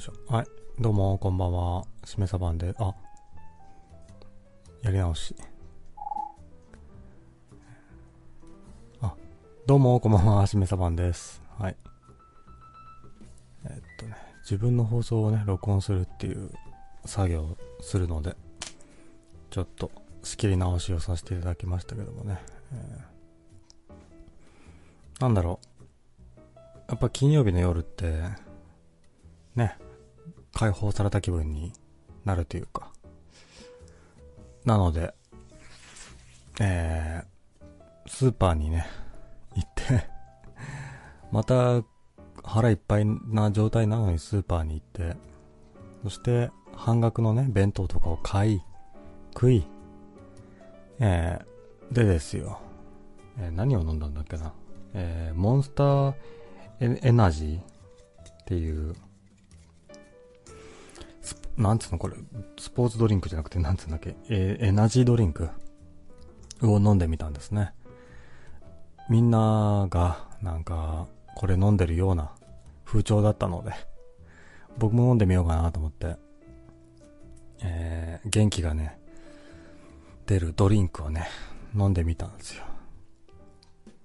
しょ。はい。どうも、こんばんは。しめさばんで、あ、やり直し。あ、どうも、こんばんは。しめさばんです。はい。えっとね、自分の放送をね、録音するっていう作業をするので、ちょっと仕切り直しをさせていただきましたけどもね。えーなんだろう。やっぱ金曜日の夜って、ね、解放された気分になるというか。なので、えー、スーパーにね、行って、また腹いっぱいな状態なのにスーパーに行って、そして半額のね、弁当とかを買い、食い、えー、でですよ、えー何を飲んだんだっけな。えー、モンスターエナジーっていう、なんつうのこれ、スポーツドリンクじゃなくてなんつうんだっけ、えーエナジードリンク？を飲んでみたんですね。みんなが、なんか、これ飲んでるような風潮だったので、僕も飲んでみようかなと思って、えー元気がね、出るドリンクをね、飲んでみたんですよ。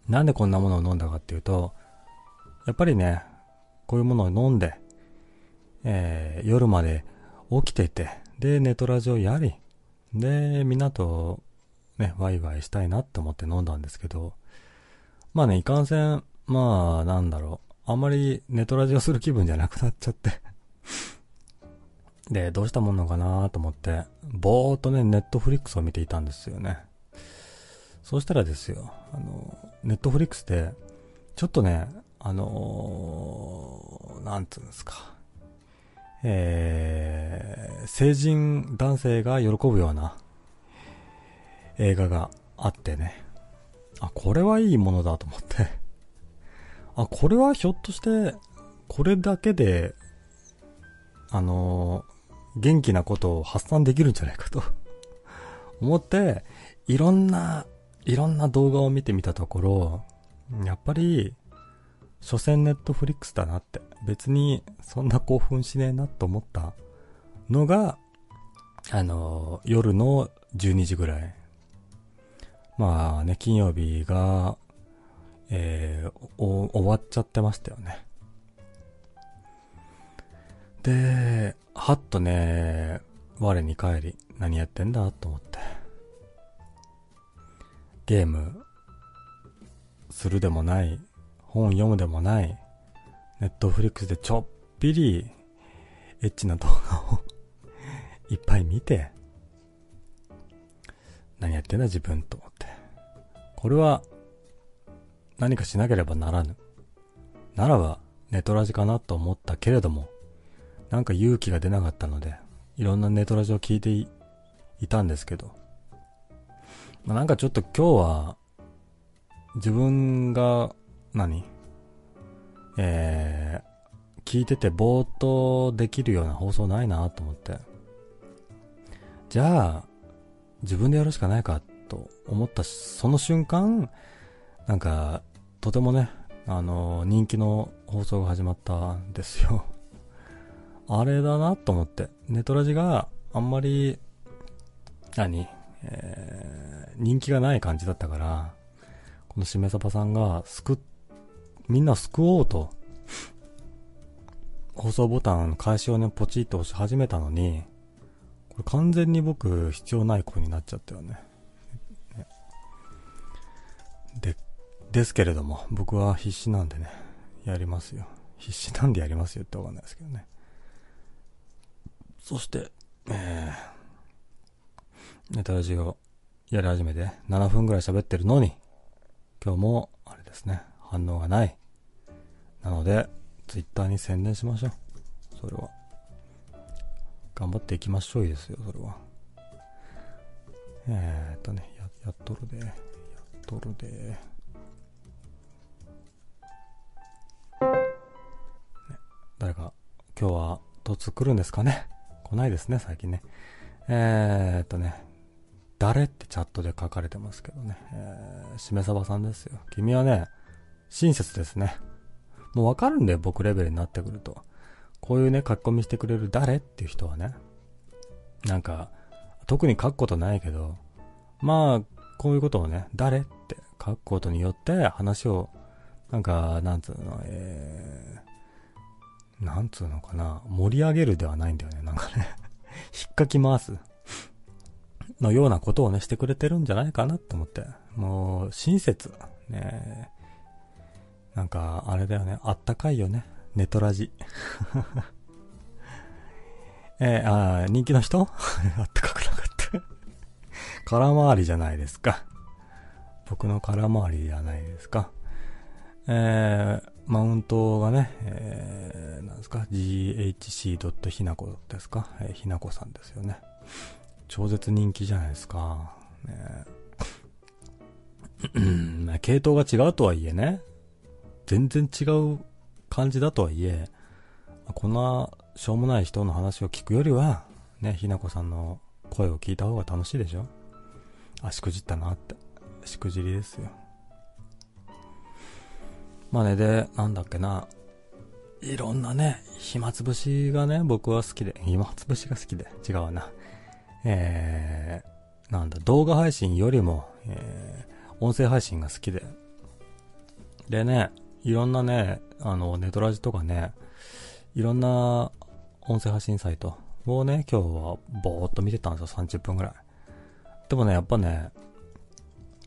なんでこんなものを飲んだかっていうと、やっぱりね、こういうものを飲んで、えー夜まで起きてて、で、ネトラジオやり、で、みんなと、ね、ワイワイしたいなって思って飲んだんですけど、まあね、いかんせん、まあ、なんだろう、あんまりネトラジオする気分じゃなくなっちゃって。で、どうしたもんのかなと思って、ぼーっとね、ネットフリックスを見ていたんですよね。そうしたらですよ、あの、ネットフリックスで、ちょっとね、あのーなんつうんですか。えー、成人男性が喜ぶような映画があってね。あ、これはいいものだと思って。あ、これはひょっとして、これだけで、あのー元気なことを発散できるんじゃないかと 思って、いろんな、いろんな動画を見てみたところ、やっぱり、所詮ネットフリックスだなって、別にそんな興奮しねえなと思ったのが、あの、夜の12時ぐらい。まあね、金曜日が、えーお終わっちゃってましたよね。で、はっとね、我に帰り、何やってんだと思って。ゲーム、するでもない、本読むでもない、ネットフリックスでちょっぴり、エッチな動画を いっぱい見て、何やってんだ自分と思って。これは、何かしなければならぬ。ならば、ネトラジかなと思ったけれども、なんか勇気が出なかったので、いろんなネトラジを聞いていいたんですけど、まあ、なんかちょっと今日は、自分が、何？えー、聞いててぼーっとできるような放送ないなと思って。じゃあ、自分でやるしかないかと思ったしその瞬間、なんか、とてもね、あの、人気の放送が始まったんですよ。あれだなと思って。ネトラジがあんまり、何？えー、人気がない感じだったから、このしめさばさんが救っ、みんな救おうと、放送ボタン開始をね、ポチッと押し始めたのに、これ完全に僕必要ない子になっちゃったよね。で、ですけれども、僕は必死なんでね、やりますよ。必死なんでやりますよってわかんないですけどね。そして、えー、ネタラジをやり始めて7分ぐらい喋ってるのに、今日も、あれですね、反応がない。なので、ツイッターに宣伝しましょう。それは。頑張っていきましょういいですよ、それは。えーっとね、や、やっとるで、やっとるで。ね、誰か、今日は、突来るんですかね？来ないですね、最近ね。えーっとね、誰ってチャットで書かれてますけどね。えー、しめさばさんですよ。君はね、親切ですね。もうわかるんだよ、僕レベルになってくると。こういうね、書き込みしてくれる誰っていう人はね、なんか、特に書くことないけど、まあ、こういうことをね、誰って書くことによって話を、なんか、なんつうの、えー、なんつうのかな、盛り上げるではないんだよね、なんかね 引っかき回す。のようなことをね、してくれてるんじゃないかなと思って。もう、親切。ねなんか、あれだよね。あったかいよね。ネトラジ。えー、あ人気の人？あったかくなかった空回りじゃないですか。僕の空回りじゃないですか。えー、マウントがね、えー、なんですか ?ghc. ひなこですか？えー、ひなこさんですよね。超絶人気じゃないですか。ね系統が違うとはいえね、全然違う感じだとはいえ、こんなしょうもない人の話を聞くよりは、ね、ひなこさんの声を聞いた方が楽しいでしょ？あ、しくじったなって。しくじりですよ。まあね、で、なんだっけな。いろんなね、暇つぶしがね、僕は好きで、暇つぶしが好きで、違うな。えー、なんだ、動画配信よりも、えー、音声配信が好きで。でね、いろんなね、あの、ネトラジとかね、いろんな音声配信サイト。をね、今日はぼーっと見てたんですよ、30分ぐらい。でもね、やっぱね、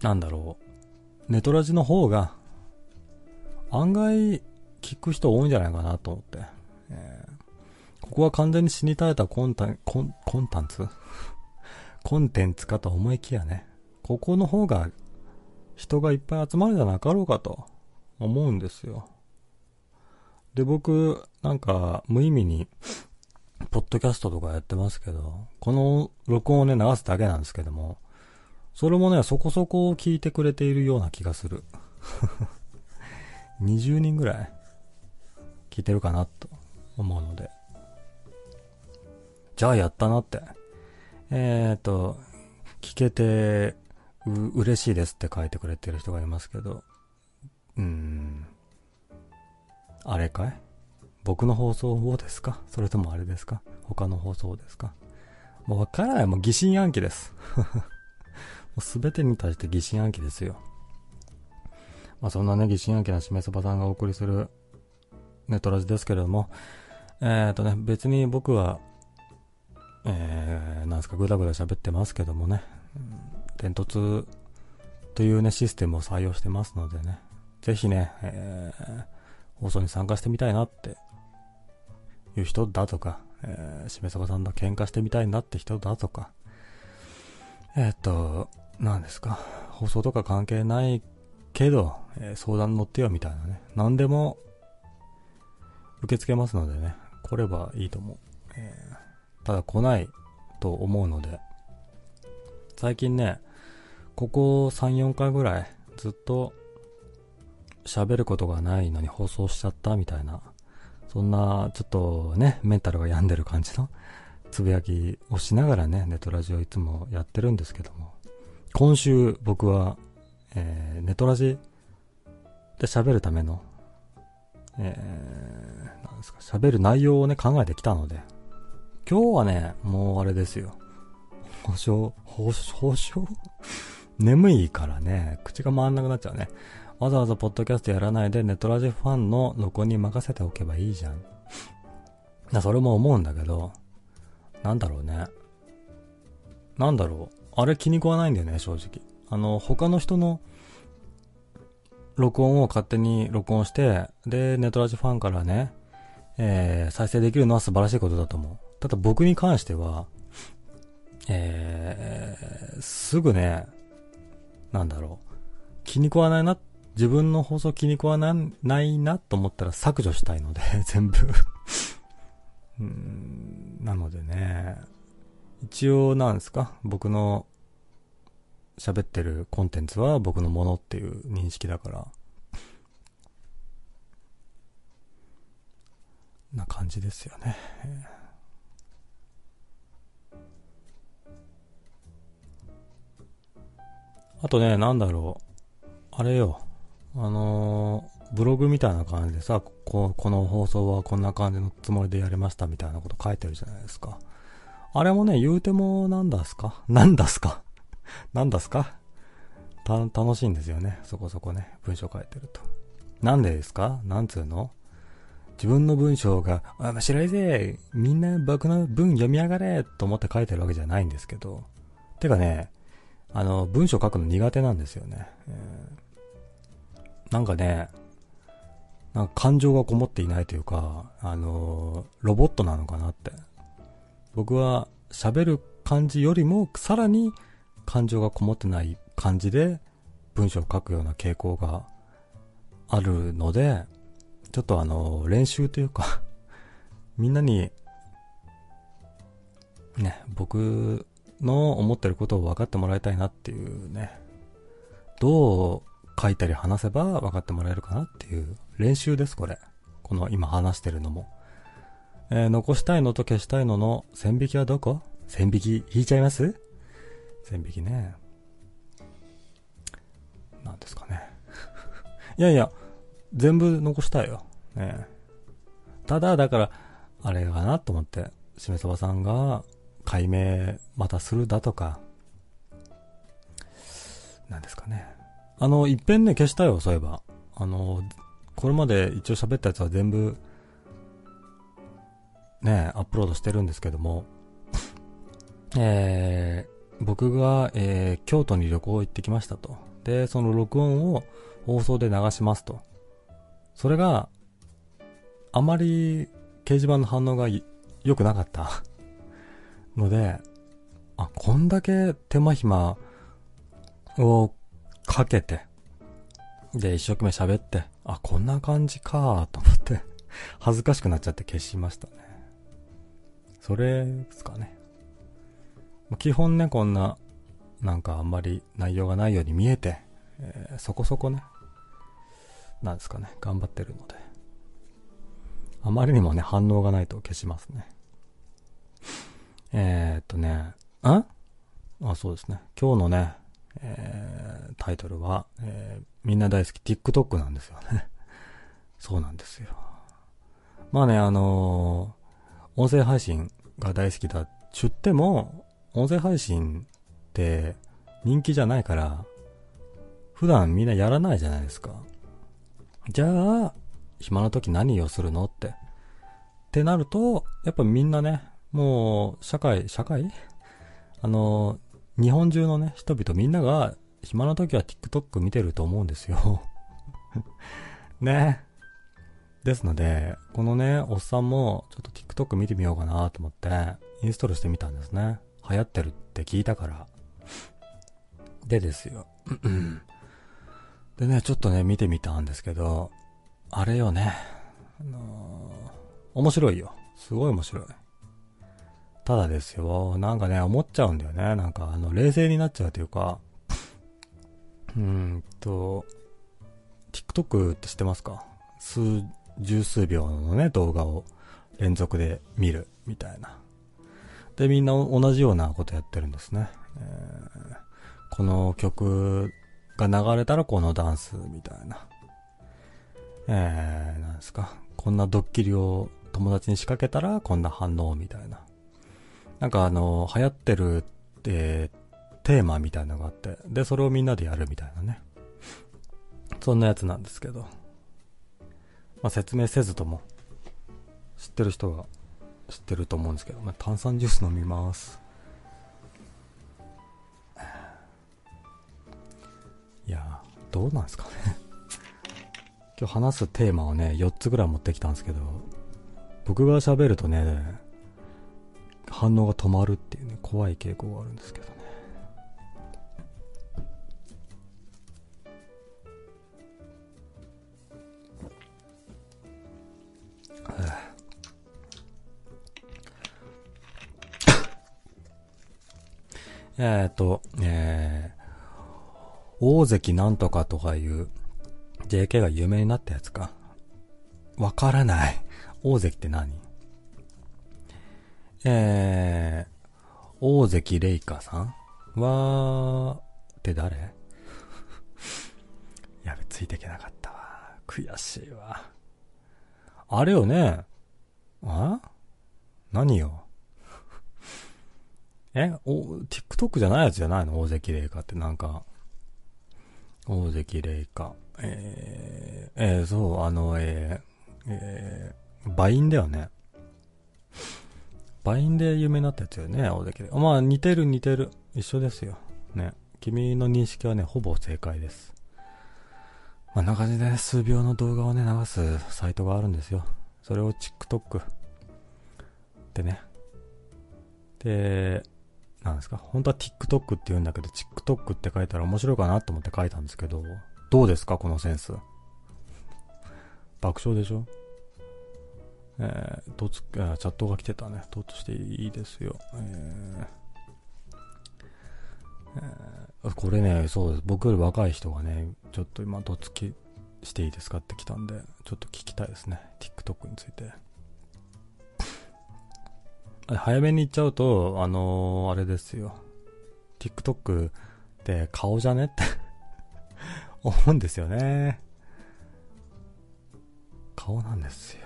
なんだろう、ネトラジの方が、案外、聞く人多いんじゃないかなと思って。えー、ここは完全に死に絶えたコンタン、コン、コンタンツ？コンテンツかと思いきやね、ここの方が人がいっぱい集まるんじゃなかろうかと。思うんですよ。で、僕、なんか、無意味に、ポッドキャストとかやってますけど、この録音をね、流すだけなんですけども、それもね、そこそこ聞いてくれているような気がする。20人ぐらい聞いてるかなと思うので。じゃあやったなって。えっ、と、聞けてう嬉しいですって書いてくれてる人がいますけど、うん。あれかい？僕の放送をですか？それともあれですか？他の放送ですか？もうわからない。もう疑心暗鬼です。もうすべてに対して疑心暗鬼ですよ。まあそんなね、疑心暗鬼なしめそばさんがお送りするネトラジですけれども、えっ、ー、とね、別に僕はえー、なんですか、ぐだぐだ喋ってますけどもね、うん、伝突というね、システムを採用してますのでね、ぜひね、えー、放送に参加してみたいなっていう人だとか、えー、しめさばさんと喧嘩してみたいなって人だとか、えー、っと、何ですか、放送とか関係ないけど、えー、相談乗ってよみたいなね、何でも受け付けますのでね、来ればいいと思う。えーただ来ないと思うので、最近ね、ここ3、4回ぐらいずっと喋ることがないのに放送しちゃったみたいな、そんなちょっとね、メンタルが病んでる感じのつぶやきをしながらね、ネトラジオいつもやってるんですけども、今週僕は、えー、ネトラジで喋るための、えー、なんですか、喋る内容をね、考えてきたので、今日はね、もうあれですよ。保証、保証、保証 眠いからね、口が回んなくなっちゃうね。わざわざポッドキャストやらないでネトラジファンの録音に任せておけばいいじゃん。それも思うんだけど、なんだろうね。なんだろう。あれ気に食わないんだよね、正直。あの、他の人の録音を勝手に録音して、で、ネットラジファンからね、えー、再生できるのは素晴らしいことだと思う。ただ僕に関しては、えー、すぐね、なんだろう、気に食わないなっ、自分の放送気に食わないなと思ったら削除したいので、全部うん。なのでね、一応なんですか、僕の喋ってるコンテンツは僕のものっていう認識だから、な感じですよね。あとね、なんだろう。あれよ。あのー、ブログみたいな感じでさ、ここの放送はこんな感じのつもりでやりましたみたいなこと書いてるじゃないですか。あれもね、言うてもなんだすか？なんだすか？なんだすか？た、楽しいんですよね。そこそこね、文章書いてると。なんでですか？なんつうの？自分の文章が、あ、白いぜみんな僕の文読み上がれと思って書いてるわけじゃないんですけど。てかね、あの、文章書くの苦手なんですよね。えー、なんかね、なんか感情がこもっていないというか、あのロボットなのかなって。僕は喋る感じよりもさらに感情がこもってない感じで文章を書くような傾向があるので、ちょっとあの、練習というか みんなに、ね、僕の思ってることを分かってもらいたいなっていうね、どう書いたり話せば分かってもらえるかなっていう練習です、これ。この今話してるのも。えー、残したいのと消したいのの線引きはどこ？線引き引いちゃいます？線引きね。なんですかね。いやいや、全部残したいよ。ねただ、だから、あれかなと思って、しめそばさんが解明またするだとか、なんですかね。あの、いっぺんね、消したよ、そういえば。あの、これまで一応喋ったやつは全部、ね、アップロードしてるんですけども、えー、僕が、えー、京都に旅行行ってきましたと。で、その録音を放送で流しますと。それが、あまり掲示板の反応が良くなかったので、あ、こんだけ手間暇をかけて、で、一生懸命喋って、あ、こんな感じかと思って 恥ずかしくなっちゃって消しましたね。それですかね。基本ね、こんな、なんかあんまり内容がないように見えて、えー、そこそこね、なんですかね、頑張ってるので。あまりにもね、反応がないと消しますね。えー、っとね、あ？あ、そうですね。今日のね、えー、タイトルは、えー、みんな大好き TikTok なんですよね。そうなんですよ。まあね、あのー、音声配信が大好きだっちゅっても、音声配信って人気じゃないから、普段みんなやらないじゃないですか。じゃあ、暇な時何をするのって。ってなると、やっぱみんなね、もう、社会、社会？あの、日本中のね、人々みんなが暇な時は TikTok 見てると思うんですよ ね。ですので、このね、おっさんもちょっと TikTok 見てみようかなと思って、インストールしてみたんですね。流行ってるって聞いたから。でですよ。でね、ちょっとね、見てみたんですけど、あれよね。あのー、面白いよ。すごい面白い。ただですよ、なんかね、思っちゃうんだよね。なんか、あの、冷静になっちゃうというか、うーんと、TikTok って知ってますか？数、十数秒のね、動画を連続で見る、みたいな。で、みんな同じようなことやってるんですね。えー、この曲が流れたらこのダンス、みたいな。えー、なんですか？こんなドッキリを友達に仕掛けたらこんな反応みたいな。なんかあの、流行ってる、えー、テーマみたいなのがあって、で、それをみんなでやるみたいなね。そんなやつなんですけど。まあ、説明せずとも、知ってる人が知ってると思うんですけど、まあ、炭酸ジュース飲みます。いやどうなんですかね今日話すテーマをね、4つぐらい持ってきたんですけど、僕が喋るとね、反応が止まるっていうね、怖い傾向があるんですけどね。えっと、えー、大関なんとかとかいう JK が有名になったやつか。わからない。大関って何？えー、大関レイカさんは、って誰？やべ、ついていけなかったわ。悔しいわ。あれよね？あ？何よ？え？お、TikTok じゃないやつじゃないの？大関霊華ってなんか。大関霊華。えー、えー、そう、あの、えー、えー、バインだよね。バインで有名になったやつよね、大関で。まあ、似てる似てる。一緒ですよ。ね。君の認識はね、ほぼ正解です。まあ、な感じで、ね、数秒の動画をね、流すサイトがあるんですよ。それを TikTok でね。で、なんですか？本当は TikTok って言うんだけど、TikTok って書いたら面白いかなと思って書いたんですけど、どうですか？このセンス。爆笑でしょ？えー、とつ、チャットが来てたね。ととしていいですよ。えー、えー、これね、そうです。僕より若い人がね、ちょっと今、どつきしていいですかって来たんで、ちょっと聞きたいですね。TikTok について。早めに言っちゃうと、あのー、あれですよ。TikTok って顔じゃねって 思うんですよね。顔なんですよ。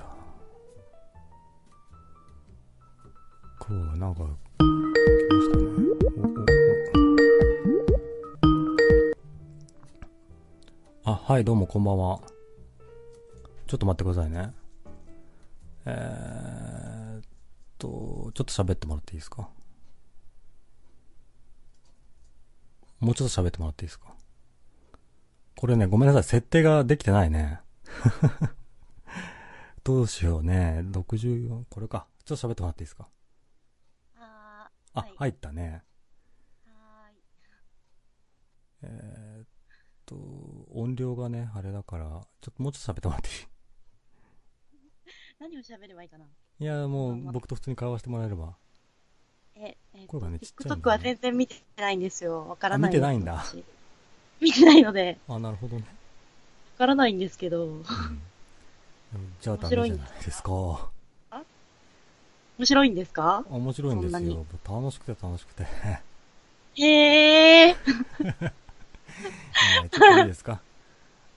そう、なんか、来ましたね。あ、はい、どうもこんばんは。ちょっと待ってくださいね。えー、っと、ちょっと喋ってもらっていいですか？もうちょっと喋ってもらっていいですか？これね、ごめんなさい。設定ができてないね。どうしようね。64、これか。ちょっと喋ってもらっていいですか？あ、はい、入ったね。はい。えー、っと、音量がね、あれだから、ちょっともうちょっと喋ってもらっていい？何を喋ればいいかな？いや、もう、僕と普通に会話してもらえれば。え、えー、声がね、ちっちゃい、ね。TikTok は全然見てないんですよ。わからない。見てないんだ。見てないので。あ、なるほどね。わからないんですけど。うん、じゃあダメじゃないですか。面白いんですか？面白いんですよ。楽しくて楽しくて。へえー。ちょっといいですか？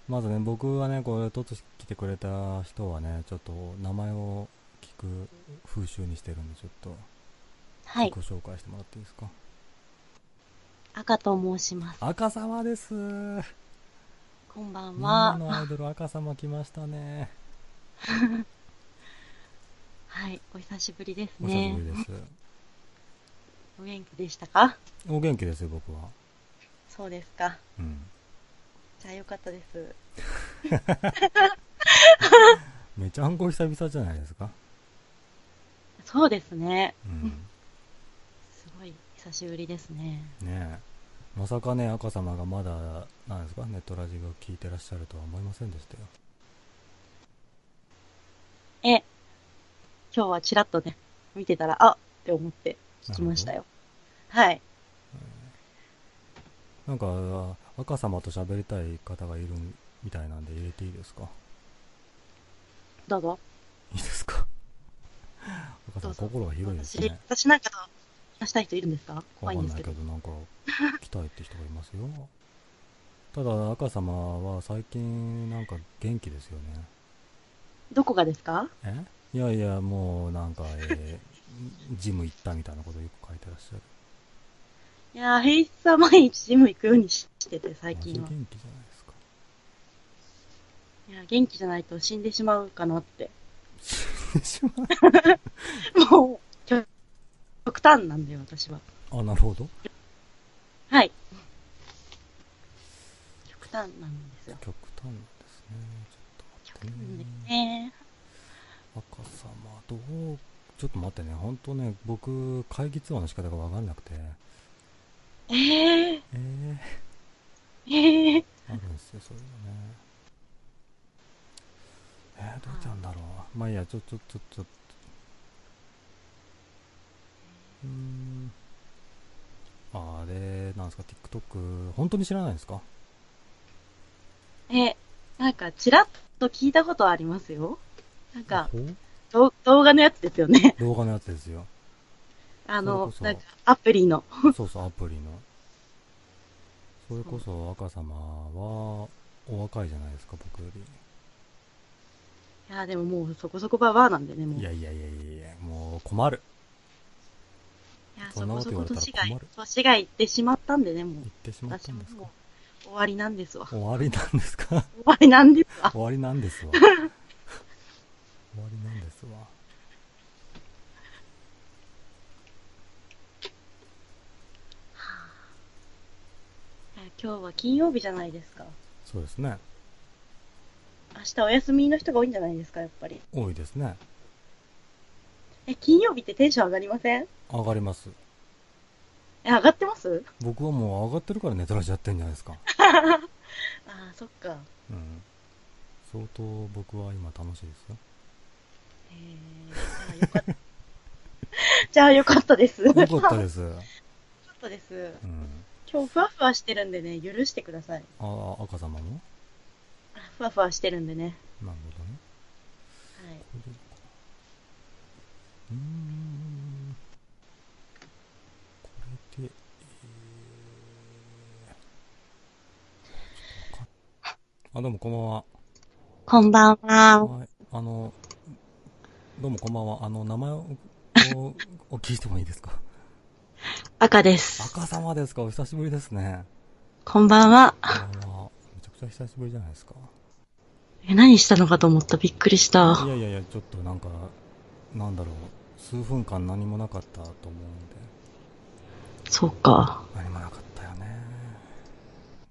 まずね、僕はね、これ、とつ来てくれた人はね、ちょっと名前を聞く風習にしてるんで、ちょっと、はい。ご紹介してもらっていいですか？赤と申します。赤様です。こんばんは。みんなのアイドル赤様来ましたね。はい、お久しぶりですね。お久しぶりです。お元気でしたか？お元気ですよ、僕は。そうですか。うん。じゃあよかったです。めちゃんこ久々じゃないですか？そうですね。うん。すごい久しぶりですね。ねえ。まさかね、赤様がまだ、なんですか、ネットラジオを聞いてらっしゃるとは思いませんでしたよ。え、今日はちらっとね、見てたら、あって思って聞きましたよ。はい。なんか、赤様と喋りたい方がいるみたいなんで入れていいですか？どうぞ。いいですか？赤様、心が広いですね。私なんかと話したい人いるんですか？怖いんですけど。わかんないけど、なんか、来たいって人がいますよ。ただ、赤様は最近なんか元気ですよね。どこがですか？え？いやいや、もうなんか、えー、ジム行ったみたいなことをよく書いてらっしゃる。いや平日は毎日ジム行くようにしてて、最近は。元気じゃないですか。いや、元気じゃないと死んでしまうかなって。死んでしまう？もう、極端なんだよ、私は。あ、なるほど。はい。極端なんですよ。極端なんですね。ちょっと待って、ね。極端ですね。赤様、どう、ちょっと待ってね、本当ね、僕、会議通話の仕方がわかんなくて。えー、えー、えー、あるんですよ、そういうのね。えー、どうやってやんだろう。まあいいや、ちょ、ちょ、ちょ、ちょ、うーん。あれ、なんですか、TikTok、本当に知らないですか？え、なんか、ちらっと聞いたことありますよ。なんか、動画のやつですよね。動画のやつですよ。あの、なんか、アプリの。そうそう、アプリの。それこそ赤様は、お若いじゃないですか、僕より。や、でももうそこそこババアなんでね、もう。いやいやいやいやいや、もう困る。いや、そこそこ年が年がいってしまったんでね、もう言。ってしまったんですか？終わりなんですわ。終終わりなんですか？わりなんですわ。終わりなんですわ。終わりなんですわ。いや今日は金曜日じゃないですか。そうですね。明日お休みの人が多いんじゃないですか、やっぱり。多いですね。え、金曜日ってテンション上がりません？上がります。え、上がってます？僕はもう上がってるからネトラジやってんじゃないですか。ああ、そっか。うん。相当僕は今楽しいですよ。えー、じゃあよかった。じゃあよかったです。よかったよかです。ったです。うん。今日ふわふわしてるんでね、許してください。ああ、赤様も？ふわふわしてるんでね。なるほどね。はい。うーん。これで、えー、あ、どうもこんばんは。こんばんは。はい。あの、どうもこんばんは。あの、名前を、お、お聞いてもいいですか？赤です。赤様ですか？お久しぶりですね。こんばんは。こんばんは。めちゃくちゃ久しぶりじゃないですか。え、何したのかと思った。びっくりしたい。やいやいや、ちょっとなんか、なんだろう。数分間何もなかったと思うんで。そうか。何もなかったよね。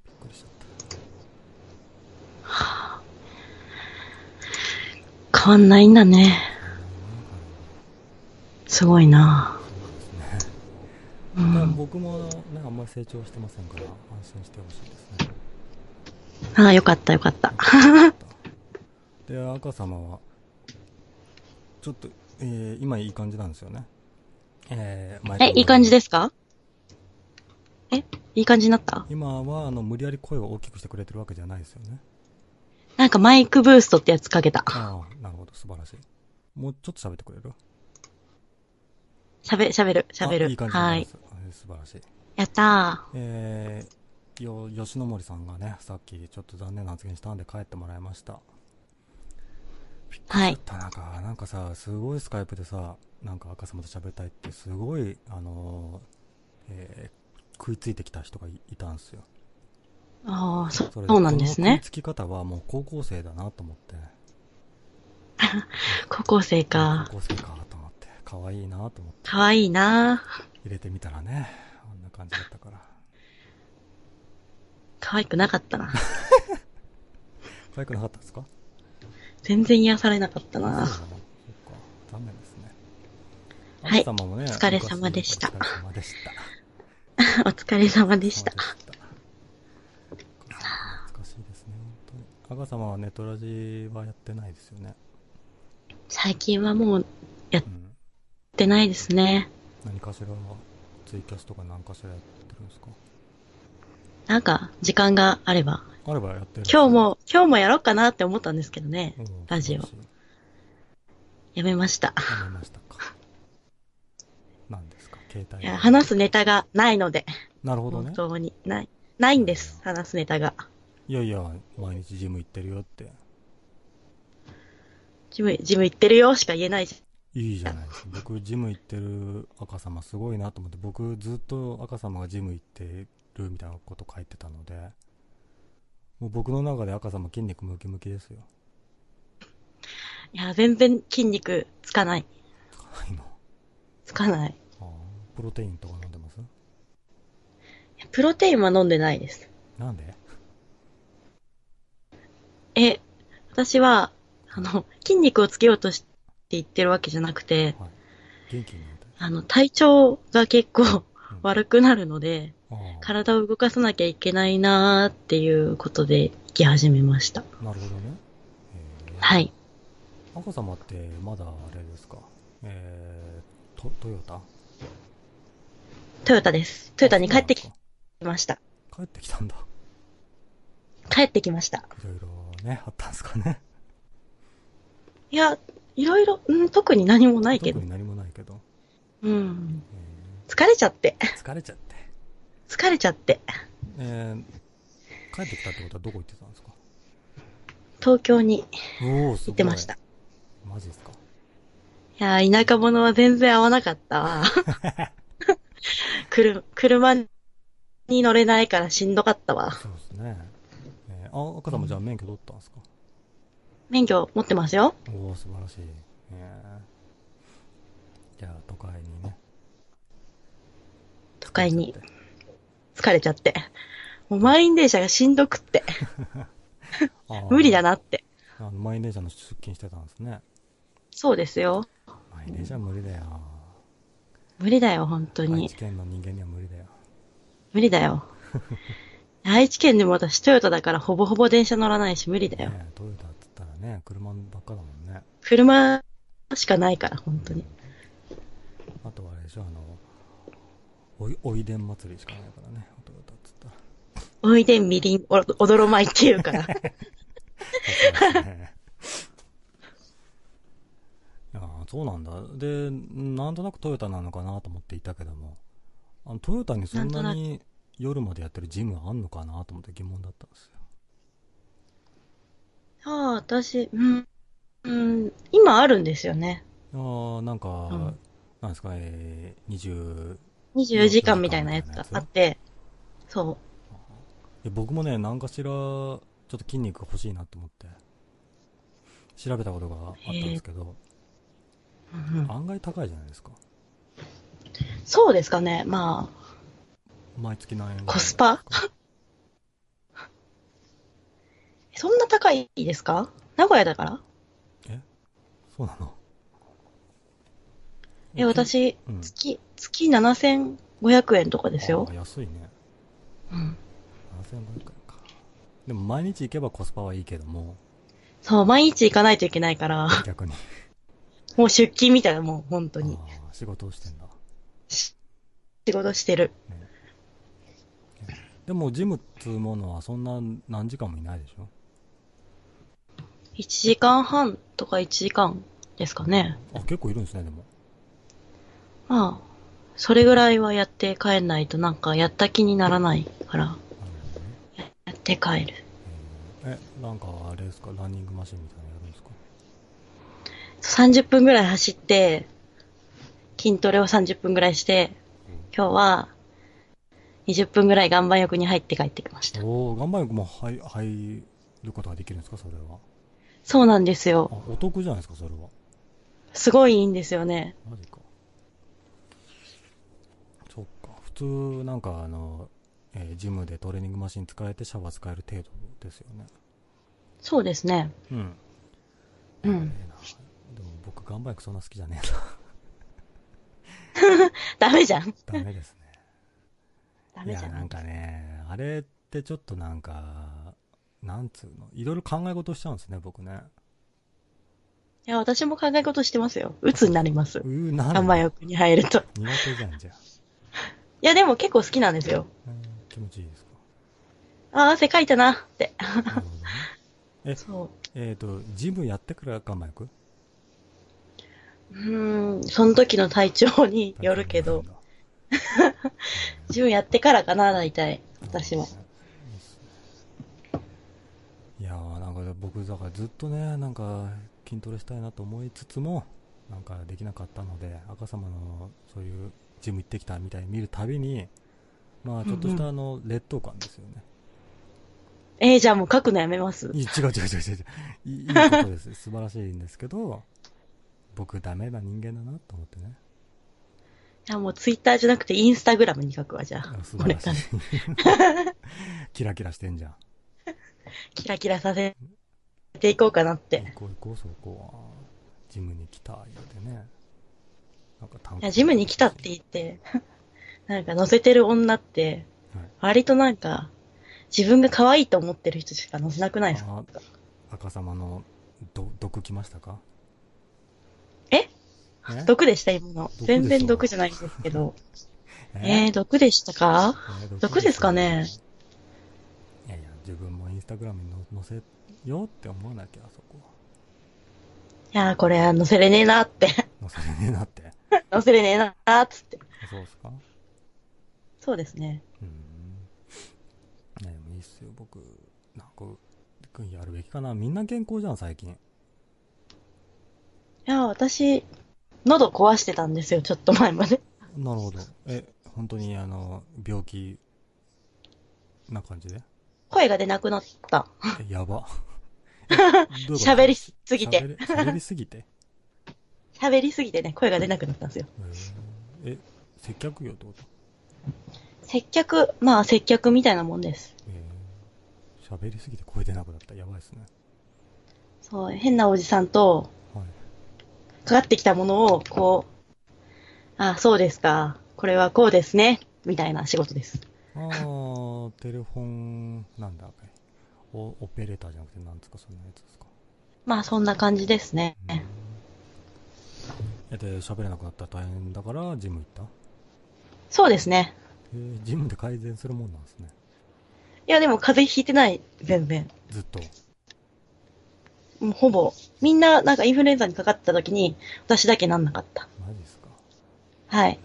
びっくりしちゃった。変わんないんだね。すごいな。うまあん。僕もね、あんまり成長してませんから、安心してほしいですね。ああ、よかったよかった。で、赤様は、ちょっと、えー、今いい感じなんですよね。えー、え、いい感じですか？え、いい感じになった？今は、あの、無理やり声を大きくしてくれてるわけじゃないですよね。なんかマイクブーストってやつかけた。ああ、なるほど、素晴らしい。もうちょっと喋ってくれる？喋、喋る、喋る。あいい感じはい。素晴らしい。やったえー、よ、吉野森さんがね、さっきちょっと残念な発言したんで帰ってもらいました。びっくりしちゃった。なんか、なんかさ、すごいスカイプでさ、なんか赤様と喋りたいって、すごい、あのーえー食いついてきた人がいいたんですよ。ー。ああ、そ、うなんですね食い。つき方はもう高校生だなと思って。高校生か。高校生かと。可愛いなと思ってかわいいな入れてみたらね、あんな感じだったから。可愛くなかったな。可愛くなかったですか？全然癒されなかったなそうか。残念ですね。はいねお疲れ様でしたお疲れ様でした。お疲れ様でした。そうでした。懐かしいですね、本当に。赤様はネトラジはやってないですよね。最近はもうやっうん。てないですね。何かしらは、ツイキャスとか何かしらやってるんですか？なんか、時間があれば。あればやってる。今日も、今日もやろうかなって思ったんですけどね。うん、ラジオやめました。やめましたか。何ですか？携帯いや、話すネタがないので。なるほどね本。当に。ない。ないんです。話すネタが。いやいや、毎日ジム行ってるよって。ジム、ジム行ってるよしか言えないし。いいじゃないですか。僕、ジム行ってる赤様すごいなと思って、僕ずっと赤様がジム行ってるみたいなこと書いてたので、もう僕の中で赤様筋肉ムキムキですよ。いや、全然筋肉つかない。はいの？つかない。あープロテインとか飲んでます？プロテインは飲んでないです。なんで？え、私は、あの、筋肉をつけようとして言ってるわけじゃなくて、はい。元気になりたい。あの、体調が結構うん悪くなるので、体を動かさなきゃいけないなーっていうことで行き始めました。なるほどね。えーはい。赤様ってまだあれですか？えー、トトヨタ？トヨタです。トヨタに帰ってきました。帰ってきたんだ。帰ってきました。いろいろね、あったんですかね。いや、いろいろ、うん、特に何もないけど特。に何もないけど。うん。え疲れちゃって。ー疲れちゃって。疲れちゃって。えー、帰ってきたってことはどこ行ってたんですか？東京におおすごい。行ってました。マジですか？いやー、田舎者は全然合わなかったわ。車に乗れないからしんどかったわ。そうですね。えー、あ、赤さんもじゃあ免許取ったんですか、免許持ってますよ。おお素晴らしい。えー、じゃあ都会にね。都会に疲れちゃって。もう満員電車がしんどくって。無理だなって。あの満員電車の出勤してたんですね。そうですよ。満員電車は無理だよ。無理だよ、本当愛に知。県の人間には無理だよ。無理だよ。愛知県でも私トヨタだからほぼほぼ電車乗らないし無理だよ。ねトヨタね、車ばっかだもんね。車しかないから、本当に。あとはあれでしょ、あの、おい、おいでん祭りしかないからね、トヨタっつったら。おいでんみりん、お踊ろまいっていうから。そうなんだ。で、なんとなくトヨタなのかなと思っていたけども、あのトヨタにそんなに夜までやってるジムあんのかなと思って疑問だったんですよ。ああ、私、うん、うん、今あるんですよね。あーなんか、うん。なんですか、えー、20、24時間みたいなやつがあって、そいや僕もね、何かしら、ちょっと筋肉欲しいなと思って、調べたことがあったんですけど、う。うんうん。案外高いじゃないですか。そうですかね。まあ、毎月何円コスパ？そんな高いですか？名古屋だから？そうなの？え、私、うん月、月7500円とかですよあ。安いね。うん。7500円か。でも毎日行けばコスパはいいけども、そう、毎日行かないといけないから、逆に。もう出勤みたいな、もう本当に。仕事をしてんだ。仕事してる。でもジムっつうものはそんな何時間もいないでしょ？1時間半とか1時間ですかね。あ、結構いるんですね、でも。まあ、それぐらいはやって帰んないとなんかやった気にならないから。ややって帰る。えーえ、なんかあれですか、ランニングマシンみたいなのやるんですか？30分ぐらい走って、筋トレを30分ぐらいして、今日は20分ぐらい岩盤浴に入って帰ってきました。おお、岩盤浴も入入ることができるんですか、それは。そうなんですよ。あ、お得じゃないですか、それは。すごいいいんですよね。マジか。そっか。普通、なんかあの、えージムでトレーニングマシン使えてシャワー使える程度ですよね。そうですね。うん。うんええなでも僕、岩盤浴そんな好きじゃね ダメじゃん。えな。ダメですね。ダいや、メじゃん。なんかね、あれってちょっとなんか、なんつうの、いろいろ考え事しちゃうんですね、僕ね。いや、私も考え事してますよ。鬱になりますう。ー、なん岩盤浴に入ると。苦手じゃん、じゃあ。いや、でも結構好きなんですよ。うん気持ちいいですか？ああ、汗かいたなって。ね。えそう。えっ、と、ジムやってから岩盤浴うーん、その時の体調によるけど、。自分 やってからかな、大体。私は。いか僕だからずっとねなんか筋トレしたいなと思いつつもなんかできなかったので赤様のそういうジム行ってきたみたいに見るたびにまあちょっとしたあの劣等感ですよね、えー、じゃあもう書くのやめます？いや違う違う違う違う。いい いいことです。素晴らしいんですけど僕ダメな人間だなと思ってね。じゃあもうツイッターじゃなくてインスタグラムに書くわ、じゃあ。素晴らしい。キラキラしてんじゃん。キラキラさせていこうかなって。行こう行こうそこは。ジムに来た言うてね。なんかいや、ジムに来たって言って、なんか乗せてる女って、はい。割となんか、自分が可愛いと思ってる人しか乗せなくないですか？あ赤様のど毒きましたか？え？え？毒でした、今の。全然毒じゃないんですけど。え？えー、毒でしたか？え毒ですかね？いやいや自分もインスタグラムにの載せようって思わなきゃあそこはいやー、これ乗せれねえなって。載せれねえなって乗せれねえなーっつって。そうですか？そうですね。うーんいやでもいいっすよ僕なんかやるべきかなみんな健康じゃん最近や、私、喉壊してたんですよ、ちょっと前まで。なるほど。え、本当にあの、病気な感じで？声が出なくなった。えやば。喋りすぎて。喋りすぎて？喋りすぎてね、声が出なくなったんですよ。え、接客業ってこと？接客、まあ接客みたいなもんです。えー、喋りすぎて声出なくなった。やばいですね。そう、変なおじさんと、はい。かかってきたものを、こう、あ、そうですか。これはこうですね。みたいな仕事です。あー、テレフォン、なんだっけ。おオペレーターじゃなくて、なんですか、そんなやつですか？まあそんな感じですね。うんえ、で、喋れなくなったら大変だから、ジム行った？そうですね。えー、ジムで改善するもんなんですね。いやでも風邪ひいてない、全然。ずっと？もうほぼ。みんななんかインフルエンザにかかった時に、私だけなんなかった。マジですか。はい。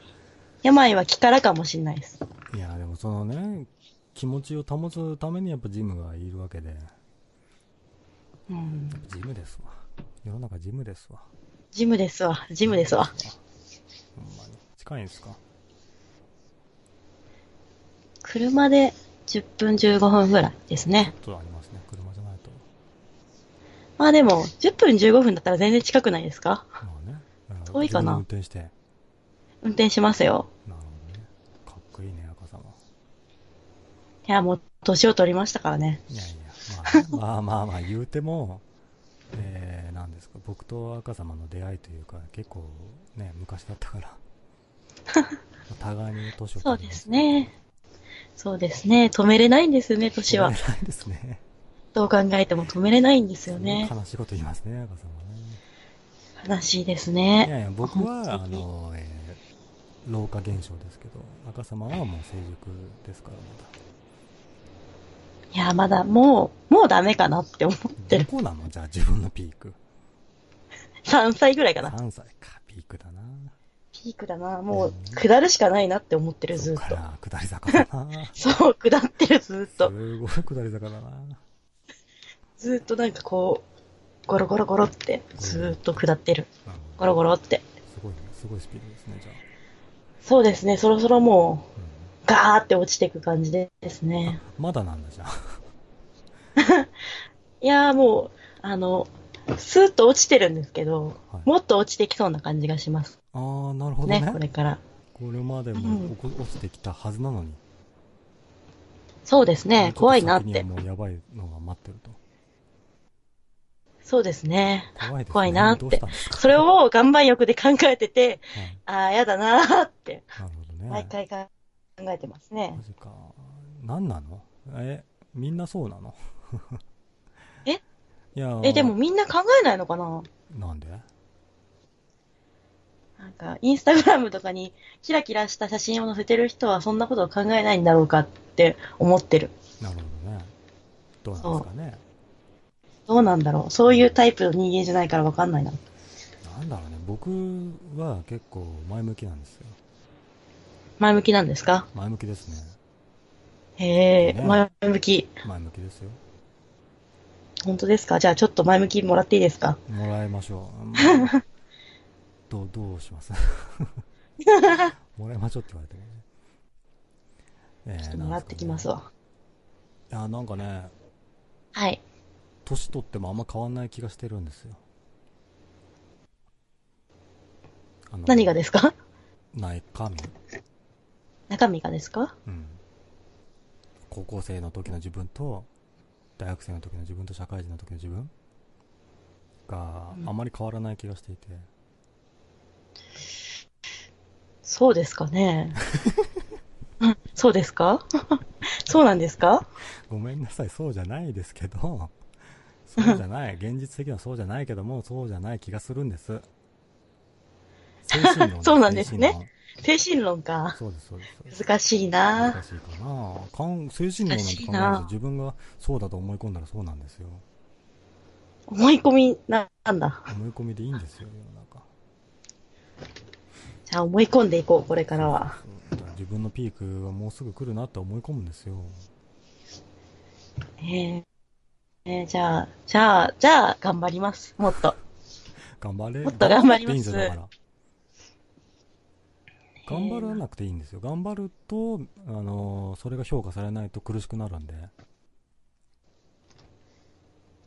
病は気からかもしれないです。いや、でもそのね、気持ちを保つためにやっぱジムがいるわけで、うん。ジムですわ。世の中ジムですわ。ジムですわ。ジムですわ。ほんまに。近いんですか？車で10分15分ぐらいですね。ちょっとありますね。車じゃないと。まあでも、10分15分だったら全然近くないですか？まあね。遠いかな運転して。運転しますよ。なるほどね。かっこいいね、赤様。いや、もう、年を取りましたからね。いやいや、まあ、まあまあまあ言うても、えー、なんですか、僕と赤様の出会いというか、結構ね、昔だったから。お互いに年をそうで取りますす。ね。そうですね。止めれないんですね、年は止め。れないですね。どう考えても止めれないんですよね。悲しいこと言いますね、赤様ね。悲しいですいね。やいや、僕は、あの、えー、老化現象ですけど、赤様はもう成熟ですから、まいや、まだ、もう、もうダメかなって思ってだ。るど。こなの？じゃあ自分のピーク。3歳ぐらいかな。3歳か、ピークだな。ピークだな。もううん、下るしかないなって思ってる、ずっと。そっから、下り坂だな。そう、下ってる、ずっと。すごい下り坂だな。ずっとなんかこう、ゴロゴロゴロって、ずっと下ってる。うんゴロゴロって。すごいね、すごいスピードですね、じゃそうですね、そろそろもあ。うんう、ガーって落ちていく感じですね。まだなんだじゃあ。いやーもう、あの、スーッと落ちてるんですけど、はいもっと落ちてきそうな感じがします。あー、なるほどね。ね、これから。これまでうんも落落ちてきたはずなのに。そうですね、怖いなってちょと先に。はもうやばいのが待ってると。そうですね。怖いですね。怖いなってどうしたんですか？それを岩盤浴で考えてて、はいああ、やだなーって、なるほどね。毎回考えてますねマ。ジか。何なの？え、みんなそうなの？え？いやえ、でも、みんな考えないのかな？なんで？なんか、インスタグラムとかにキラキラした写真を載せてる人はそんなことを考えないんだろうかって思ってる。なるほどね。どうなんですかね？どうなんだろう？そういうタイプの人間じゃないからわかんないな。なんだろうね。僕は結構前向きなんですよ。前向きなんですか？前向きですね。へえ、ね前向き。前向きですよ。本当ですか？じゃあちょっと前向きもらっていいですか？もらいましょう。うん どう、どうします？もらいましょうって言われてもね。えちょっともらってきますわ。わ。いや、なんかね、はい。年取ってもあんま変わんない気がしてるんですよ。あの何がですか？中身中身がですか？うん。高校生の時の自分と、大学生の時の自分と社会人の時の自分がうん。あまり変わらない気がしていて。そうですかね。うん。そうですか？そうなんですか？ごめんなさい、そうじゃないですけど、そうじゃない、現実的にはそうじゃないけども、そうじゃない気がするんです。精神論そうなんですね精神論か。論そうです、そうです。難しいな難しいかなかん精神論なんて考えるなと自分がそうだと思い込んだらそうなんですよ。思い込みなんだ。思い込みでいいんですよ、世の中。じゃあ思い込んでいこう、これからは。自分のピークはもうすぐ来るなって思い込むんですよ。えーえーじゃあ、じゃあ、じゃあ、頑張ります。もっと。頑張れ。もっと頑張ります頑張っていいんですよ、だから。頑張らなくていいんですよ。頑張ると、あのーそれが評価されないと苦しくなるんで。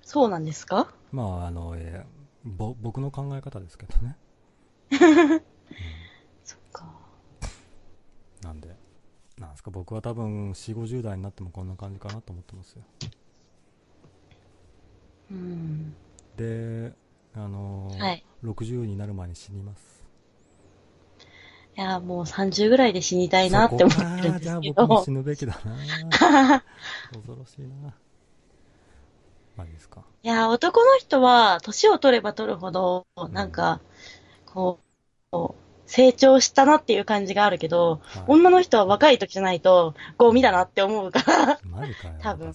そうなんですか？まあ、あの、えーぼ、僕の考え方ですけどね。そっか。なんで、なんですか、僕は多分、4、50代になってもこんな感じかなと思ってますよ。うん。で、あのーはい。60になる前に死にます。いや、もう30ぐらいで死にたいなって思ってるんですけじゃあ僕もど死。ぬべきだな。恐ろしいな。マジですか。いや、男の人は、年を取れば取るほど、なんか、こう、こう成長したなっていう感じがあるけど、はい。女の人は若い時じゃないと、ゴミだなって思うから、マジかよ、多分。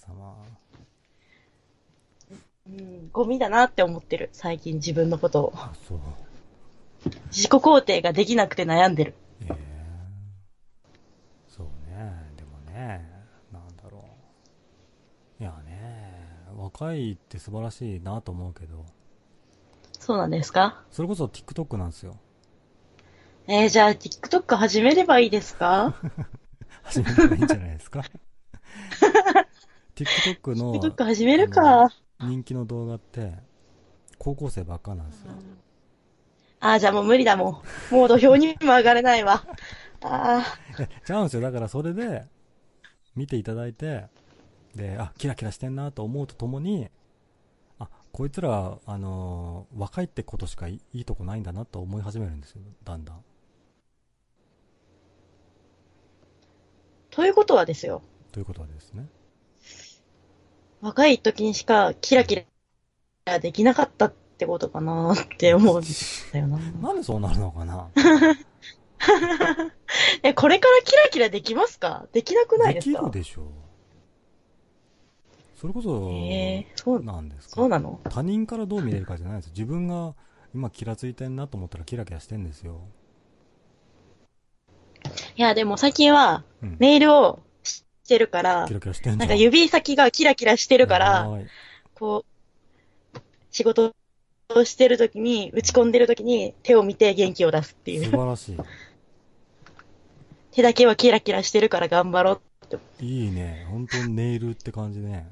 うん、ゴミだなって思ってる、最近自分のことを。あ、そう。自己肯定ができなくて悩んでる。ええそうね。でもね、なんだろう。いやね、若いって素晴らしいなと思うけど、そうなんですか？それこそ TikTok なんですよ。えー、じゃあ TikTok 始めればいいですか？始めたらいいんじゃないですか？TikTok の TikTok 始めるか。人気の動画って、高校生ばっかなんですよ。あー、じゃあもう無理だもん。もう土俵にも上がれないわ。あえ、ちゃうんですよ。だからそれで、見ていただいて、で、あ、キラキラしてんなと思うとともに、あ、こいつら、あのー若いってことしかいいいとこないんだなと思い始めるんですよ。だんだん。ー。ということはですよ。ということはですね。若い時にしかキラキラできなかったってことかなって思うんだよな。なんでそうなるのかな？え、これからキラキラできますか？できなくないでですか？きるでしょう。それこそ、えー、そう、なんですか？そうなの？他人からどう見れるかじゃないですよ。自分が今キラついてんなと思ったらキラキラしてんですよ。いや、でも最近はうん。ネイルをしてるからキ、ラキラしてん。なんか指先がキラキラしてるから、はいこう、仕事をしてる時に、打ち込んでる時に手を見て元気を出すってい素う。晴らしい。手だけはキラキラしてるから頑張ろうって。いいね。本当にネイルって感じね。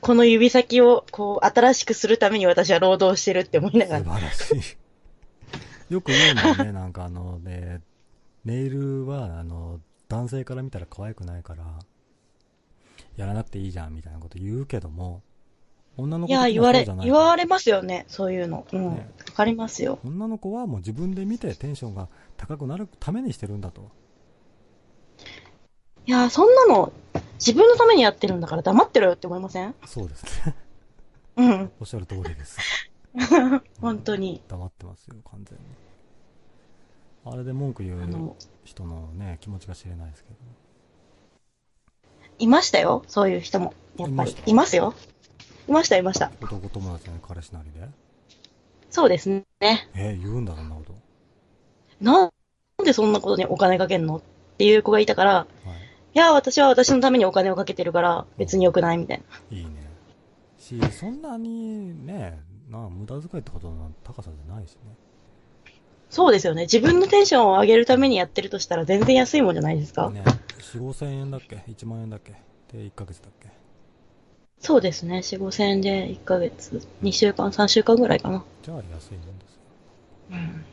この指先をこう新しくするために私は労働してるって思いなが素ら。晴らしい。よく言うもんね、なんかあのね、ネイルは、あの、男性から見たら可愛くないから、やらなくていいじゃんみたいなこと言うけども、女の子いや、言われ言われますよね、そういうの。うん。わねかりますよ。女の子はもう自分で見てテンションが高くなるためにしてるんだと。いや、そんなの、自分のためにやってるんだから黙ってろよって思いません？そうですね。うん。おっしゃる通りです。本当に。黙ってますよ、完全に。あれで文句言う人のね、気持ちが知れないですけど。いましたよ、そういう人も。やっぱりいますよ。いました、いました。男友達の彼氏なりで？そうですね。えー言うんだ、そんなこと。なんでそんなことにお金かけんの？っていう子がいたから、はい。いや、私は私のためにお金をかけてるから、別に良くないみたいな。いいね。し、そんなにね、な無駄遣いってことの高さじゃないしね。そうですよね。自分のテンションを上げるためにやってるとしたら全然安いもんじゃないですか？ね、4、5千円だっけ ?1 万円だっけ？で、1ヶ月だっけ？そうですね。4、5千円で1ヶ月、2週間、3週間ぐらいかな。じゃあ安いもんですよ。うん。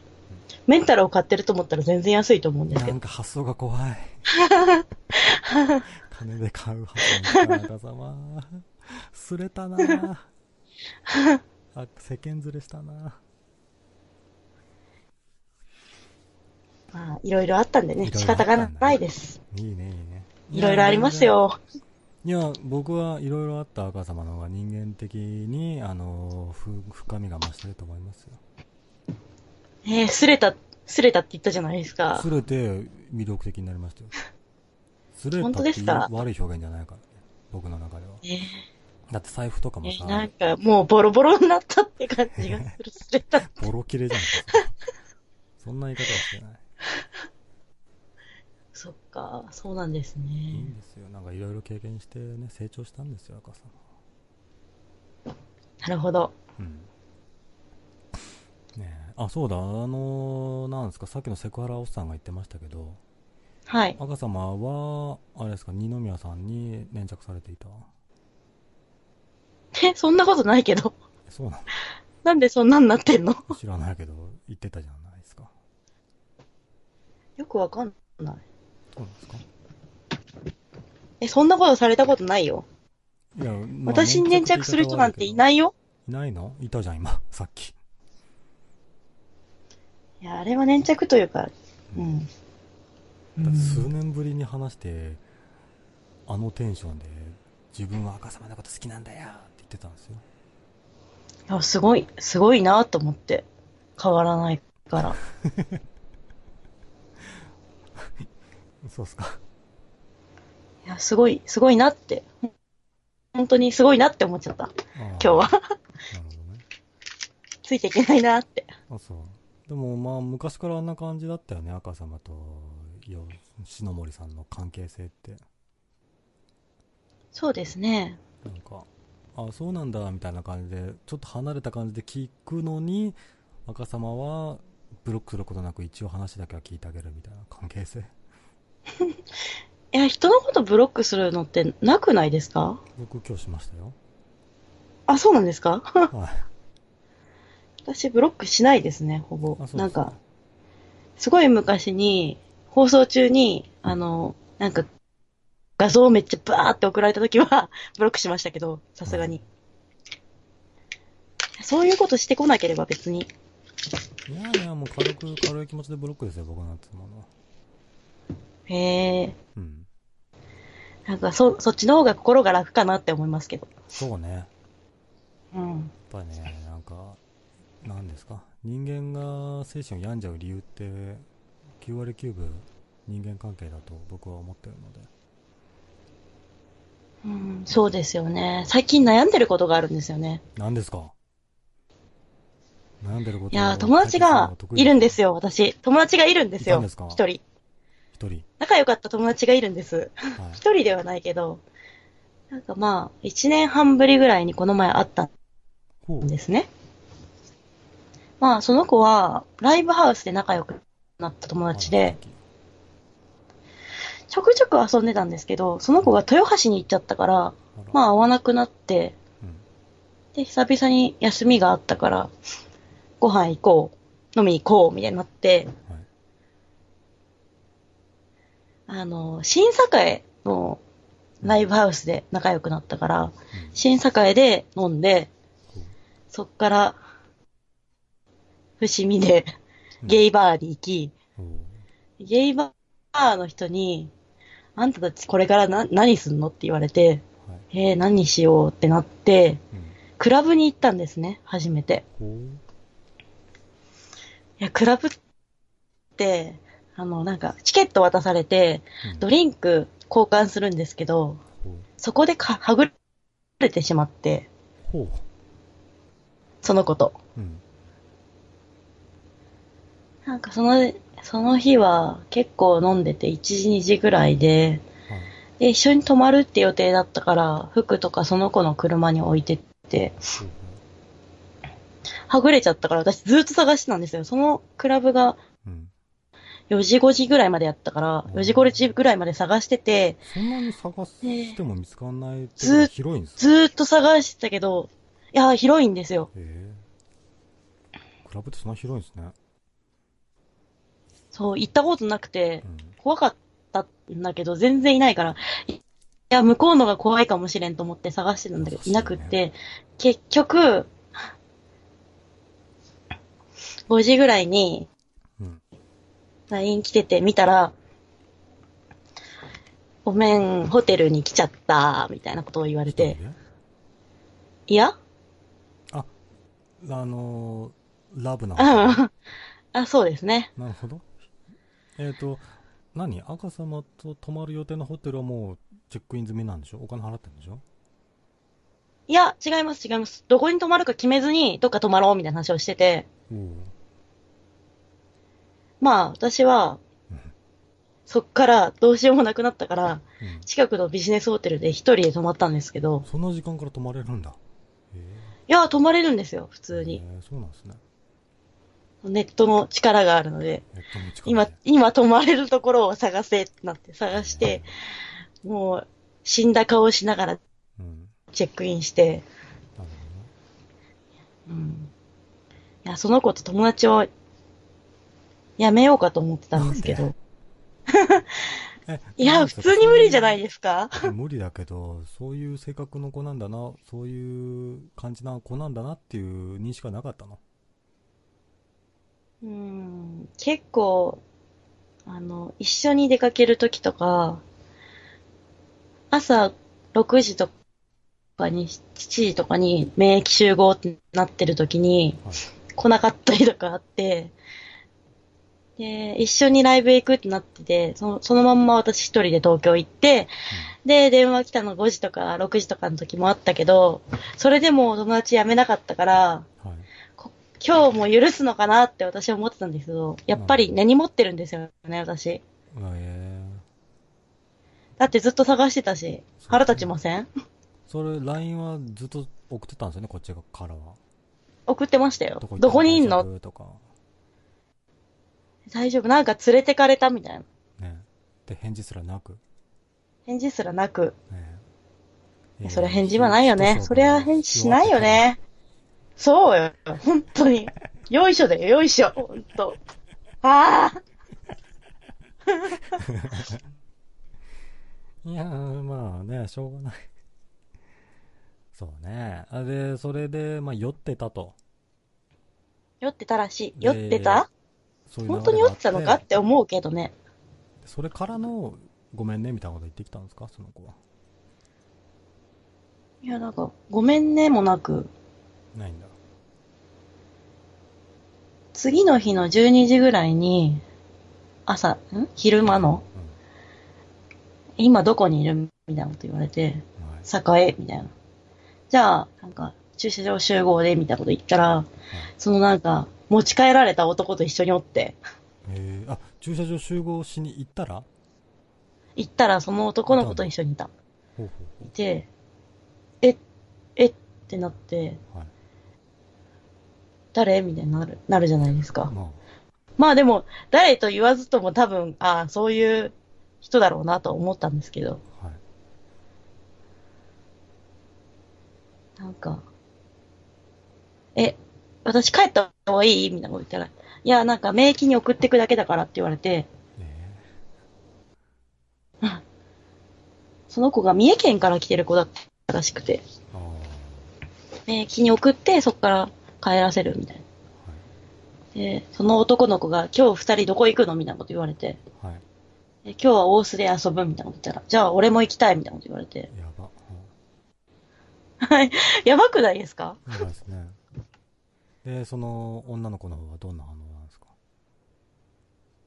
メンタルを買ってると思ったら全然安いと思うんですけど。なんか発想が怖い。金で買う発想の田中様。すれたなあ、世間ずれしたなまあ、いろいろあったんでね、仕方がないです。いいね、いいね。いろいろありますよ。いや、僕はいろいろあった赤様の方が人間的に、あの、ふ深みが増してると思いますよ。えー、すれた、すれたって言ったじゃないですかす。れて魅力的になりましたよ。すれた本って悪い表現じゃないからね。僕の中では。えーだって財布とかもえーさ、なんかもうボロボロになったって感じがする。すれた。ボロ切れじゃんか。そんな言い方はしてない。そっか、そうなんですいいねん。ですよ。なんかいろいろ経験してね、成長したんですよ、赤様。なるほど。うん。あ、そうだ、あのー、なんですか、さっきのセクハラおっさんが言ってましたけど、はい。赤様は、あれですか、二宮さんに粘着されていた？え、そんなことないけど。えそうなの？なんでそんなんなってんの？知らないけど、言ってたじゃないですか。よくわかんない。そうなんですか？え、そんなことされたことないよ。いや、まあ私に粘着する人なんていないよ。いないの？いたじゃん、今、さっき。いや、あれは粘着というか、うん。だって数年ぶりに話して、あのテンションで、自分は赤様のこと好きなんだよって言ってたんですよ。いや、すごい、すごいなと思って。変わらないから。そうっすか。いや、すごい、すごいなって。本当にすごいなって思っちゃった。今日は。なるほどね。ついていけないなって。あ、そう。でもまあ、昔からあんな感じだったよね、赤様と、よ、篠森さんの関係性って。そうですね。なんか、あ、そうなんだ、みたいな感じで、ちょっと離れた感じで聞くのに、赤様は、ブロックすることなく一応話だけは聞いてあげるみたいな関係性。いや、人のことブロックするのってなくないですか？僕今日しましたよ。あ、そうなんですか？はい。私ブロックしないですね、ほぼなんか、すごい昔に、放送中に、あの、なんか、画像をめっちゃバーって送られた時は、ブロックしましたけど、さすがに。そういうことしてこなければ別に。いやいや、もう軽く、軽い気持ちでブロックですよ、僕なんてものは。へえ、うん。なんかそ、そっちの方が心が楽かなって思いますけど。そうね。うん。やっぱりね、なんか、なんですか？人間が精神を病んじゃう理由って、9割9分人間関係だと僕は思ってるので。うん、そうですよね。最近悩んでることがあるんですよね。何ですか？悩んでることいやー、友達がいるんですよ、私。友達がいるんですよ。一人。一人。仲良かった友達がいるんです。はい。一人ではないけど、なんかまあ、一年半ぶりぐらいにこの前会った。んですね。まあ、その子は、ライブハウスで仲良くなった友達で、ちょくちょく遊んでたんですけど、その子が豊橋に行っちゃったから、まあ会わなくなって、うん。で、久々に休みがあったから、ご飯行こう、飲み行こう、みたいになって、はい。あの、新栄のライブハウスで仲良くなったから、うん。新栄で飲んで、そっから、伏見でゲイバーに行き、ゲイバーの人に、あんたたちこれからな何すんの？って言われて、はい。えー、何しよう？ってなって、うん。クラブに行ったんですね、初めて。いや、クラブって、あの、なんか、チケット渡されて、うんドリンク交換するんですけど、ほう。そこでか、はぐれてしまって、ほう。その子と。うん。なんかその、その日は結構飲んでて1時2時ぐらいで、はい。で、一緒に泊まるって予定だったから、服とかその子の車に置いてって。はぐれちゃったから私ずっと探してたんですよ。そのクラブがうん。4時5時ぐらいまでやったから、4時5時ぐらいまで探してて、そんなに探しても見つかんないってず広いんですかずーっと探してたけど、いや、広いんですよ。ええクラブってそんな広いんですね。そう、行ったことなくてう、ん。怖かったんだけど、全然いないから、いや、向こうのが怖いかもしれんと思って探してたんだけど、いなくって、結局、5時ぐらいにうん。LINE 来てて見たら、ごめん、ホテルに来ちゃった、みたいなことを言われて、いや？あのー、ラブなうん。あ、そうですね。なるほど。えっ、と、何？赤様と泊まる予定のホテルはもうチェックイン済みなんでしょ？お金払ってるんでしょ？いや、違います、違います。どこに泊まるか決めずに、どっか泊まろう、みたいな話をしてて、おお。まあ、私はうん、そっからどうしようもなくなったから、うん。近くのビジネスホテルで一人で泊まったんですけど、そんな時間から泊まれるんだ。へいや、泊まれるんですよ、普え通に。へえそうなんですね。ネットの力があるので、ネットの力今で、今泊まれるところを探せってなって探して、もう死んだ顔をしながらうん。チェックインして、なるうん。いや、その子と友達をやめようかと思ってたんですけど。いや、普通に無理じゃないでですか？すか 無理だけど、そういう性格の子なんだな、そういう感じな子なんだなっていう認識はなかったの？うん。結構、あの、一緒に出かけるときとか、朝6時とかに、7時とかに免疫集合ってなってるときにはい。来なかったりとかあって、で、一緒にライブ行くってなってて、そのそのまんま私一人で東京行って、で、電話来たの5時とか6時とかの時もあったけど、それでも友達辞めなかったから、はい。こ今日も許すのかなって私は思ってたんですけど、やっぱり根に持ってるんですよね、私。だってずっと探してたし、腹立ちません？ー、それ、LINE はずっと送ってたんですよね、こっちからは。送ってましたよ。どこにいんの？夫とか。大丈夫なんか連れてかれたみたいな。ね。で、返事すらなく。返事すらなく。ねそれ返事はないよね。一そりゃ返事しないよ。ね。そうよ。本当に。よいしょだよ、よいしょ。ほんと。ああ。いやー、まあね、しょうがない。そうね。あで、それで、まあ、酔ってたと。酔ってたらしい。で酔ってた？そういう本当に酔ってたのかって思うけどね。それからの、ごめんね、みたいなこと言ってきたんですか？その子は。いや、なんか、ごめんねもなく、ないんだ。次の日の12時ぐらいに、朝、ん？昼間の、今どこにいるみたいなこと言われて、うん。はい。栄みたいな。じゃあ、なんか、駐車場集合で、みたいなこと言ったら、そのなんか、持ち帰られた男と一緒におって、えー、あ、駐車場集合しに行ったら？行ったらその男の子と一緒にいた。ほうほういて、え、えってなって。はい。誰？みたいになる、なるじゃないですか。ままあでも、誰と言わずとも多分、ああ、そういう人だろうなと思ったんですけど、あ、はい。なんか、え、私帰った方がいい？みたいなこと言ったら、いや、なんか免疫に送ってくだけだからって言われて、ねその子が三重県から来てる子だったらしくて、ああ、は免疫に送ってそっから帰らせるみたいな。で、その男の子が今日二人どこ行くの？みたいなこと言われて、い。はい。で今日は大須で遊ぶみたいなこと言ったら、じゃあ俺も行きたいみたいなこと言われて、やば。はい。やばくないですか？うん。そうですね。で、その女の子の方はどんな反応なんですか？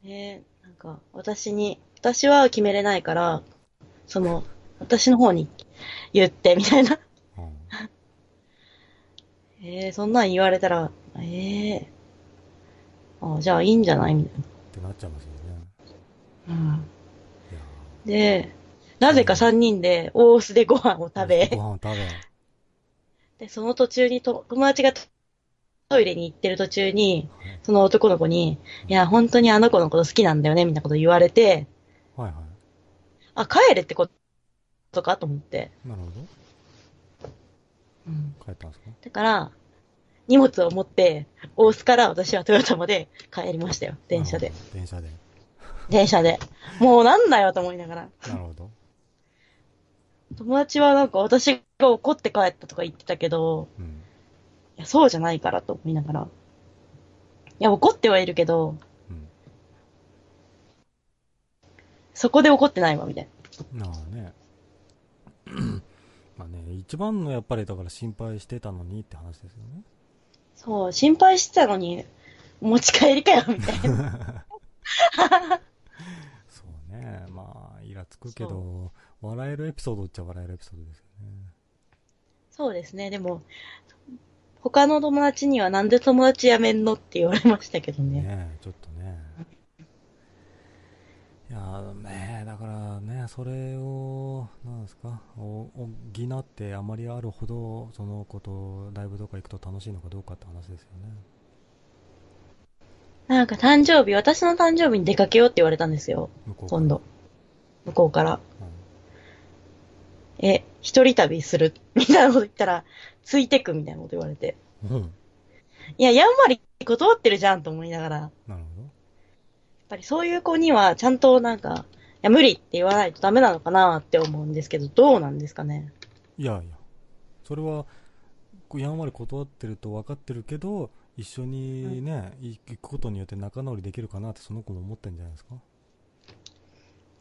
えー、なんか、私に、私は決めれないから、その、私の方に言って、みたいな。うん。えー、そんなん言われたら、えー、あじゃあいいんじゃない？みたいってなっちゃいますよね。な。うん。で、なぜか三人で大須でご飯をー食べご、飯を食べ。で、その途中にと友達がトイレに行ってる途中に、はいその男の子に、いや、本当にあの子のこと好きなんだよね、みたいなこと言われて、はいはあ、帰れってことかと思って。い。なるほうん。ど。帰ったんですか？だから、荷物を持って、大須から私はトヨタまで帰りましたよ。電車で。電車で。電車で。もうなんだよと思いながら。なるほど。友達はなんか私が怒って帰ったとか言ってたけど、うん。いや、そうじゃないからと思いながら。いや、怒ってはいるけど、うん。そこで怒ってないわ、みたいな。なあね。まあね、一番のやっぱりだから心配してたのにって話ですよね。そう、心配してたのに、持ち帰りかよ、みたいな。そうね。まあ、イラつくけど、笑えるエピソードっちゃ笑えるエピソードですよね。そうですね、でも、他の友達にはなんで友達辞めんのって言われましたけどね。ねえ、ちょっとね。いやーねだからね、それを、なんですか、お補ってあまりあるほど、その子とライブとか行くと楽しいのかどうかって話ですよね。なんか誕生日、私の誕生日に出かけようって言われたんですよ。今度。向こうから。うえ、一人旅する？みたいなこと言ったら、ついてくみたいなこと言われて。ん。うん。いや、やんまり断ってるじゃんと思いながら。やっなるほぱりそういう子には、ちゃんとなんか、いや、無理って言わないとダメなのかなって思うんですけど、どうなんですかね。ど。いやいや。それは、やんわり断ってると分かってるけど、一緒にね、行くことによって仲直りできるかなってその子も思ってんじゃないですか？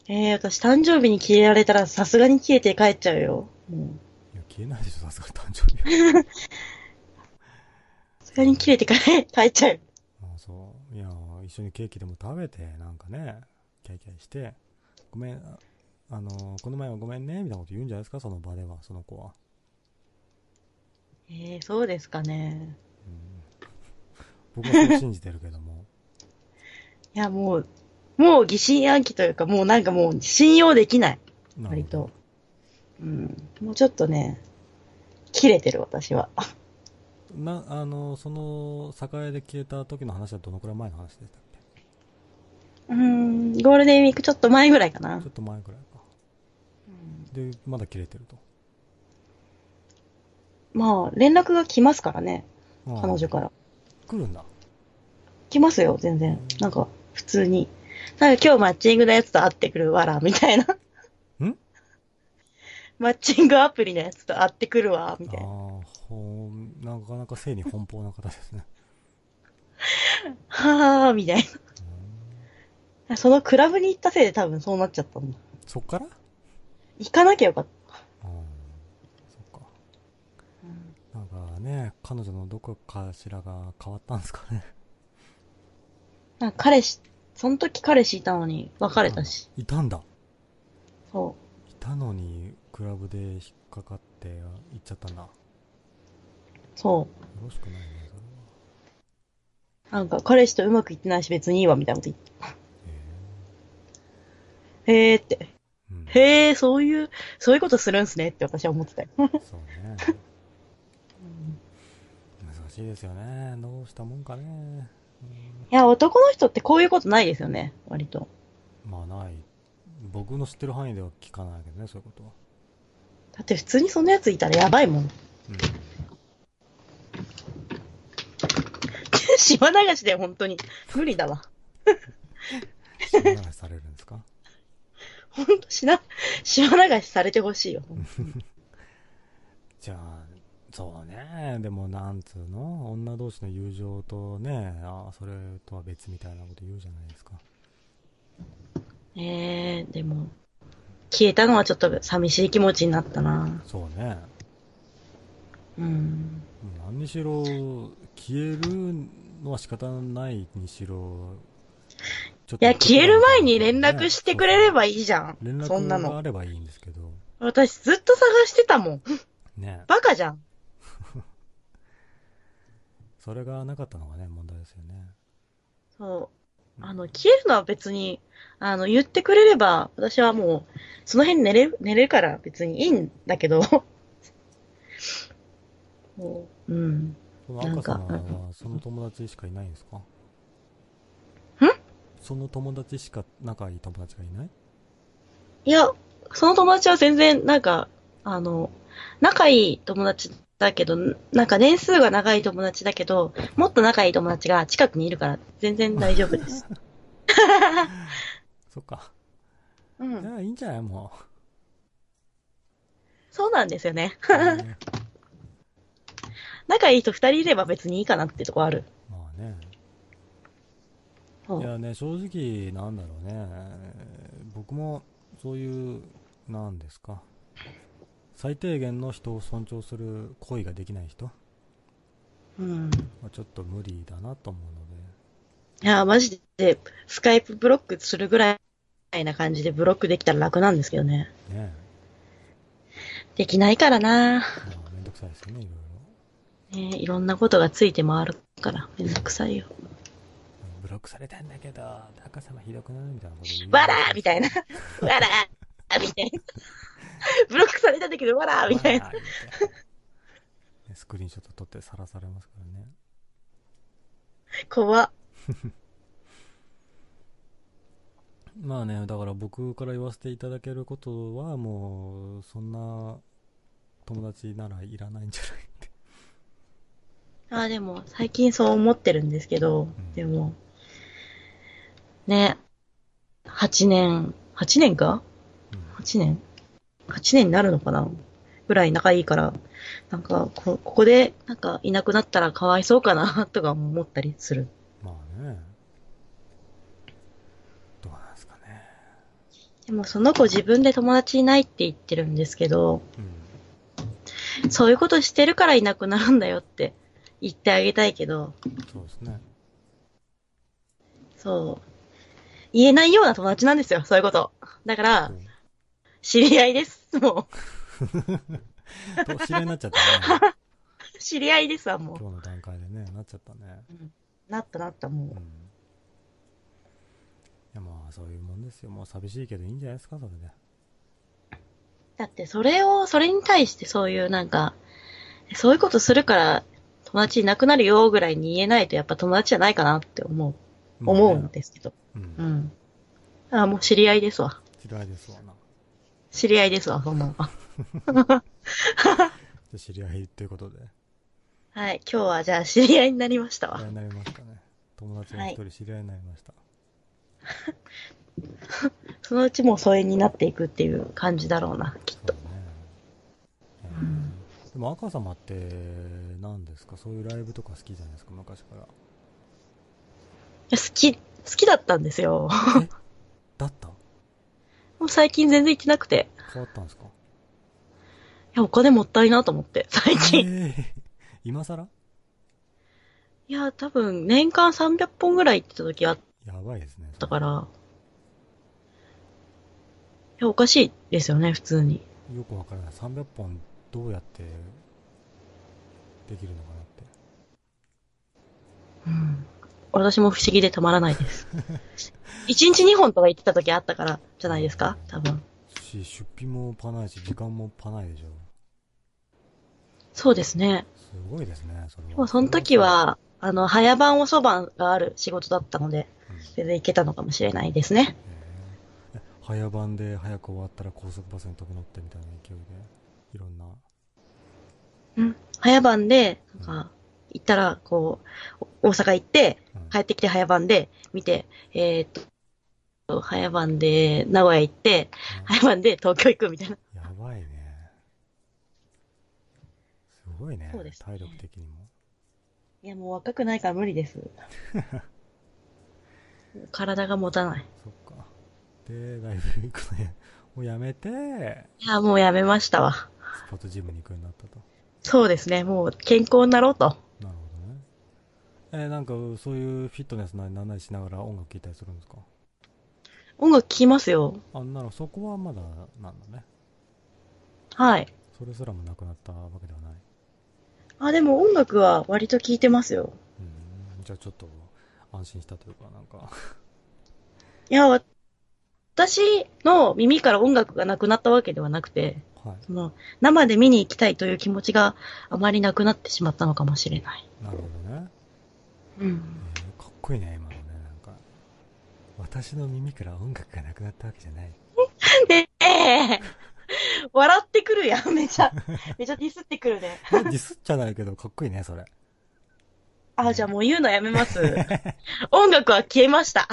えー、私誕生日に消えられたらさすがに消えて帰っちゃうよ。もう。いや、消えないでしょ、さすがに誕生日は。さすがに消えて帰帰っちゃう。ああそう。いや、一緒にケーキでも食べて、なんかね、キャイキャイして、ごめん、ああの、この前はごめんね、みたいなこと言うんじゃないですか、その場では、その子は。えー、そうですかね。僕はそう信じてるけども。いや、もう、もう疑心暗鬼というか、もうなんかもう信用できない。割と。うん。もうちょっとね、切れてる私は。な、あの、その、栄で消えた時の話はどのくらい前の話でしたっうーん、ゴールデンウィークちょっと前ぐらいかなけちょ。っと前くらいか。で、まだ切れてると。まあ、連絡が来ますからね、ああ彼女から。来るんだ。来ますよ、全然。なんか、普通に。なんか今日マッチングのやつと会ってくるわら、みたいな。んマッチングアプリのやつと会ってくるわ、みああたいな。、ほう、なかなか性に奔放な方ですね。はぁー、みたいな。そのクラブに行ったせいで多分そうなっちゃったんだ。そっから？行かなきゃよかった。ああ、そっか。なんかね、彼女のどこかしらが変わったんですかね。なんか彼氏、その時彼氏いたのに別れたし。いたんだ。そいたのに、クラブで引っかかって行っちゃったんだ。よう。そろしくないね、それは。う。なんか彼氏とうまくいってないし別にいいわ、みたいなこと言って。へへーって。え。うん。へー、そういう、そういうことするんすねって私は思ってたよ。そうね。難しいですよね。どうしたもんかね。いや、男の人ってこういうことないですよね、割と。まあない。僕の知ってる範囲では聞かないけどね、そういうことは。だって普通にそんなやついたらやばいもん。うん。島流しで本当に。無理だわ。島流しされるんですか？ほんとしな、島流しされてほしいよ。じゃあ、そうね。でも、なんつうの？女同士の友情とね、あそれとは別みたいなこと言うじゃないですか。えー、でも、消えたのはちょっと寂しい気持ちになったな。そうね。うん。何にしろ、消えるのは仕方ないにしろ、いや、消える前に連絡してくれればいいじゃん。連そんなの。絡があればいいんですけど、私ずっと探してたもん。ね。バカじゃん。それがなかったのがね、問題ですよね。そう。あの、消えるのは別に、あの、言ってくれれば、私はもう、その辺寝れる、寝れるから別にいいんだけど。もう、うん。なんかその友達しかいないんですか？ん？その友達しか仲いい友達がいない？いや、その友達は全然、なんか、あの、仲いい友達だけど、なんか年数が長い友達だけど、もっと仲いい友達が近くにいるから、全然大丈夫です。そっか。いうん。や、いいんじゃないもそうなんですよね。仲いい人二人いれば別にいいかなってとこある。まあね。いやね、正直、なんだろうね。僕も、そういう、なんですか。最低限の人を尊重する行為ができない人？うん。はちょっと無理だなと思うので。いや、マジで、スカイプブロックするぐらいな感じでブロックできたら楽なんですけどね。ねできないからなまあ、めんどくさいですよね、いろいろ。ねいろんなことがついて回るから、めんどくさいよ。ブロックされたんだけど、高様ひどくないみたいなこと言う。わらーみたいな。わらーみたいな。ブロックされたんだけど、わらーみたいな。スクリーンショット撮ってさらされますからね。怖っ。まあね、だから僕から言わせていただけることは、もう、そんな友達ならいらないんじゃないって。ああ、でも、最近そう思ってるんですけど、んでも、ね、8年、8年か？うん ?8 年？?8 年になるのかな？ぐらい仲いいから、なんかこ、ここで、なんか、いなくなったらかわいそうかな、とか思ったりする。まあね。どうなんですかね。でも、その子自分で友達いないって言ってるんですけど、うん。そういうことしてるからいなくなるんだよって言ってあげたいけど、そうですね。そう。言えないような友達なんですよ、そういうこと。だからそ、う知り合いです、もと知り合いになっちゃったね。う。知り合いですわ、も今日の段階でね、なっちゃったね。う。なったなった、もうん。いやまあ、そういうもんですよ。もう寂しいけどいいんじゃないですか、それで。う。だって、それを、それに対してそういうなんか、そういうことするから友達いなくなるよぐらいに言えないとやっぱ友達じゃないかなって思う。思うんですけど。う。うんん。あ、もう知り合いですわ。知り合いですわな。知り合いですわ、そんなの。知り合いということで。はい、今日はじゃあ知り合いになりましたわ知り合い。になりましたね。友達が一人知り合いになりました。そのうちもう疎遠になっていくっていう感じだろうな、きっと。ね。えーでも赤様って何ですか？そういうライブとか好きじゃないですか？昔から。好き、好きだったんですよ。え？だった？もう最近全然行ってなくて。変わったんですか？いや、お金もったいなと思って、最近。えー 今更？いや、多分、年間300本ぐらい行ってた時あっやばいですね。たから。いや、おかしいですよね、普通に。よくわからない。300本どうやってできるのかなって。うん。私も不思議でたまらないです。1日2本とか行ってた時あったから、じゃないですか？多分。し、出費もパないし、時間もパないでしょ。そうですね。すごいですね、それは。その時、は、あの、早番遅番がある仕事だったので、うん全然行けたのかもしれないですね。えーえ早番で早く終わったら高速バスに飛び乗ってみたいな勢いで、いろんな。うん。早番で、なんか、行ったら、こう、お大阪行って、うん帰ってきて早番で見て、えーっと、早番で名古屋行って、うん早番で東京行くみたいな。やばいね。すごいね。そうですね体力的にも。いや、もう若くないから無理です。体が持たない。そっか。で、ライブ行くのや、もうやめて、いや、もうやめましたわ。スポーツジムに行くようになったと。そうですね。もう健康になろうと。えーなんか、そういうフィットネスなりなんなりしながら音楽聴いたりするんですか？音楽聴きますよ。あ、ならそこはまだなんだね。はい。それすらもなくなったわけではない。あ、でも音楽は割と聴いてますよ。うん。じゃあちょっと安心したというか、なんか。いや、わ私の耳から音楽がなくなったわけではなくて、はい。その、生で見に行きたいという気持ちがあまりなくなってしまったのかもしれない。なるほどね。かっこいいね、今のね、なんか。私の耳から音楽がなくなったわけじゃない。ねえ笑ってくるやん、めちゃ。めちゃディスってくるね。えディスっちゃないけど、かっこいいね、それ。あ、じゃあもう言うのやめます。音楽は消えました。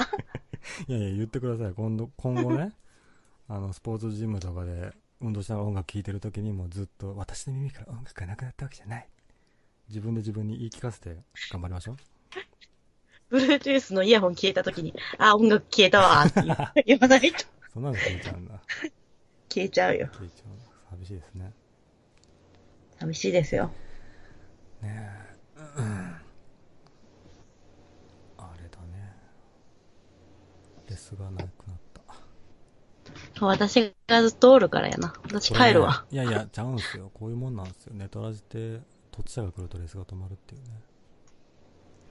いやいや、言ってください。今度、今後ね、あの、スポーツジムとかで運動しながら音楽聴いてる時にもうずっと、私の耳から音楽がなくなったわけじゃない。自分で自分に言い聞かせて頑張りましょう。Bluetooth のイヤホン消えた時に、あ、音楽消えたわーって 言わないとそんなの消えちゃうんだ。消えちゃうよ。消えちゃう。寂しいですね。寂しいですよ。ねえ。うんあれだね。レスがなくなった。私がずっとおるからやな。私帰るわ。いやいや、ちゃうんすよ。こういうもんなんですよ。ネトラジって、土地者が来るとレスが止まるっていうね。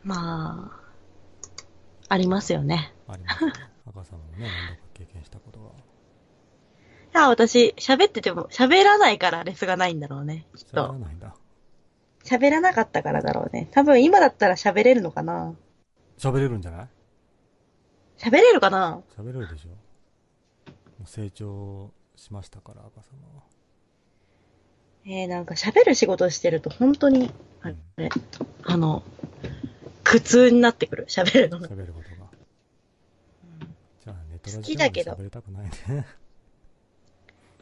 まあ、ありますよね。ありますね。赤さんもね、何度か経験したことが。いや、私、喋ってても、喋らないからレスがないんだろうね。きっ喋らと。ないんだ。喋らなかったからだろうね。多分今だったら喋れるのかな。喋れるんじゃない？喋れるかな？喋れるでしょもう成長しましたから、赤様は。えー、なんか喋る仕事してると本当に、あれ、あの、苦痛になってくる、喋るのが。喋ることが。じゃあ、ネットラ好きだけど喋りたくないね。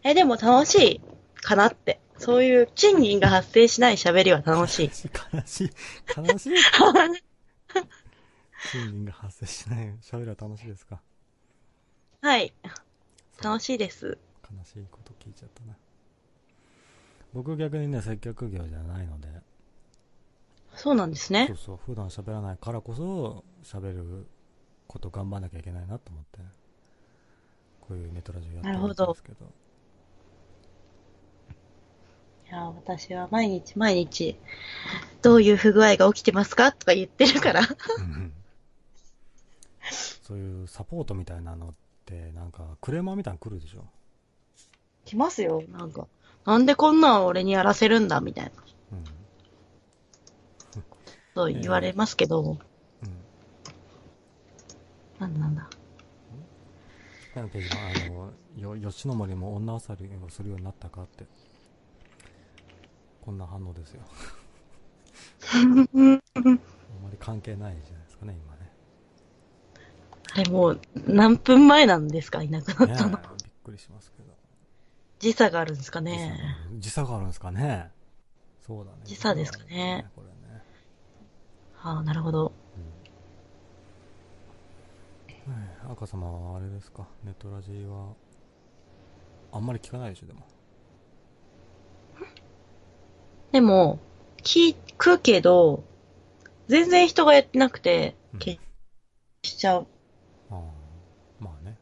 え、でも楽しいかなって。そういう賃金が発生しない喋りは楽しい。悲しい。悲しい。賃金が発生しない喋りは楽しいですか？はい。楽しいです。悲しいこと聞いちゃったな。僕逆にね、接客業じゃないので、そうなんですねそう。そう、普段喋らないからこそ、喋ること頑張んなきゃいけないなと思って、こういうネットラジオやってるんですけど。いや、私は毎日毎日、どういう不具合が起きてますかとか言ってるから。うんそういうサポートみたいなのって、なんか、クレーマーみたいなの来るでしょ。来ますよ、なんか。なんでこんなん俺にやらせるんだみたいな。うん。そう言われますけど、うん。なんだなんだ。なんかあの、よ、吉野森も女あさりをするようになったかって。こんな反応ですよ。あんまり関係ないじゃないですかね、今ね。あれもう、何分前なんですかいなくなねったの。えびっくりしますけど。時差があるんですかね。時差があるんですかね。そうだね。時差ですかねこれね。はあ、なるほど。うんはい赤様はあれですか、ネットラジは、あんまり聞かないでしょ、でも。でも、聞くけど、全然人がやってなくてうん、消しちゃう。ああ、まあね。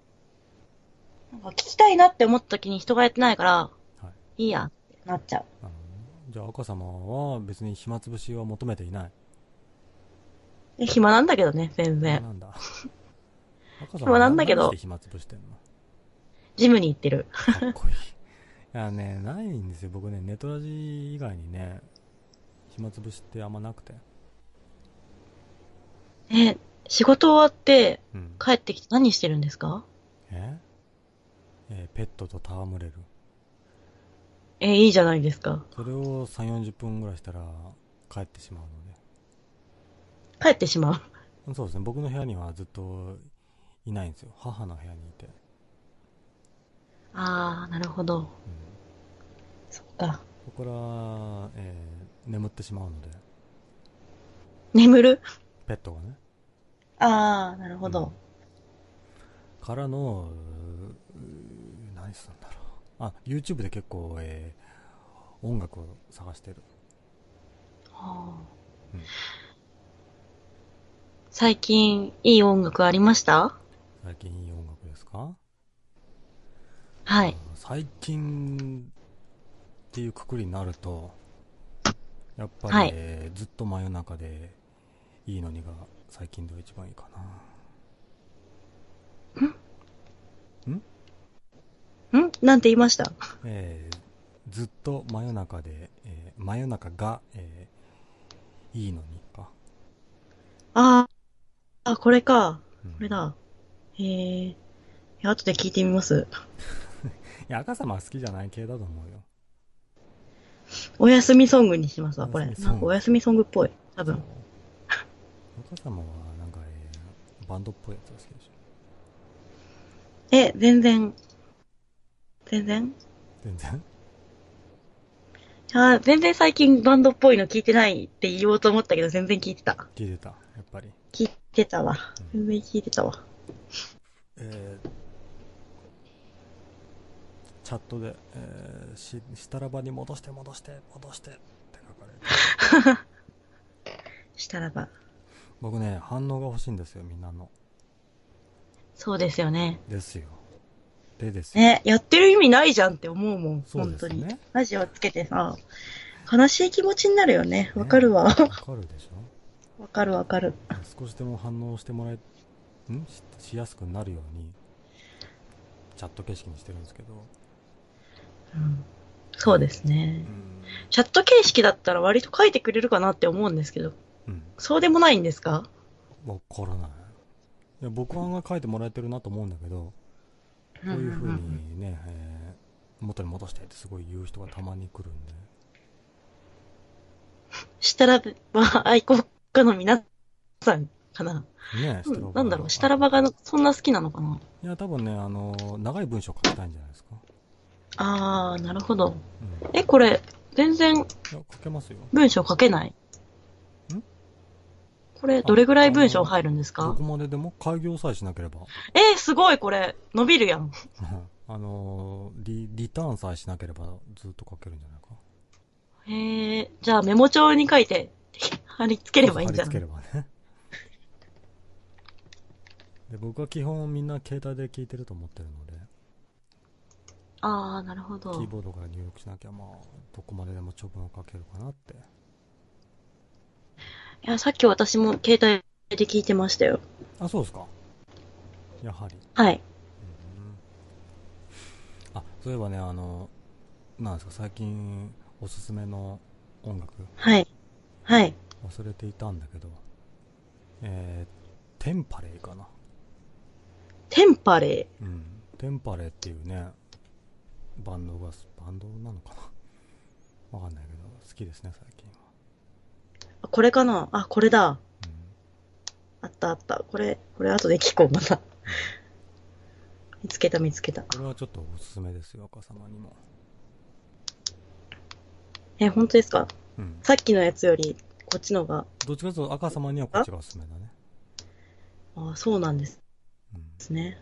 なんか聞きたいなって思った時に人がやってないから、はい。いいや、ってなっちゃう。あのじゃあ赤様は別に暇つぶしは求めていない。え暇なんだけどね、全然。なんだ。赤暇なんだけど暇つぶしてんの？ジムに行ってる。かっこいい。いやね、ないんですよ。僕ね、ネトラジ以外にね、暇つぶしってあんまなくて。え、仕事終わってうん。帰ってきて何してるんですか？え？えーペットと戯れる。え、いいじゃないですか。それを3、40分ぐらいしたら帰ってしまうの帰ってしまう。で。そうですね。僕の部屋にはずっといないんですよ。母の部屋にいて。あー、なるほど。うん。そっか。そこから、えー眠ってしまうので、眠る？ペットがね。あー、なるほど。からの、何するんだろう。あ、YouTube で結構、えー音楽を探してる。はーうん最近、いい音楽ありました？最近いい音楽ですか？はい。最近っていうくくりになると、やっぱり、はい。えーずっと真夜中でいいのにが最近では一番いいかな。ん？なんて言いました？えーずっと真夜中で、えー真夜中が、えーいいのにか。あー、あ、これか。うんこれだ。へー。いや後で聞いてみます。いや、赤様は好きじゃない系だと思うよ。お休みソングにしますわ、これ。お休みソングなんかお休みソングっぽい。多分。赤様はなんか、えーバンドっぽいやつが好きでしょ。え、全然。全然？全然？あー全然最近バンドっぽいの聞いてないって言おうと思ったけど、全然聞いてた。聞いてた、やっぱり。聞いてたわ。全然聞いてたわ。えーチャットで、えーし、したらばに戻して戻して戻してって書かれて。したらば。僕ね、反応が欲しいんですよ、みんなの。そうですよね。ですよ。でですよ。ね、やってる意味ないじゃんって思うもん。そう本当に。ラジオつけてさ、悲しい気持ちになるよね。わかるわ。わかるでしょわかるわかる。少しでも反応してもらえ、ん？ししやすくなるように、チャット形式にしてるんですけど。うんそうですうね。ん。チャット形式だったら割と書いてくれるかなって思うんですけど、うん。そうでもないんですか？わからない。いや僕案が書いてもらえてるなと思うんだけど、こういう風んんんにね、えー元に戻してってすごい言う人がたまに来るんで。したらば愛好家の皆さんかな。ねうんなんだろう、したらばがそんな好きなのかないや、多分ね、あの、長い文章書きたいんじゃないですか。あー、なるほど。うん。いえ、これ、全然や、書けますよ。文章書けない？ん？これ、どれぐらい文章入るんですどかこまででも開業さえしなければ。えー、すごい、これ、伸びるやん。あの、リ、リターンさえしなければずっと書けるんじゃないか。へえ、じゃあメモ帳に書いて、貼り付ければいいんじゃ貼り付ないければね。で、僕は基本みんな携帯で聞いてると思ってるので、あー、なるほど。キーボードから入力しなきゃ、まあ、どこまででも長文を書けるかなって。いや、さっき私も携帯で聞いてましたよ。あ、そうですか。やはり。はい。あ、そういえばね、あの、なんですか、最近おすすめの音楽はい。はい。忘れていたんだけど、えー、テンパレーかな。テンパレうん。テンパレーっていうね、バンドが、バンドなのかな？わかんないけど、好きですね、最近は。ー。これかな？あ、これだ。うん。あったあった。これ、これ後で聞こう、また。見つけた見つけた。これはちょっとおすすめですよ、赤様にも。え、本当ですか？うん。さっきのやつより、こっちの方が、どっちかというと赤様にはこっちがおすすめだね。ああ、そうなんですうん。ですね。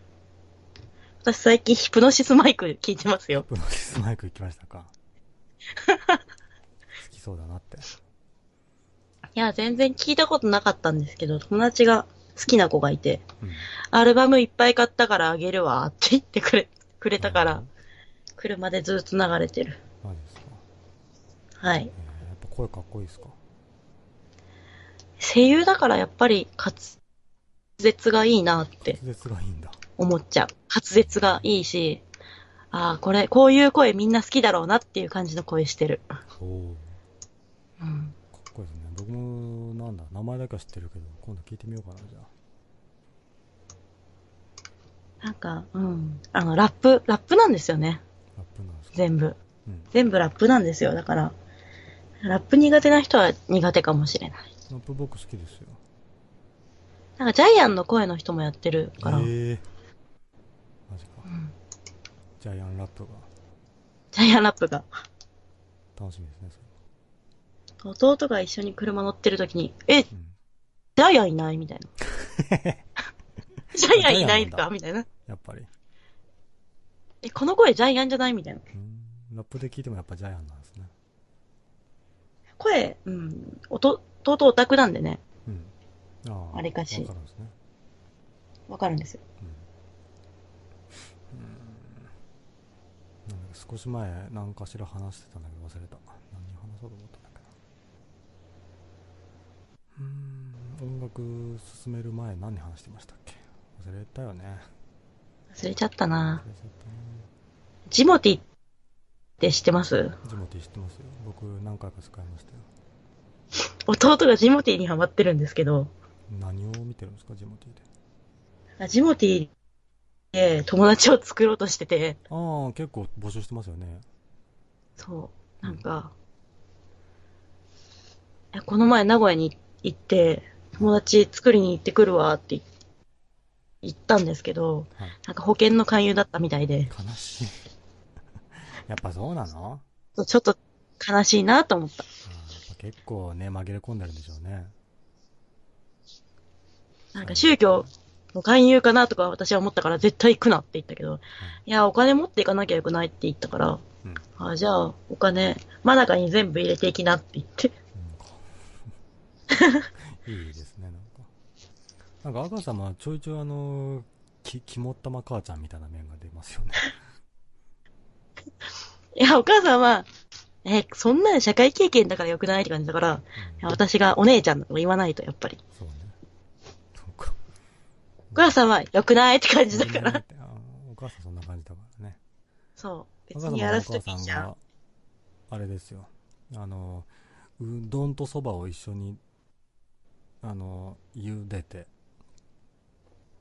私最近ヒプノシスマイク聞いてますよ。プロレスマイク行きましたか？好きそうだなって。いや、全然聞いたことなかったんですけど、友達が好きな子がいて、うん。アルバムいっぱい買ったからあげるわって言ってくれ、くれたからうん、車でずっと流れてる。マジですか？はい。えー、やっぱ声かっこいいですか？声優だからやっぱり滑舌がいいなって滑舌がいいんだ。思っちゃう。滑舌がいいし、ああ、これ、こういう声みんな好きだろうなっていう感じの声してる。おお。うん。かっこいいですね。僕も、なんだ、名前だけは知ってるけど、今度聞いてみようかな、じゃあ。なんか、うん。あの、ラップ、ラップなんですよね。ラップなんですか？全部。うん。全部ラップなんですよ。だから、ラップ苦手な人は苦手かもしれない。ラップ僕好きですよ。なんかジャイアンの声の人もやってるから、ええマジかう。ん、ジャイアンラップがジャイアンラップが。楽しみですね、そ弟が一緒に車乗ってる時に、え、ジれ。うん。ャイアンいない？みたいな。ジャイアンいないかみたいな。やっぱり。え、この声ジャイアンじゃない？みたいな。うん。ラップで聞いてもやっぱジャイアンなんですね。声、うん、弟、弟オタクなんでね、うん。ああ。あれかしわかるんですね。わかるんですよ。うん。うん。なんだか少し前、何かしら話してたんだけど忘れた。何話そうと思ったんだっけな。うーん。音楽進める前何話してましたっけ？忘れたよね。忘れちゃったな忘れちゃったね。ジモティって知ってます？ジモティ知ってますよ。僕何回か使いましたよ。弟がジモティにハマってるんですけど、何を見てるんですか、ジモティで。あジモティで友達を作ろうとしてて、ああ、結構募集してますよね。そう、なんか、えこの前名古屋に行って、友達作りに行ってくるわって言ったんですけど、はい。なんか保険の勧誘だったみたいで、悲しい。やっぱそうなの？ちょっと悲しいなと思った。結構ね、紛れ込んでるんでしょうね。なんか宗教の勧誘かなとか私は思ったから絶対行くなって言ったけど、いや、お金持っていかなきゃよくないって言ったから、うん。あじゃあ、お金、真中に全部入れていきなって言って。うん、いいですね、なんか。なんか赤様はちょいちょいあの、き、肝っ玉母ちゃんみたいな面が出ますよね。いや、お母さんは、え、そんな社会経験だからよくないって感じだから、いや私がお姉ちゃんだと言わないと、やっぱり。そうね。そうか。お母さんは良くないって感じだから。お母さんそんな感じだからね。そう。別にやらせときじゃんが。、あれですよ。あの、うどんとそばを一緒に、あの、茹でて、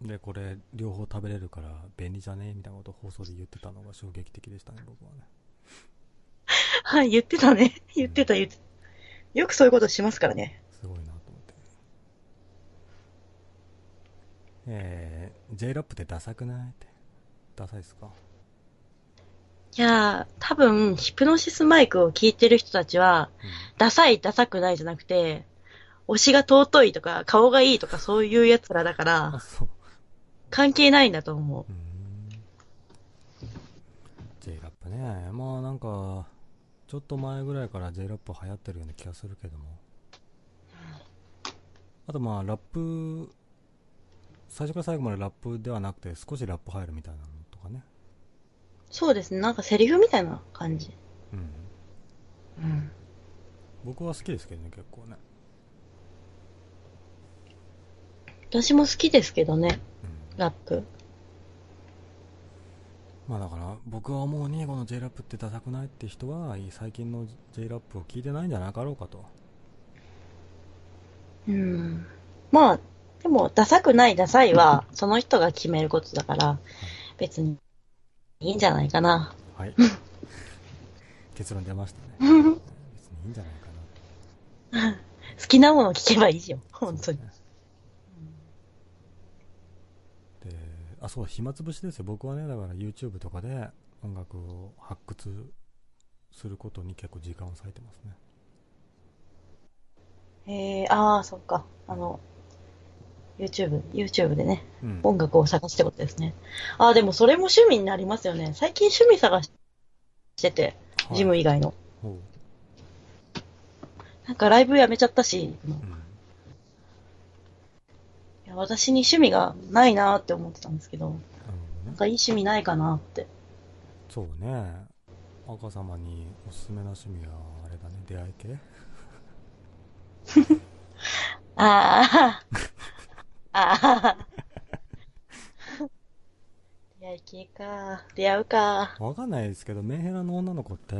で、これ、両方食べれるから便利じゃね？みたいなことを放送で言ってたのが衝撃的でしたね、僕はね。はい、言ってたね。言ってた、言ってた。よくそういうことしますからね。すごいなと思って。えー、J ラップってダサくない？って。ダサいですか？いやー、多分、ヒプノシスマイクを聞いてる人たちは、うん。ダサい、ダサくないじゃなくて、推しが尊いとか、顔がいいとか、そういう奴らだかあ、ら、そう。関係ないんだと思うう。ーん。J ラップね。まあなんか、ちょっと前ぐらいから J ラップ流行ってるような気がするけども。あとまあラップ、最初から最後までラップではなくて少しラップ入るみたいなのとかね。そうですね。なんかセリフみたいな感じ。うん。うん。僕は好きですけどね、結構ね。私も好きですけどね、うん。ラップ。まあだから僕は思うにこの J ラップってダサくないって人は最近の J ラップを聞いてないんじゃなかろうかと。うん。まあ、でも、ダサくないダサいは、その人が決めることだから、別に、いいんじゃないかな。はい。結論出ましたね。別にいいんじゃないかな。好きなもの聞けばいいよ。本当に。で、あ、そう、暇つぶしですよ。僕はね、だから YouTube とかで音楽を発掘することに結構時間を割いてますね。えー、ああ、そっか。あの、YouTube、YouTube でね、うん。音楽を探すってことですね。ああ、でもそれも趣味になりますよね。最近趣味探してて、はいジム以外の。ほうなんかライブやめちゃったし、うん。私に趣味がないなーって思ってたんですけど、なんかいい趣味ないかなって。そうね。赤様におすすめな趣味はあれだね、出会い系？あ あ、ああ。出会い系か。出会うか。わかんないですけど、メンヘラの女の子って、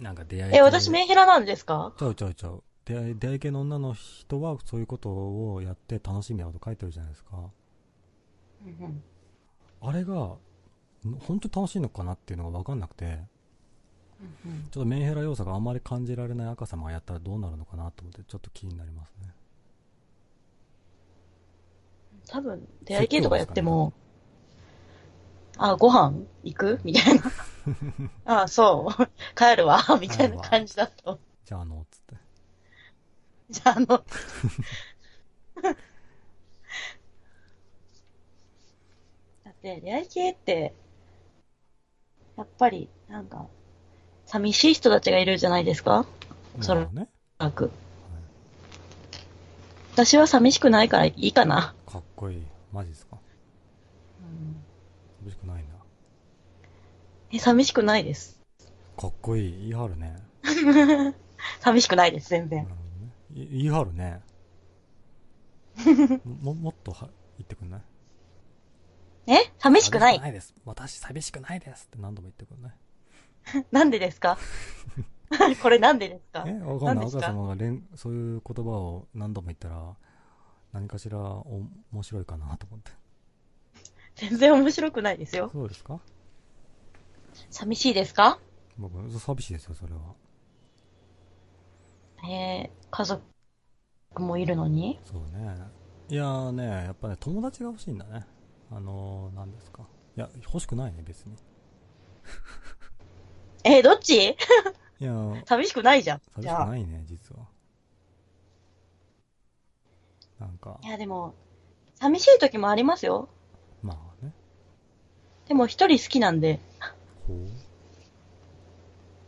なんか出会い系？え、私メンヘラなんですか？ちゃうちゃうちゃう。出会い、出会い系の女の人はそういうことをやって楽しみなこと書いてるじゃないですか。うんうんあれが、ん本当に楽しいのかなっていうのがわかんなくて、うんうんちょっとメンヘラ要素があんまり感じられない赤様がやったらどうなるのかなと思って、ちょっと気になりますね。多分、出会い系とかやっても、あ、ご飯行く？みたいな。あ、そう。帰るわ。みたいな感じだと。じゃああの、つって。じゃあ、あの、だって、出会い系って、やっぱり、なんか、寂しい人たちがいるじゃないですか？それまあね。く。私は寂しくないからいいかな。かっこいい。マジですか？うん寂しくないな。え、寂しくないです。かっこいい。言い張るね。寂しくないです、全然なる。言い張るね。も、もっとは言ってくんない？え？寂しくない？寂しくないです。私寂しくないですって何度も言ってくんない？なんでですか？これなんでですか？え？わかんない。赤様が連そういう言葉を何度も言ったら、何かしらお面白いかなと思って。全然面白くないですよ。そうですか？寂しいですか？僕、寂しいですよ、それは。えー、家族もいるのに？そうね。いやーね、やっぱね、友達が欲しいんだね。あのー、何ですか。いや、欲しくないね、別に。えー、どっち？いやー、寂しくないじゃん。寂。しくないね、実は。なんかい、や、でも、寂しい時もありますよ。まあね。でも一人好きなんで、ほう。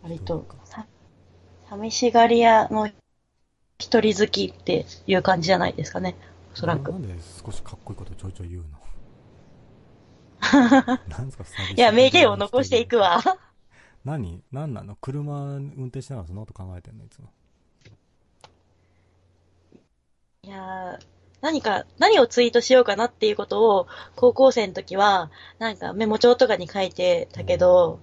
割と寂しがり屋の一人好きっていう感じじゃないですかね。おそらくな。んで少しかっこいいことちょいちょい言うの？なんですか、いや、名言を残していくわ。何？何なの？車運転しながらそんなこと考えてんのいつも。いやー何か、何をツイートしようかなっていうことを、高校生の時は、なんかメモ帳とかに書いてたけど、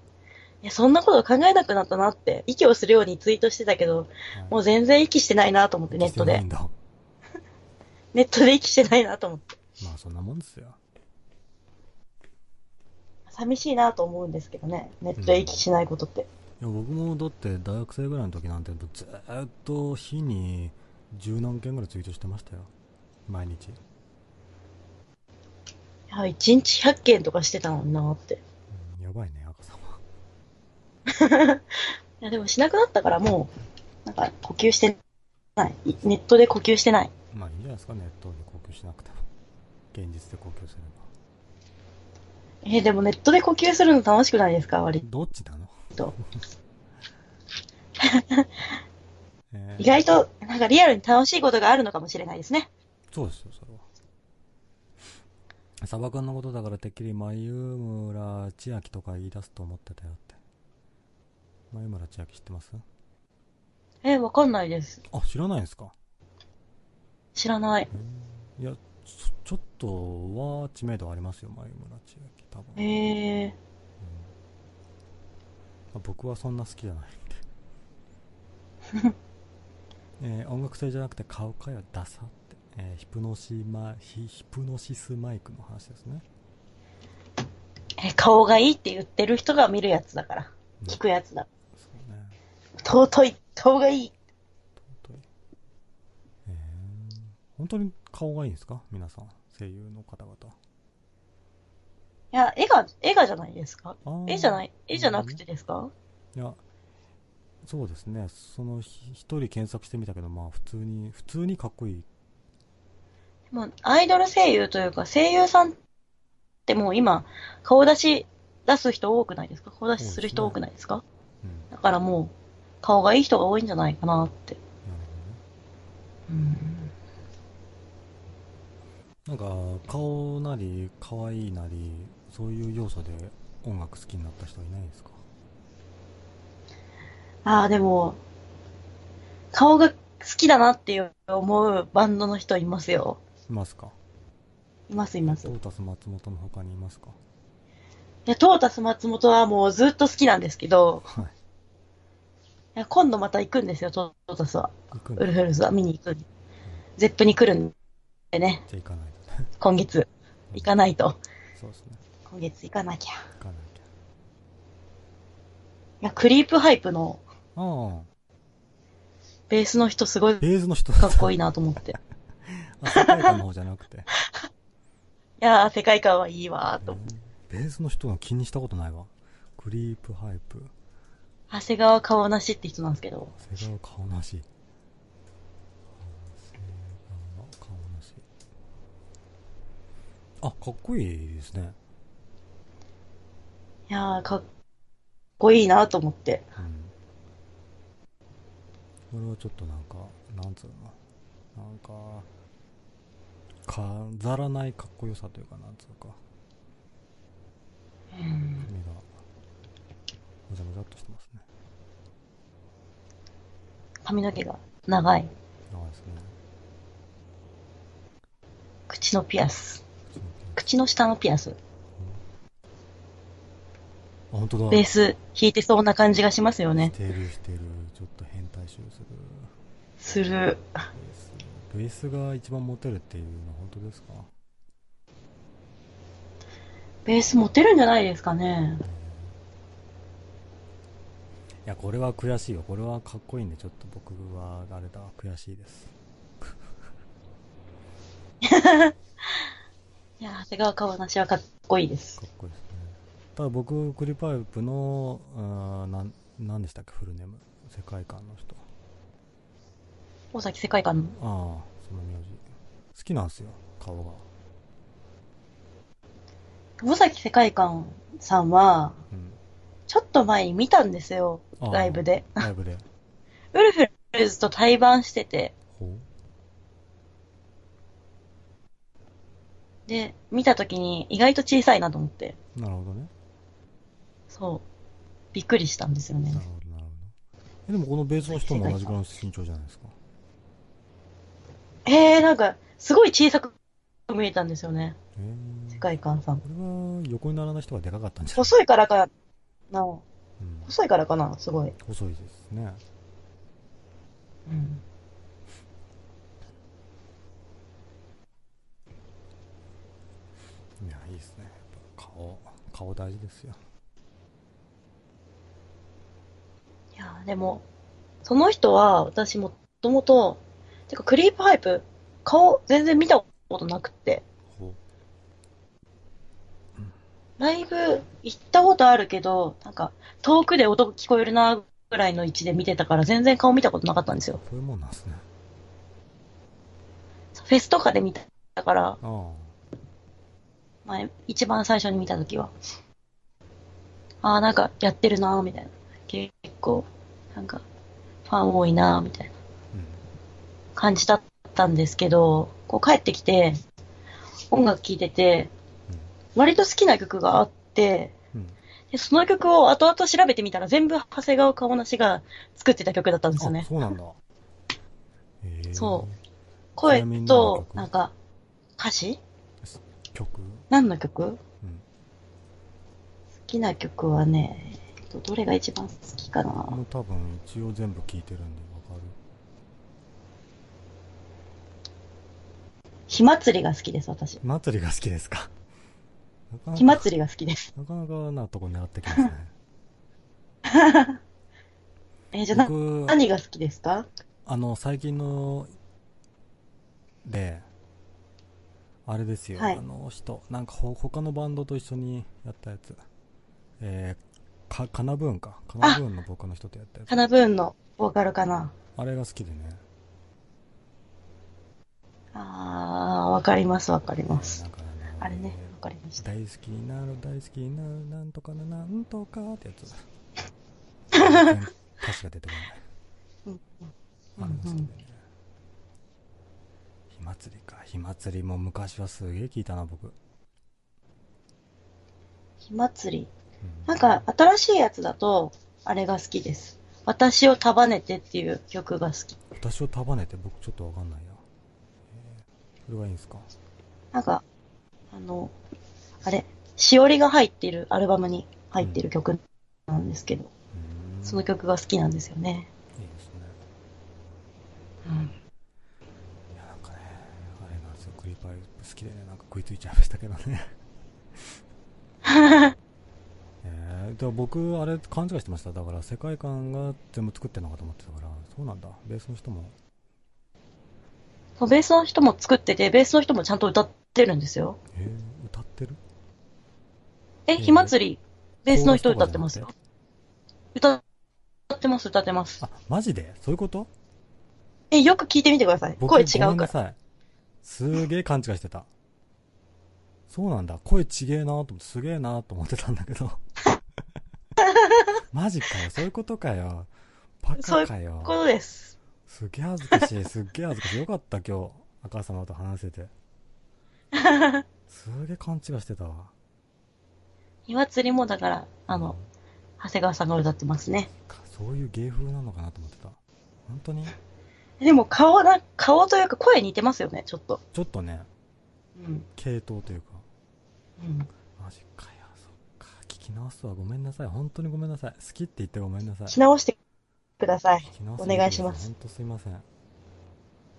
いや、そんなこと考えなくなったなって、息をするようにツイートしてたけど、もう全然息してないなと思って、ネットで。ネットで息してないなと思って。まあそんなもんですよ。寂しいなと思うんですけどね。ネットで息しないことって。いや僕もだって大学生ぐらいの時なんてずーっと日に十何件ぐらいツイートしてましたよ。毎日。いや、1日100件とかしてたのになって。うん、やばいね。いや、でもしなくなったからもう、なんか呼吸してない。いネットで呼吸してない。まあいいんじゃないですか、ネットで呼吸しなくても。現実で呼吸すれば。えーでもネットで呼吸するの楽しくないですか割どっちなの？と。えー意外と、なんかリアルに楽しいことがあるのかもしれないですね。そうですよ、それは。サバ缶のことだからてっきり眉村千秋とか言い出すと思ってたよって。眉村千秋知ってます？えーわかんないです。あ、知らないんですか？知らない。いや、ちょちょっとは知名度ありますよ、眉村千秋。多分。えー、まあ僕はそんな好きじゃないんで、えー音楽性じゃなくて顔かよダサって、えーヒプノシマヒヒプノシスマイクの話ですねえー顔がいいって言ってる人が見るやつだから。ね聞くやつだ。尊い。顔がい。い。尊い。えー本当に顔がいいんですか？皆さん。声優の方々。いや、絵が、絵がじゃないですか？絵じゃない、絵じゃなくてですか？いやそうですね。そのひ一人検索してみたけどまあ普通に普通にかっこいい。もう、アイドル声優というか、声優さんってもう今、顔出し出す人多くないですか？顔出しする人多くないですか？うんだからもう、顔がいい人が多いんじゃないかなって。なるほどねうん。なんか顔なり可愛いなりそういう要素で音楽好きになった人はいないですか？ああ、でも、顔が好きだなっていう思うバンドの人いますよ。いますか？いますいます。いトータス松本の他にいますか？や、トータス松本はもうずっと好きなんですけど、はいいや今度また行くんですよ、トータスは。ウルフルズは見に行く。ゼップに来るんでね、じゃあ行かないとね今月行かないと。そうですね今月行かなきゃ。い行かなきや、クリープハイプのゃああベースの人すごいベースの人かっこいいいなと思って。い あ世界観の方じゃなくて やー、世界観はいいわーと。ベースの人が気にしたことないわクリープハイプ長谷川顔なしって人なんですけど、長谷川顔なし。長谷川顔なし。あかっこいいですね。いやー、かっこいいなと思って。うん。これはちょっとなんかなんつうの？なんか飾らないかっこよさというかなんつうか。うん。目がもじゃもじゃっとしてますね髪の毛が長い。長いですね口のピアス。口の下のピアス。あ本当だベース弾いてそうな感じがしますよしね。てるしてるちょっと変態臭するする。ベースが一番モテるっていうのは本当ですか？ベース持てるんじゃないですかね。いやこれは悔しいよこれはかっこいいんでちょっと僕はあれだ悔しいです。いやー、長谷川顔なしはかっこいいです。か。っこいいですね。ただ僕クリパイプのあーなんなんでしたっけ？フルネーム。世界観の人。大崎世界観の？ああその名字。好きなんですよ顔が。大崎世界観さんは、うんちょっと前に見たんですよ。ライブで。ライブで。ウルフルズと対バンしてて、ほで、見た時に意外と小さいなと思って、うなるほどね。そう、びっくりしたんですよね。なる。ほどなるほど。えでもこのベースの人も同じぐらいの身長じゃないですか。えー、なんか、すごい小さく見えたんですよね。世界観さん。これは横にならない人がでかかったんじゃない？細いからかな、うん、細いからかな、すごい。細いですねうん。いや、いいですね。顔、顔大事ですよ。いや、でも、その人は私もともと、てかクリープハイプ、顔全然見たことなくって。ほライブ行ったことあるけど、なんか遠くで音聞こえるなぐらいの位置で見てたから全然顔見たことなかったんですよ。そういうもんなんですね。フェスとかで見たから、ああ。前、一番最初に見たときは。ああ、なんかやってるなーみたいな。結構、なんか、ファン多いなーみたいなうん。感じだったんですけど、こう帰ってきて、音楽聴いてて、割と好きな曲があって、うん。でその曲を後々調べてみたら全部長谷川顔なしが作ってた曲だったんですよあね。そうなんだ。ええそう声と、曲なんか、歌詞？曲？何の曲？好うん。きな曲はね、えっとどれが一番好きかなもう多分一応全部聞いてるんでわかる。火祭りが好きです、私。祭りが好きですか？火か、祭りが好きです。なかなかなとこ狙ってきますね。えーじゃあ何が好きですか？あの、最近の、で、あれですよ、はいあの人、なんかほ他のバンドと一緒にやったやつ。えー、か、カナブーンか。カナブーンの僕の人とやったやつ。カナブーンのボーカルかなあれが好きでね。あー、わかります、わかりますな。んかあれね、わかりました。大好きになる、大好きになる、なんとかな、なんとかってやつ。歌詞が出てこうんない。あれが好きでね。火祭りか。火祭りも昔はすげえ聞いたな、僕。火祭り？うんなんか、新しいやつだと、あれが好きです。私を束ねてっていう曲が好き。私を束ねて？僕ちょっとわかんないや。えーそれはいいんすか？なんか、あの、あれ、しおりが入っているアルバムに入っている曲なんですけど、うーんその曲が好きなんですよね。いいですね。うん。いや、なんかね、あれなんですよ、クリーパー好きでね、なんか食いついちゃいましたけどね。えー、でも僕、あれ勘違いしてました。だから世界観が全部作ってるのかと思ってたから、そうなんだ。ベースの人も。そうベースの人も作ってて、ベースの人もちゃんと歌ってるんですよ。えー、歌ってる？え、え火祭り、ベースの人歌ってますよ。歌ってます、歌ってますあ。、マジで？そういうこと？え、よく聞いてみてください。僕声違うから。ごめんなさい。すげえ勘違いしてた。そうなんだ。声ちげえなと思って、すげえなと思ってたんだけど。マジかよ。そういうことかよ。バカかよ。こうです。すげえ恥ずかしい。すっげえ恥ずかしい。よかった、今日。赤様と話せて。すげえ勘違いしてたわ。火祭りもだから、あの、長谷川さんが歌ってますね。かそういう芸風なのかなと思ってた。本当に？でも顔な、顔というか声似てますよね、ちょっと。ちょっとね、うん。系統というか。うん。マジかよ。そっか。聞き直すわ。ごめんなさい。本当にごめんなさい。好きって言ってごめんなさい。し直してください。お願いします本当すいません。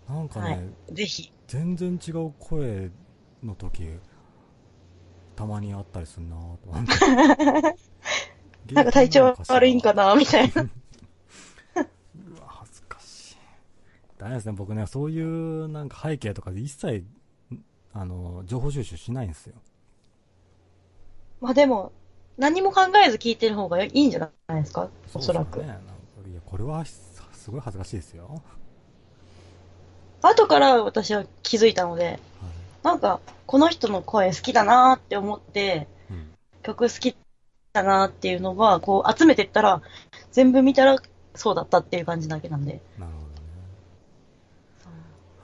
なんかね、はい。ぜひ。全然違う声の時、たまにあったりすんなと思って。なんか体調悪いんかなみたいな。うわ、恥ずかしい。ダメですね。僕ね、そういうなんか背景とかで一切、んあの、情報収集しないんですよ。まあでも、何も考えず聞いてる方がいいんじゃないですか？おそらく。ね。いや、これはすすごい恥ずかしいですよ。はい後から私は気づいたので、なんか、この人の声好きだなーって思って、うん。曲好きだなーっていうのは、こう集めてったら、全部見たらそうだったっていう感じだけなんで。なるほどね。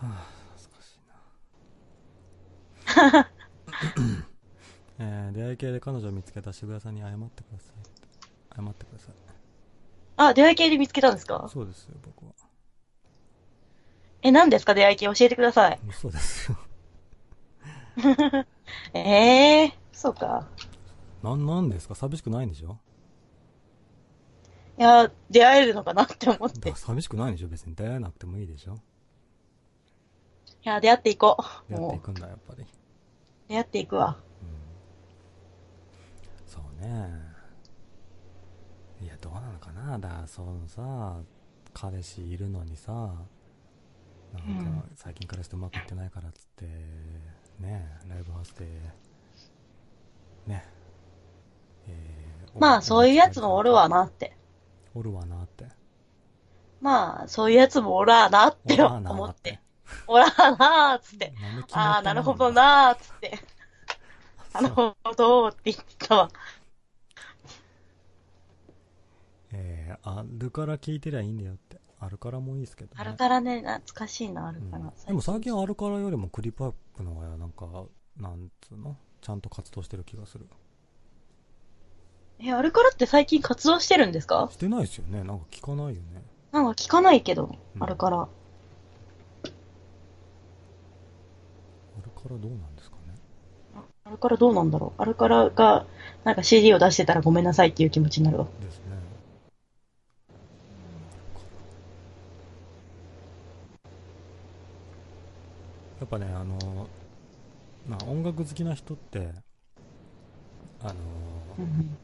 はあ、恥ずかしいな。えー、出会い系で彼女を見つけた渋谷さんに謝ってください。謝ってください。あ、出会い系で見つけたんですか？そうですよ、僕は。え、何ですか？出会い系教えてください。嘘ですよ。え えー、そうか。なん、なんですか？寂しくないんでしょ？いや、出会えるのかなって思って。寂しくないんでしょ？別に出会えなくてもいいでしょ？や、出会っていこう。やっていもくんだ、やっぱり。出会っていくわ。うん。そうね。いや、どうなのかな？だから、そのさ、彼氏いるのにさ、なんか、最近彼氏とうまくいってないからっつって、ね、ライブハウスで、ね、えーまあ、そういうやつもおるわ。なって。おるわなって。まあ、そういうやつもおらーなって思って。おらーなーっつって。ああ、ないるほどなーっつって。なるほどって言ってたわ。えー、あるから聞いてりゃいいんだよって。あるからもいいですけど、ね。あるからね、懐かしいのあるうんから。でも最近アルカラよりもクリップアップの方がなんか、なんつうの？ちゃんと活動してる気がする。え、あるからって最近活動してるんですか？してないですよね。なんか聞かないよね。なんか聞かないけど、うんあるから。アルカラどうなんですかね？あるからどうなんだろう。あるからが、なんか CD を出してたらごめんなさいっていう気持ちになるわ。ですね。やっぱね、あの、まあ、音楽好きな人って、あの、うん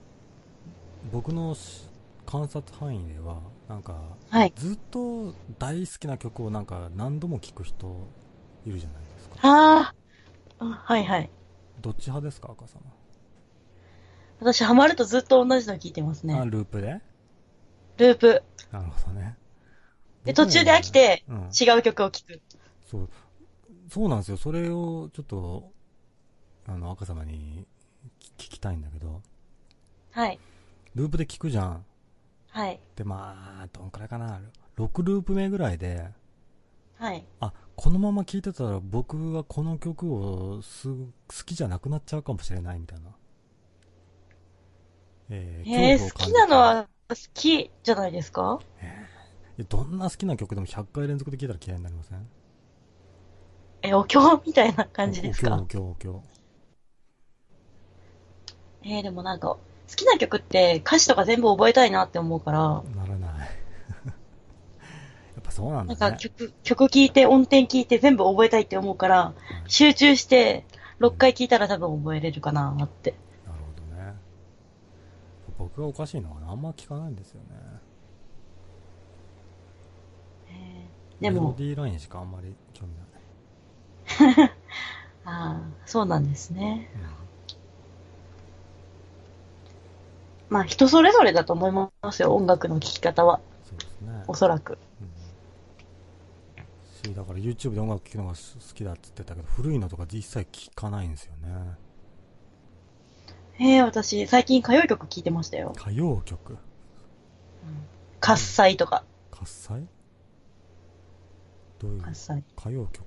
僕のし観察範囲では、なんか、はい。ずっと大好きな曲をなんか何度も聴く人いるじゃないですか。あーあ、はいはい。どっち派ですか、赤様。私ハマるとずっと同じの聞いてますあ、ね。ループで？ループ。なるほどね。で、途中で飽きて、うん、違う曲を聴く。そう、そうなんですよ。それをちょっと、あの、赤様に聞きたいんだけど、はい。ループで聞くじゃん。はい。で、まあ、どんくらいかな。6ループ目ぐらいで、はい。あ、このまま聴いてたら僕はこの曲をす好きじゃなくなっちゃうかもしれないみたいな。えーえー、好きなのは好きじゃないですか？いやどんな好きな曲でも100回連続で聴いたら嫌いになりません？え、お経みたいな感じですか？お経お経お経えー、でもなんか、好きな曲って歌詞とか全部覚えたいなって思うから、ならない。やっぱそうなんだね。なんか曲、曲聴いて音程聴いて全部覚えたいって思うから、集中して6回聴いたら多分覚えれるかなって。なるほどね。僕がおかしいのはあんま聞かないんですよね。でも、メロディーラインしかあんまり興味ない。ああ、そうなんですね。うんまあ人それぞれだと思いますよ、音楽の聴き方は。そうですね。おそらく。うん、し、だから YouTube で音楽聴くのが好きだって言ってたけど、古いのとか実際聴かないんですよね。えー、私、最近歌謡曲聴いてましたよ。歌謡曲？喝采とか。喝采？どういう？喝采。歌謡曲？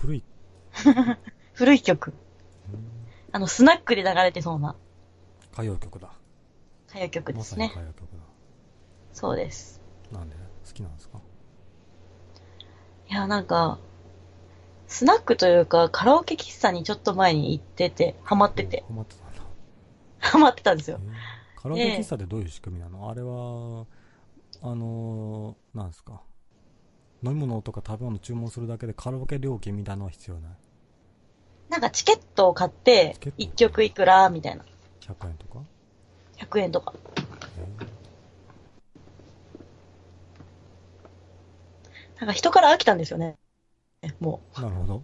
古い。古い曲。うんあの、スナックで流れてそうな歌謡曲だ。歌謡曲でますね。歌謡曲そうです。だ。なんで好きなんですか？いや、なんか、スナックというか、カラオケ喫茶にちょっと前に行ってて、ハマってて、ハマってたんだ。ハマってたんですよ。えーカラオケ喫茶ってどういう仕組みなの、あれは、あのー、なんですか？飲み物とか食べ物注文するだけでカラオケ料金みたいなのは必要ない？なんかチケットを買ってチケッ、ト？1曲いくら、みたいな。100円とか？100円とか。えなんか人から飽きたんですよね。もーなるほど。う、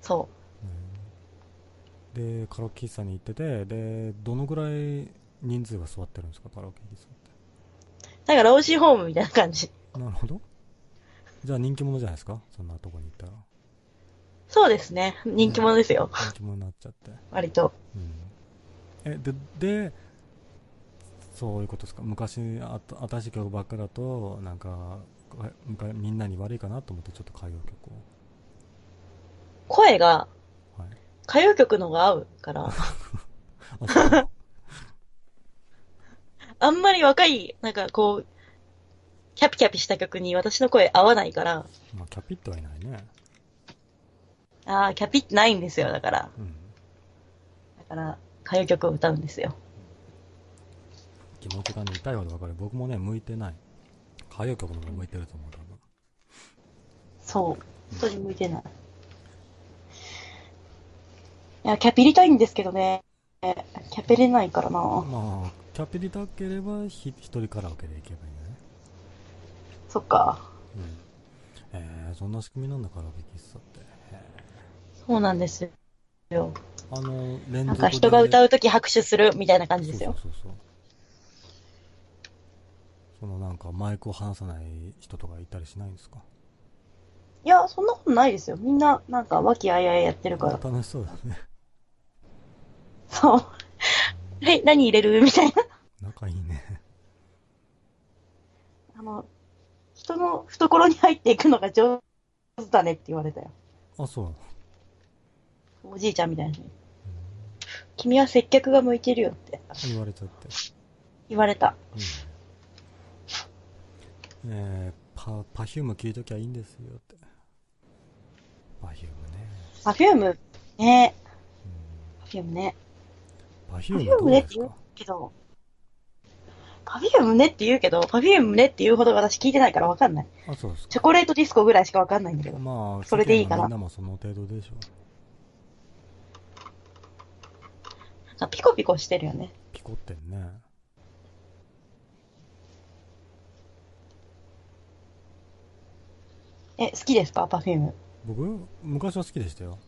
そで、カラオケ喫茶に行ってて、で、どのぐらい人数が座ってるんですか、カラオケ喫茶っう。なんか老人ホームみたいな感じ。て。なるほど。じゃあ人気者じゃないですか？そんなとこに行ったら。そうですね。人気者ですよ。人気者になっちゃって。割と。うん。え、で、で、そういうことですか？昔あた、新しい曲ばっかだと、なんか、みんなに悪いかなと思ってちょっと歌謡曲を。声がはい。歌謡曲のが合うから、あんまり若い、なんかこう、キャピキャピした曲に私の声合わないから、まあ、キャピッとはいないね。ああ、キャピってないんですよ、だから。うん。だから、歌謡曲を歌うんですよ。気持ちがね、痛いほどわかる。僕もね、向いてない。歌謡曲の方が向いてると思う、多分。そう。本当に向いてない。いや、キャピりたいんですけどね。キャピれないからな。まあ、キャピりたければひ一人カラオケで行けばいい。そっか。うん。えー、そんな仕組みなんだ、カラオケ喫茶って？へそうなんですよ。ーあの、連。なんか人が歌うとき拍手するみたいな感じですよ。そうそうそうそう。そのなんかマイクを離さない人とかいたりしないんですか？いや、そんなことないですよ。みんな、なんか、和気あいあいやってるから。楽しそうだね。そう。はい、何入れる？みたいな。仲いいね。あの、人の懐に入っていくのが上手だねって言われたよ。あ、そうなの？おじいちゃんみたいな人に。君は接客が向いてるよって言われちゃって。言われた。うん。えー、パ、 Perfume 聞いときゃいいんですよって。パフュームね。パフューム、ねうんパフュームね。パフュ Perfume ねって言うかけど、 Perfume ねって言うけど、 Perfume ねって言うほど私聞いてないからわかんない。あ、そうですチョコレートディスコぐらいしかわかんないんだけど。まあ、それでいいかなみんなもその程度でしょ。なんかピコピコしてるよね。ピコってんね。え、好きですか？ Perfume。僕、昔は好きでしたよ。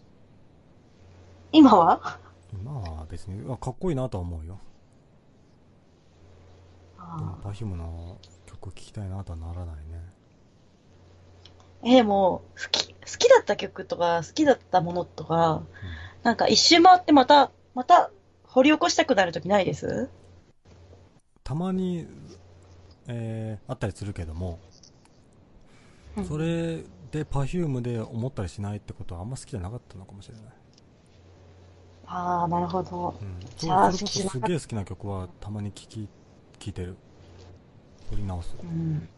今は？今は別に、あかっこいいなとは思うよ。でも、 Perfume の曲聴きたいなとはならないね。え、でも、好き、好きだった曲とか、好きだったものとか、なんか一周回ってまた、また掘り起こしたくなるときないです？たまに、えー、あったりするけども、うんそれで Perfume で思ったりしないってことはあんま好きじゃなかったのかもしれない。ああ、なるほど。うん。そじゃあ好きすげえ好きな曲はたまに聴き、聴いてる。掘り直す。うん。うん。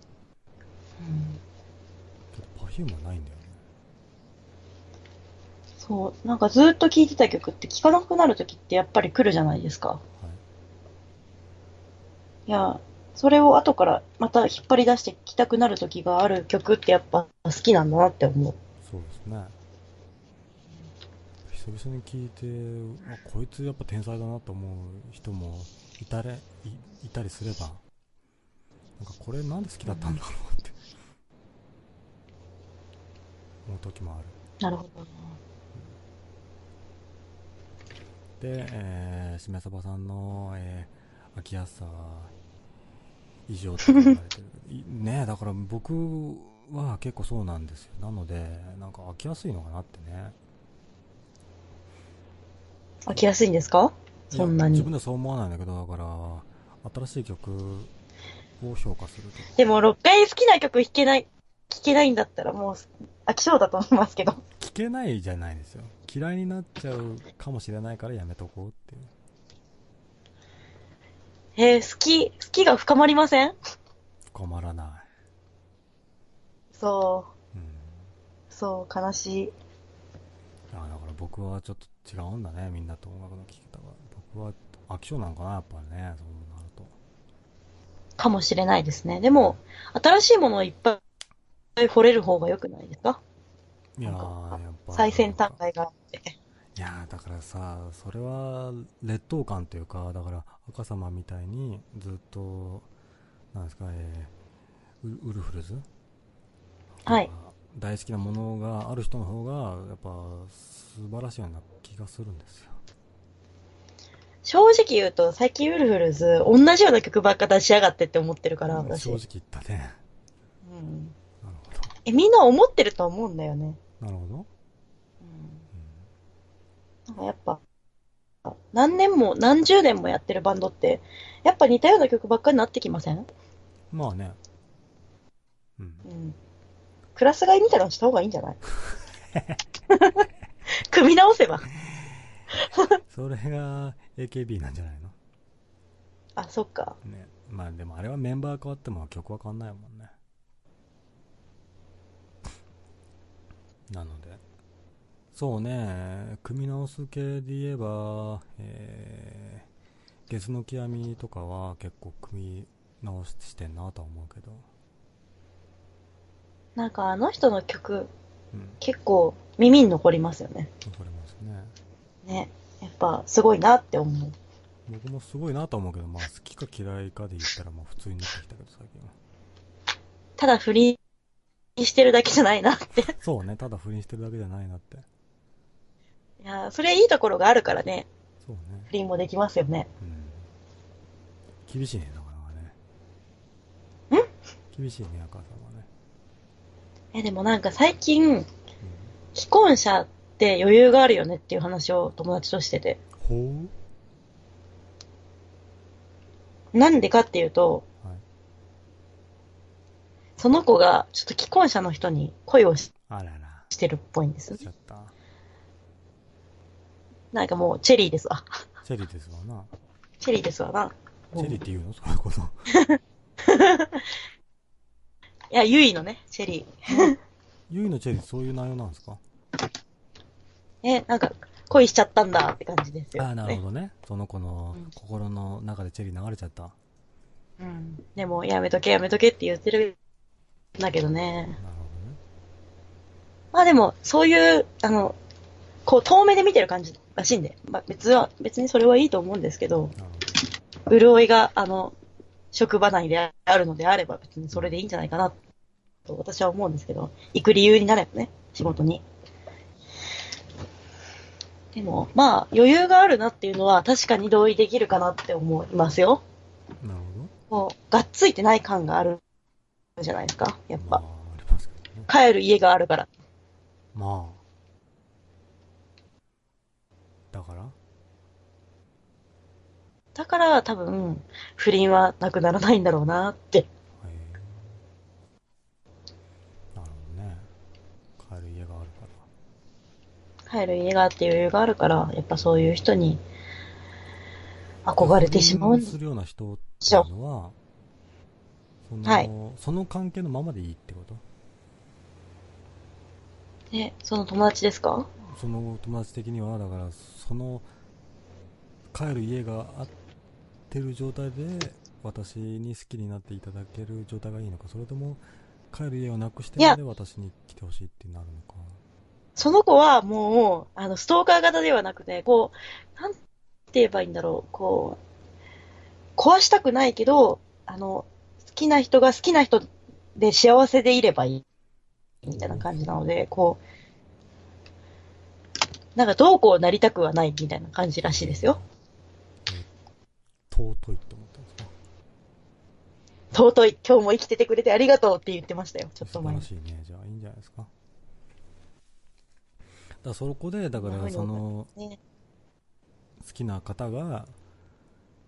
けど Perfume はないんだよね。そう、なんかずっと聴いてた曲って聴かなくなるときってやっぱり来るじゃないですか。はい。いや、それを後からまた引っ張り出して聴きたくなるときがある曲ってやっぱ好きなんだなって思う。そうですね。久々に聞いて、あこいつやっぱ天才だなと思う人もいたれ、いいたりすれば、なんかこれなんで好きだったんだろうって、思う時もある。なるほどな。で、えー、しめさばさんの、えー、飽きやすさは異常って言われてる。い ねだから僕は結構そうなんですよ。なので、なんか飽きやすいのかなってね。飽きやすいんですか？そんないにや自分。ではそう思わないんだけど、だから、新しい曲を評価すると。でも6回好きな曲弾けない、聴けないんだったらもう飽きそうだと思いますけど。聞けないじゃないですよ。嫌いになっちゃうかもしれないからやめとこうっていう。えー、好き、好きが深まりません？困らない。そう、うん。そう、悲しい。あだから僕はちょっと違うんだね、みんなと音楽の聴き方が。僕は飽き性なのかな、やっぱりね、そ。かもしれないですね。でも、新しいものをいっぱい掘れる方が良くないですか？いややっぱ。最先端会があって。いやーだからさ、それは劣等感というか、だから赤様みたいにずっと、なんですか、えー、ウウルフルズ？はい。大好きなものがある人の方が、やっぱ素晴らしいような気がするんですよ。正直言うと、最近ウルフルズ、同じような曲ばっか出しやがってって思ってるから、私。正直言ったね。うん。なるほえ、みんな思ってると思うんだよね。ど。なるほど。うん。なんかやっぱ、何年も、何十年もやってるバンドって、やっぱ似たような曲ばっかりになってきません、まあね。うん。うん。クラス替えみたいなのした方がいいんじゃない？組み直せば。それが AKB なんじゃないの？あ、そっか。ね。まあでもあれはメンバー変わっても曲は変わんないもんね。なので。そうね、組み直す系で言えば、えー、ゲスの極みとかは結構組み直してんなとは思うけど。なんかあの人の曲、うん。結構耳に残りますよね。わかりますね。ね。やっぱ、すごいなって思う。僕もすごいなとは思うけど、まあ好きか嫌いかで言ったらまあ普通になってきたけど最近は。ただ不倫してるだけじゃないなって。そうね、ただ不倫してるだけじゃないなって。いやーそれいいところがあるからね、そうね。不倫もできますよね。うん。厳しいね、なかなかね。ん？厳しいね、赤さんはね。え、でもなんか最近、うん。既婚者って余裕があるよねっていう話を友達としてて。ほうなんでかっていうと、はい。その子がちょっと既婚者の人に恋をしあらら。してるっぽいんですし。ちゃった。なんかもうチェリーですわ。チェリーですわな。チェリーですわな。チェリーって言うの？そういうこと。いや、ゆいのね、チェリー。ゆいのチェリーそういう内容なんですか？え、なんか、恋しちゃったんだって感じですよ。ああ、なるほどね。その子のうん心の中でチェリー流れちゃった。うん。でも、やめとけやめとけって言ってるんだけどね。なるほどね。まあでも、そういう、あの、こう、遠目で見てる感じらしいんで、まあ別は、別にそれはいいと思うんですけど、ど。潤いが、あの、職場内であるのであれば別にそれでいいんじゃないかな、と私は思うんですけど、行く理由になればね、仕事に。でも、まあ、余裕があるなっていうのは確かに同意できるかなって思いますよ。なるほど。こう、がっついてない感があるじゃないですか、やっまあ、ぱ。ますけどね。帰る家があるから。まあ。だから？だから多分、不倫はなくならないんだろうなって。へえなるほどね。帰る家がある帰る家があって余裕があるから、やっぱそういう人に憧れてしまう。するような人っていうのは、その、はい。その関係のままでいいってこと？ね、その友達ですか？その友達的には、だから、その、帰る家があってる状態で、私に好きになっていただける状態がいいのか、それとも、帰る家をなくしてまで私に来てほしいってなるのか。その子はもう、あの、ストーカー型ではなくて、こう、なんて言えばいいんだろう、こう、壊したくないけど、あの、好きな人が好きな人で幸せでいればいい、みたいな感じなので、こう、なんかどうこうなりたくはないみたいな感じらしいですよ。尊いって思ったんですか？尊い、今日も生きててくれてありがとうって言ってましたよ、ちょっと前に素晴ら。しいね。じゃあいいんじゃないですか？だからそこで、だからその、ね、好きな方が、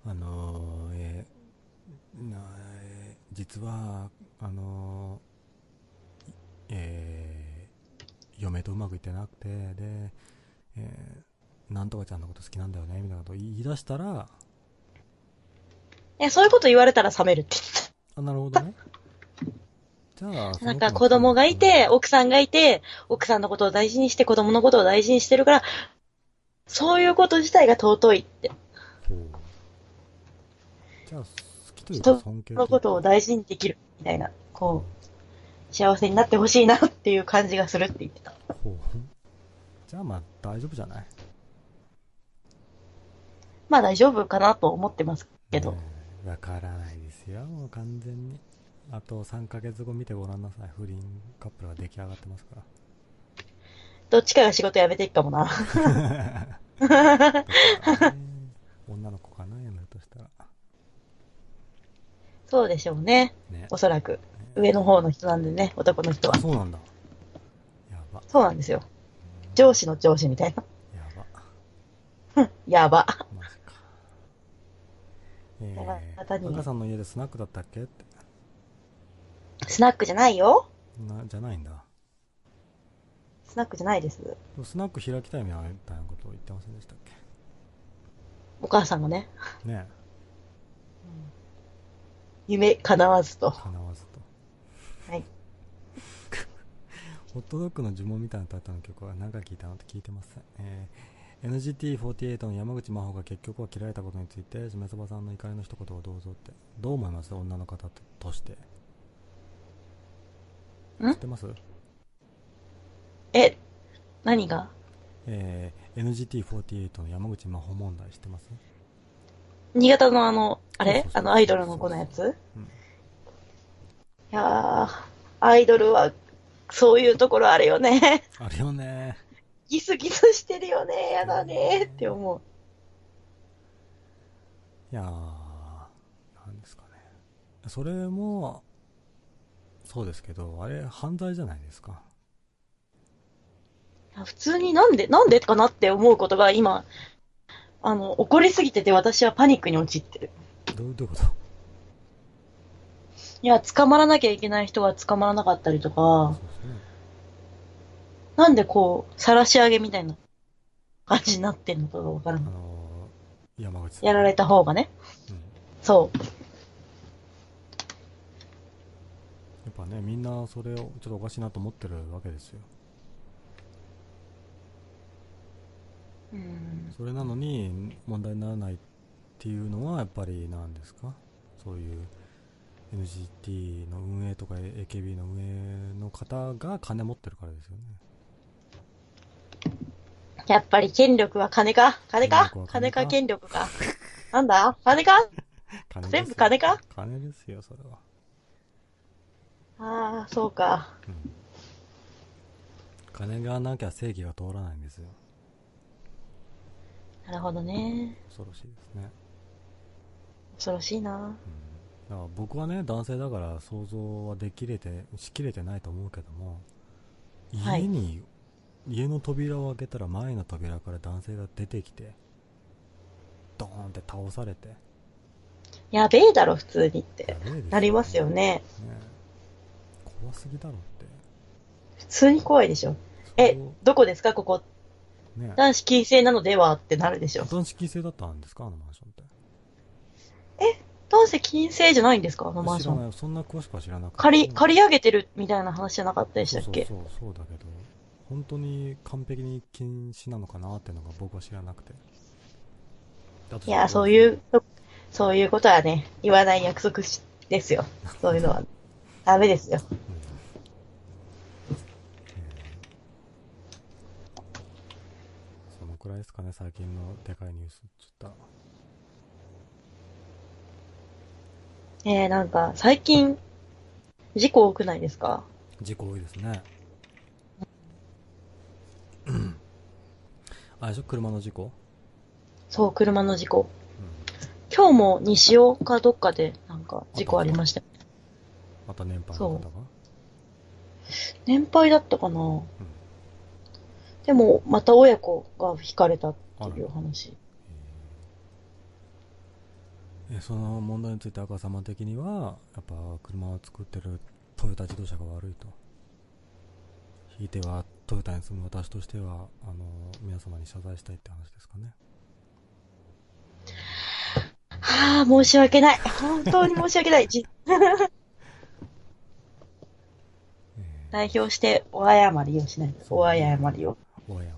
あのーえーなえー実は、あのーえー嫁とうまくいってなくて、で、えーなんとかちゃんのこと好きなんだよね、みたいなことを言い出したら、いや、そういうこと言われたら冷めるって言ってあ、なるほどね。なんか子供がいて、奥さんがいて、奥さんのことを大事にして子供のことを大事にしてるから、そういうこと自体が尊いって。じゃあ、好きというか人尊敬のことを大事にできる、みたいな、こう、幸せになってほしいなっていう感じがするって言ってた。じゃあまあ大丈夫じゃない？まあ大丈夫かなと思ってますけど。わからないですよ、もう完全に。あと3ヶ月後見てごらんなさい。不倫カップルは出来上がってますから。どっちかが仕事辞めていくかもな。ね 女の子かな、やめるとしたら。そうでしょうね。ね。おそらく。ね上の方の人なんでね、男の人はあ、。そうなんだ。やば。そうなんですよ。上司の上司みたいな。やば。やば。マジか。えー、に赤さんの家でスナックだったっけって。スナックじゃないよ。な、じゃないんだ。スナックじゃないです。スナック開きたいみたいなことを言ってませんでしたっお母さんがね、けね夢叶わずと。叶わずと。はい。ホットドッグの呪文みたいなタイトルの曲は何回聞いたのって聞いてません。えー、NGT48 の山口真帆が結局は切られたことについて、しめそばさんの怒りの一言をどうぞって。どう思います？女の方ととして。ん？知ってます？え、何が？えー、NGT48 の山口真帆問題知ってます？新潟のあの、あれ？あのアイドルの子のやつ？うんいやー、アイドルは、そういうところあるよね。あるよね。ギスギスしてるよね。やだねって思う。いやー、なんですかね。それも、そうですけど、あれ犯罪じゃないですか。普通になんで、なんでかなって思うことが今、あの、起こりすぎてて私はパニックに陥ってる。どういうこと？いや、捕まらなきゃいけない人は捕まらなかったりとか、ね。なんでこう、晒し上げみたいな感じになってんのかがわからあない。のー、山口。やられた方がね。うん。そう。やっぱね、みんなそれをちょっとおかしいなと思ってるわけですよ。うん。それなのに問題にならないっていうのはやっぱり何ですか？そういう NGT の運営とか AKB の運営の方が金持ってるからですよね。やっぱり権力は金か？金か？金か？金か？権力か？なんだ？金か？全部金か？金ですよ、それは。ああ、そうか。うん。金がなきゃ正義が通らないんですよ。なるほどね。恐ろしいですね。恐ろしいな。うん。だから僕はね、男性だから想像はできれて、しきれてないと思うけども、はい家に、家の扉を開けたら前の扉から男性が出てきて、ドーンって倒されて、やべえだろ、普通にってなりますよね。ね怖すぎだろって。普通に怖いでしょ。えどこですか、ここ。ね男子禁制なのではってなるでしょ。男子禁制だったんですか？あのマンションって。男子禁制じゃないんですか、あのマンション。知らない。そんな詳しくは知らなかった。借り、借り上げてるみたいな話じゃなかったでしたっけ？そうそうそう、だけど、本当に完璧に禁止なのかなってのが僕は知らなくて。いや、そういう、そういうことはね、言わない約束しですよ。そういうのは。ダメですよ。そのくらいですかね、最近のでかいニュース。ちょっえー、なんか、最近、事故多くないですか？と、事故多いですね。うんあれでしょ？車の事故？そう、車の事故。うん。今日も西尾かどっかで、なんか、事故ありました。また年配の方が？年配だったかな。でも、また親子が引かれたっていう話。えー。その問題について赤様的にはやっぱ車を作ってるトヨタ自動車が悪いと。ひいてはトヨタに住む私としてはあの皆様に謝罪したいって話ですかね。はあ、申し訳ない。本当に申し訳ない。代表して、お謝りをしない。と。お謝りを。ー、お謝り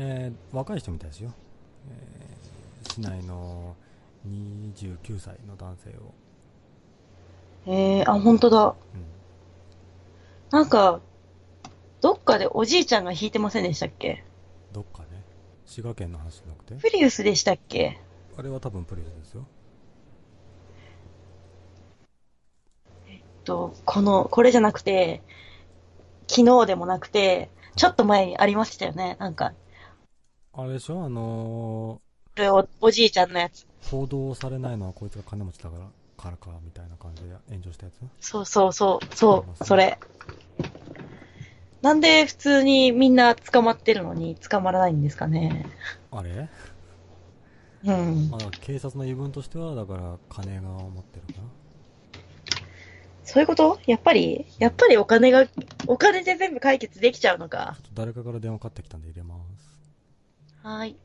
えー、若い人みたいですよ、えー市内の29歳の男性を、えー、あ、本当だ。うん、なんか、どっかでおじいちゃんが弾いてませんでしたっけ？どっかね。滋賀県の話じゃなくて？プリウスでしたっけ？あれは多分プリウスですよと、この、これじゃなくて、昨日でもなくて、ちょっと前にありましたよね。なんか、あれでしょ？あのこれお、おじいちゃんのやつ。ー報道されないのはこいつが金持ちだからからかみたいな感じで炎上したやつ？そうそうそう、そう、それ。なんで普通にみんな捕まってるのに捕まらないんですかね。あれ？うん。まあ警察の言い分としてはだから金が持ってるかな？そういうこと？やっぱり、やっぱりお金が、お金で全部解決できちゃうのかちょ。っと誰かから電話かかってきたんで入れますはーい。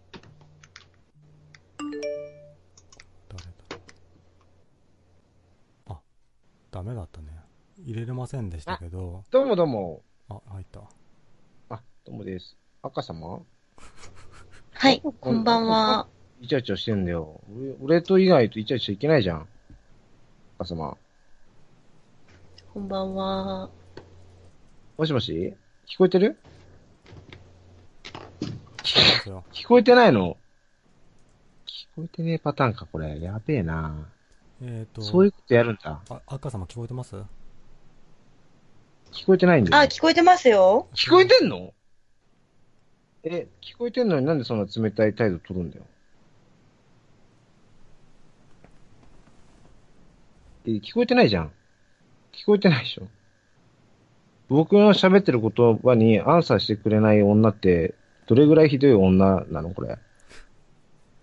誰だ？あダメだったね入れれませんでしたけどどうもどうも。あ入ったあ、どうもです。赤様？はい、こんばんは。イチャイチャしてんだよ。俺、俺と以外とイチャイチャいけないじゃん。赤様。こんばんは。もしもし？聞こえてる？聞こえますよ。聞こえてないの？聞こえてねえパターンか、これ。やべえなえっ、と、そういうことやるんだ。あ、赤様聞こえてます？聞こえてないんだあ、よ。聞こえてますよ。聞こえてんの？え、聞こえてんのになんでそんな冷たい態度取るんだよ。え、聞こえてないじゃん。聞こえてないでしょ。僕の喋ってる言葉にアンサーしてくれない女って、どれぐらいひどい女なの？これ。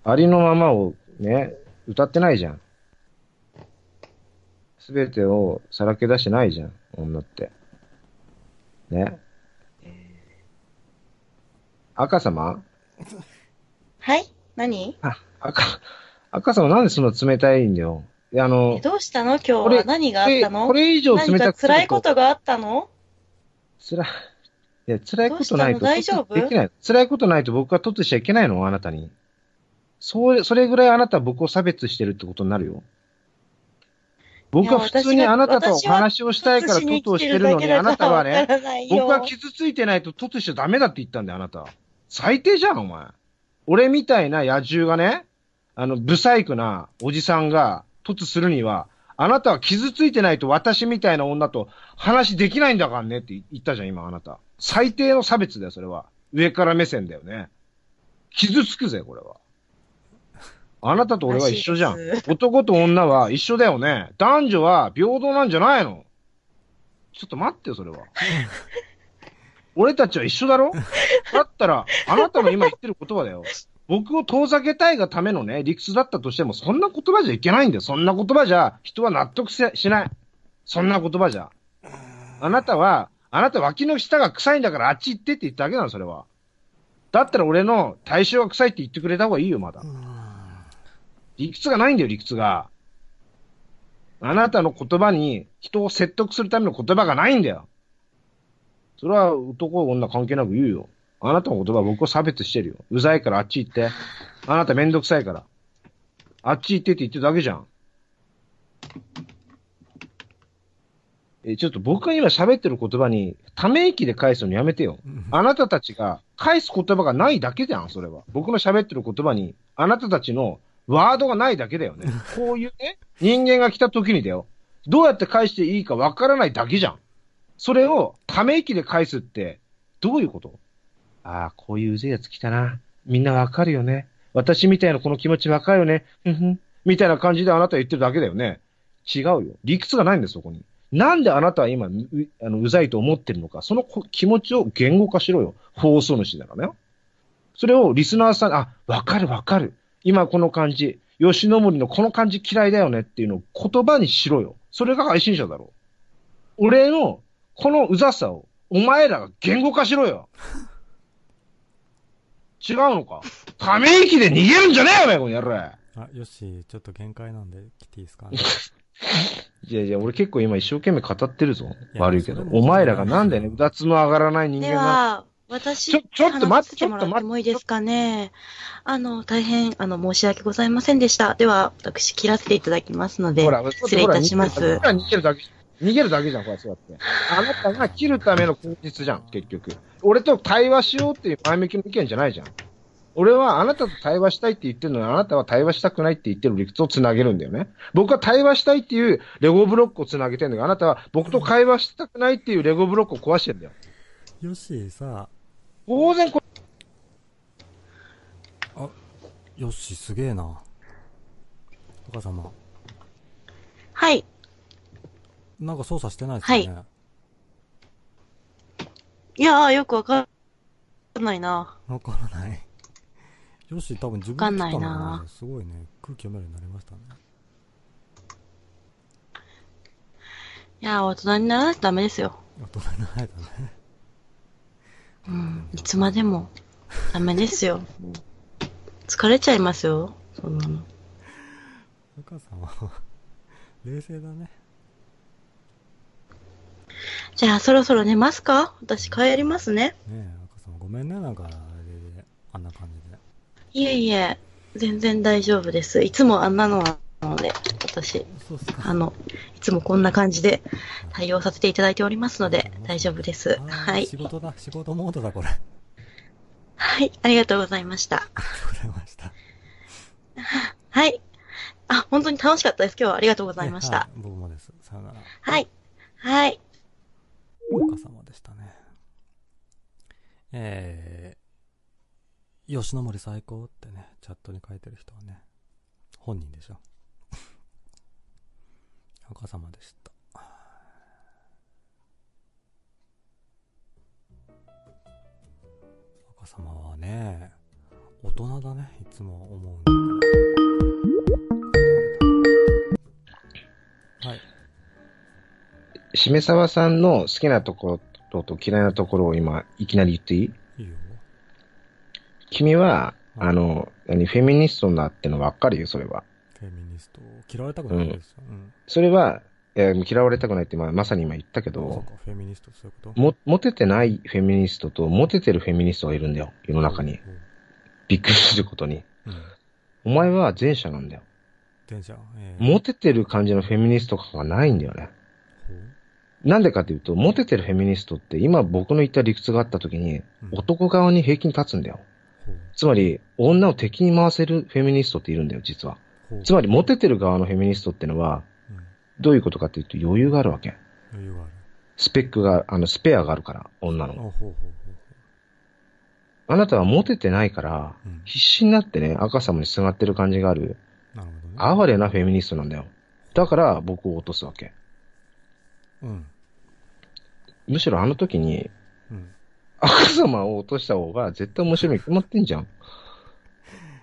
ありのままをね、歌ってないじゃん。すべてをさらけ出してないじゃん、女って。ね。赤様？はい？何？あ、赤、赤様なんでそんな冷たいんだよ。あのえ、どうしたの？今日は何があったの？これ以上冷たく辛いことがあったの？辛い。いや、辛いことないと。大丈夫？できない。辛いことないと僕は突しちゃいけないのあなたに。それ、それぐらいあなたは僕を差別してるってことになるよ。僕は普通にあなたとお話をしたいから突をしてるのに、あなたはね、僕は傷ついてないと突しちゃダメだって言ったんだよ、あなた。最低じゃん、お前。俺みたいな野獣がね、あの、ブサイクなおじさんが突するには、あなたは傷ついてないと私みたいな女と話できないんだからねって言ったじゃん、今あなた。最低の差別だよ、それは。上から目線だよね。傷つくぜ、これは。あなたと俺は一緒じゃん。男と女は一緒だよね。男女は平等なんじゃないのちょっと待ってよ、それは。俺たちは一緒だろ？だったら、あなたの今言ってる言葉だよ。僕を遠ざけたいがためのね、理屈だったとしても、そんな言葉じゃいけないんだよ。そんな言葉じゃ、人は納得しない。そんな言葉じゃ。あなたは、あなた脇の下が臭いんだからあっち行ってって言っただけなの、それは。だったら俺の体臭が臭いって言ってくれた方がいいよ、まだ。理屈がないんだよ、理屈が。あなたの言葉に人を説得するための言葉がないんだよ。それは男、女関係なく言うよ。あなたの言葉は僕を差別してるよ。うざいからあっち行って。あなためんどくさいから。あっち行ってって言ってるだけじゃん。え、ちょっと僕が今喋ってる言葉に、ため息で返すのやめてよ。あなたたちが返す言葉がないだけじゃん、それは。僕の喋ってる言葉に、あなたたちのワードがないだけだよね。こういうね、人間が来た時にだよ。どうやって返していいかわからないだけじゃん。それをため息で返すって、どういうこと？ああ、こういううぜえやつ来たな。みんなわかるよね。私みたいなこの気持ちわかるよね。ふふん。みたいな感じであなた言ってるだけだよね。違うよ。理屈がないんです、そこに。なんであなたは今、うあのうざいと思ってるのか、その気持ちを言語化しろよ。放送主だからね。それをリスナーさん、あ、わかるわかる。今この感じ。吉野森のこの感じ嫌いだよねっていうのを言葉にしろよ。それが配信者だろう。俺のこのうざさをお前らが言語化しろよ。違うのか？ため息で逃げるんじゃねえよ、お前、この野郎。あ、よし、ちょっと限界なんで来ていいですか？いやいや、俺結構今一生懸命語ってるぞ。悪いけどお前らがなんでね、うだつの上がらない人間でが。は、私、ちょちょっと待って話させてもらってもいいですかね？あの、大変、あの、申し訳ございませんでした。では、私、切らせていただきますのでほら、、失礼いたします。ほら逃げるだけ。逃げるだけじゃん、こうやって。あなたが切るための口実じゃん、結局。俺と対話しようっていう前向きの意見じゃないじゃん。俺はあなたと対話したいって言ってるのに、あなたは対話したくないって言ってる理屈をつなげるんだよね。僕は対話したいっていうレゴブロックをつなげてるんだけど、あなたは僕と会話したくないっていうレゴブロックを壊してるんだよ。よし、さ当然こあ、よし、すげえな。赤様。はい。なんか操作してないですよね。いやー、よくわかんないな。わからない。よし、多分自分で切ったなのね。すごいね。空気読めるようになりましたね。いやー、大人にならないとダメですよ。大人にならないとね。うん。いつまでも、ダメですよ。疲れちゃいますよ。そんなの。赤さんは冷静だね。じゃあ、そろそろ寝ますか？私帰りますね。ねえ、赤さんごめんね、なんか、あれで、あんな感じで。いえいえ、全然大丈夫です。いつもあんなのなので、私。あの、いつもこんな感じで対応させていただいておりますので、大丈夫です。はい。仕事だ、仕事モードだ、これ。ははい、ありがとうございました。ありがとうございました。はい。あ、本当に楽しかったです。今日はありがとうございました。はい僕もです。さよなら。はい。はい。お母様でしたね。えー、吉野森最高ってね、チャットに書いてる人はね、本人でしょ。お母様でした。お母様はね、大人だね、いつも思うんだ。はい。しめさわさんの好きなところと嫌いなところを今、いきなり言っていい？いいよ。君は、うんあの、何、フェミニストだっての分かるよ、それは。フェミニスト。嫌われたくないですよ。うん。それは、えー嫌われたくないって、まあ、まさに今言ったけど、か、フェミニスト、そういうこと？も、モテてないフェミニストと、モテてるフェミニストがいるんだよ、世の中に。。びっくりすることに。うん。お前は前者なんだよ。前者。えー、モテてる感じのフェミニスト感がないんだよね。なんでかというと、モテてるフェミニストって、今僕の言った理屈があった時に、うん男側に平均立つんだよ。つまり、女を敵に回せるフェミニストっているんだよ、実は。つまり、モテてる側のフェミニストってのは、うん。どういうことかっていうと、余裕があるわけ。余裕がある。スペックが、あの、スペアがあるから、女あ、ほうの。ほうほうあなたはモテてないから。必死になってね、赤様にすがってる感じがある、なるほどね。哀れなフェミニストなんだよ。だから、僕を落とすわけ。うん。むしろあの時に、うん。赤様を落とした方が絶対面白いに決まってんじゃん。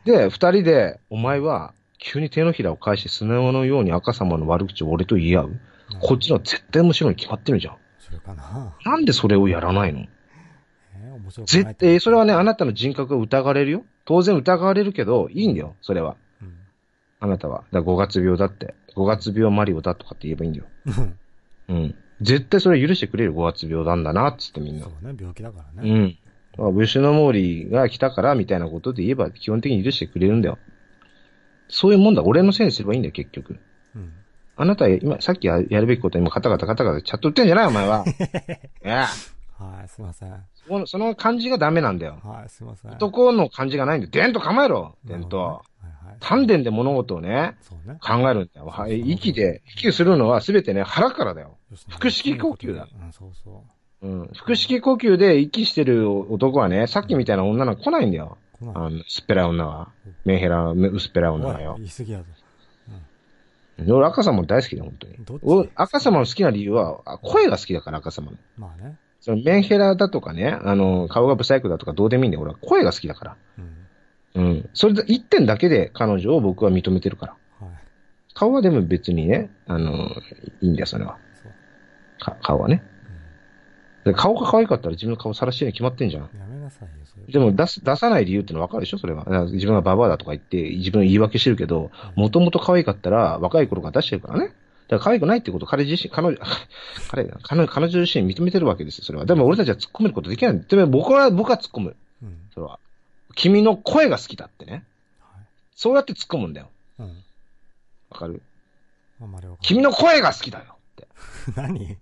で、二人で、お前は、急に手のひらを返して砂のように赤様の悪口を俺と言い合う。こっちのは絶対面白いに決まってるじゃん。それかな。なんでそれをやらないの？えー、面白絶対、それはね、あなたの人格が疑われるよ。当然疑われるけど、いいんだよ、それは。うん。あなたは。だ5月病だって。5月病マリオだとかって言えばいいんだよ。うんうん。絶対それ許してくれる5月病なんだな、つってみんなそ。うね、病気だからうね。ん。まあ、ブシュノモーリが来たから、みたいなことで言えば、基本的に許してくれるんだよ。そういうもんだ。俺のせいにすればいいんだよ、結局。うん。あなた、今、さっきややるべきこと今、カタカタカタカタチャット打ってんじゃないお前は。い や、はい、すいません。そのその感じがダメなんだよ。はい、すいません。男の感じがないんだよ。でんと構えろ。でんと。丹田で物事をね、ね。考えるんだよ。はい、息で、息するのはすべてね、腹からだよ。腹式呼吸だうん、そうそう。うん。腹式呼吸で息してる男はね、さっきみたいな女なんか来ないんだよ。あの、薄っぺらい女は。メンヘラ、薄っぺらい女はよ。言い過ぎやぞ。俺、赤様大好きだよ、本当に赤様の好きな理由は、あ声が好きだから、赤様の。まあね。その、メンヘラだとかね、あの、顔がブサイクだとかどうでもいいんだよ。俺は声が好きだから。うん。うん。それで、一点だけで彼女を僕は認めてるから。はい。顔はでも別にね、あの、いいんだよ、それは。か顔はね。で顔が可愛かったら自分の顔さらしてに決まってんじゃん。やめなさいよ、それ。でも出す、出さない理由ってのは分かるでしょ？それは。自分がババアだとか言って、自分言い訳してるけど、もともと可愛かったら若い頃から出してるからね。だから可愛くないってことを彼自身、彼女、彼、彼女彼女自身認めてるわけですよ、それは。でも俺たちは突っ込めることできない。でも僕は、僕は突っ込む。うん。それは。君の声が好きだってね。はい。そうやって突っ込むんだよ。うん。わかる？あんまりわか君の声が好きだよって。何？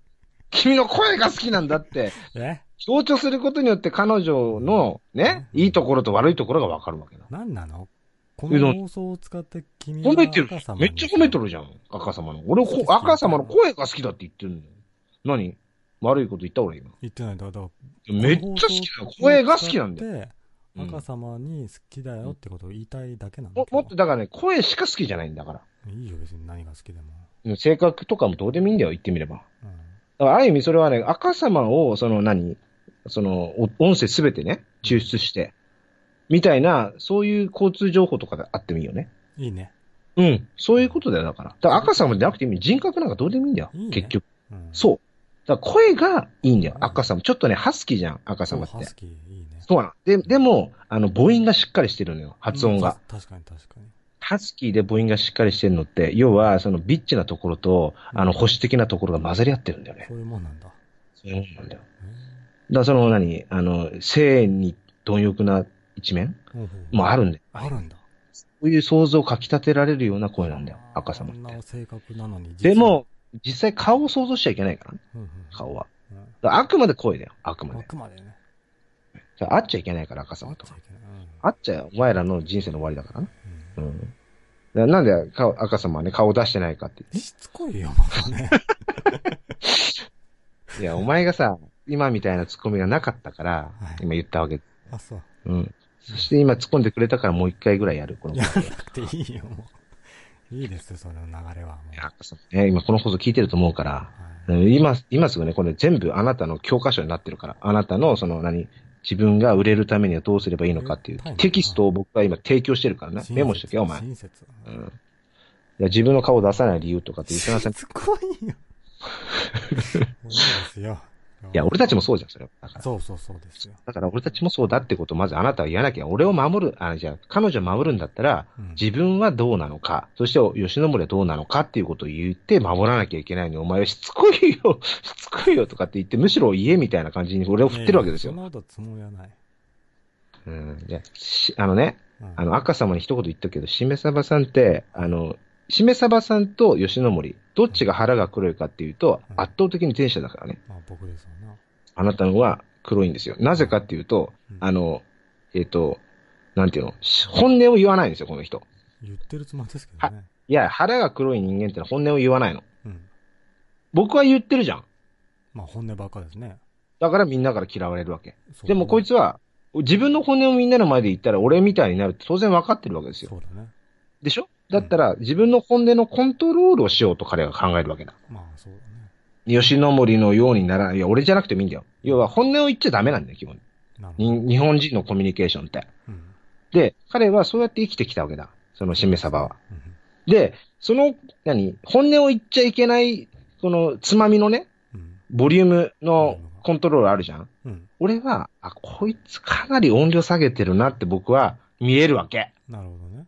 君の声が好きなんだって、え？強調することによって彼女のね、いいところと悪いところがわかるわけだ。何なの？この放送を使って君が褒めてるめっちゃ褒めてるじゃん。赤様の。俺、こ赤様の声が好きだって言ってるんだよ。何？悪いこと言った俺今。言ってないんだ。だめっちゃ好きだよ。声が好きなんだよ。赤様に好きだよってことを言いたいだけなのももっとだからね、声しか好きじゃないんだから。いいよ、別に何が好きでも。うん性格とかもどうでもいいんだよ、言ってみれば。うん。だからある意味それはね、赤様を、その何その、お音声すべてね、抽出して、みたいな、そういう交通情報とかであってもいいよね。いいね。うん。そういうことだよ、だから。だから赤様じゃなくて人格なんかどうでもいいんだよ、いいね結局。うん。そう。だ声がいいんだよう、ん赤様。ちょっとね、ハスキーじゃん、赤様ってハス。キー、いいね。そうなの。で、でも、あの、母音がしっかりしてるのよ、発音が。うん。確かに確かに。ハスキーで母音がしっかりしてるのって、要は、そのビッチなところと、あの、うん保守的なところが混ざり合ってるんだよね。そういうもんなんだ。そういうもんなんだよ。へだからその何、あの、性に貪欲な一面？もあるんだよ。あるんだ。そういう想像をかき立てられるような声なんだよ、赤様って。性格なのに。でも、実際顔を想像しちゃいけないからね、うんうん顔は。うんあくまで声だよ、あくまで。あくまでね。じゃあ会っちゃいけないから、赤様と会っち。ゃいけない。会っちゃお前らの人生の終わりだからな。うんうんうん。ななんで顔赤様はね、顔出してないかって言しつこいよ、またね。いや、お前がさ、今みたいなツッコミがなかったから、はい今言ったわけ。あ、そう。うん。そして今突っ込んでくれたからもう一回ぐらいやる、このやらなくていいよ、もう。いいですよ、その流れは。いやね、今この放送聞いてると思うから、はいうん今、今すぐね、これ全部あなたの教科書になってるから、あなたのその何、自分が売れるためにはどうすればいいのかっていううんテキストを僕は今提供してるからね。メモしとけよ、お前。親切。うん。いや、自分の顔を出さない理由とかって言ってません。いしつこいよ。いいですよ。や、俺たちもそうじゃん、それは。だから。そうそうそうですよ。だから俺たちもそうだってことをまずあなたは言わなきゃ。俺を守る、あじゃあ彼女を守るんだったら、うん自分はどうなのか、そして吉野森はどうなのかっていうことを言って守らなきゃいけないのに、お前はしつこいよ、しつこいよとかって言って、むしろ家みたいな感じに俺を振ってるわけですよ。いやいやそんなことつもりはない。うん。じゃあしあのね、うんあの、赤様に一言言ったけど、しめさばさんって、あの、しめさばさんと吉野森、どっちが腹が黒いかっていうと、うん圧倒的に前者だからね。まあ僕ですよな。あなたのは黒いんですよ。なぜかっていうと、うんあの、えっ、と、なんていうの、し本音を言わないんですよ、この人。言ってるつもりですけどね。いや、腹が黒い人間ってのは本音を言わないの。うん。僕は言ってるじゃん。まあ本音ばっかですね。だからみんなから嫌われるわけ。そうでもこいつは、自分の本音をみんなの前で言ったら俺みたいになるって当然分かってるわけですよ。そうだね。でしょ？だったら、自分の本音のコントロールをしようと彼は考えるわけだ。まあそうだね。吉野森のようにならない。いや、俺じゃなくてもいいんだよ。要は本音を言っちゃダメなんだよ、基本。なるほど。に日本人のコミュニケーションって。うん。で、彼はそうやって生きてきたわけだ。そのしめさばは。うんで、その、何？本音を言っちゃいけない、このつまみのね、うん。ボリュームのコントロールあるじゃんうん。俺は、あ、こいつかなり音量下げてるなって僕は見えるわけ。なるほどね。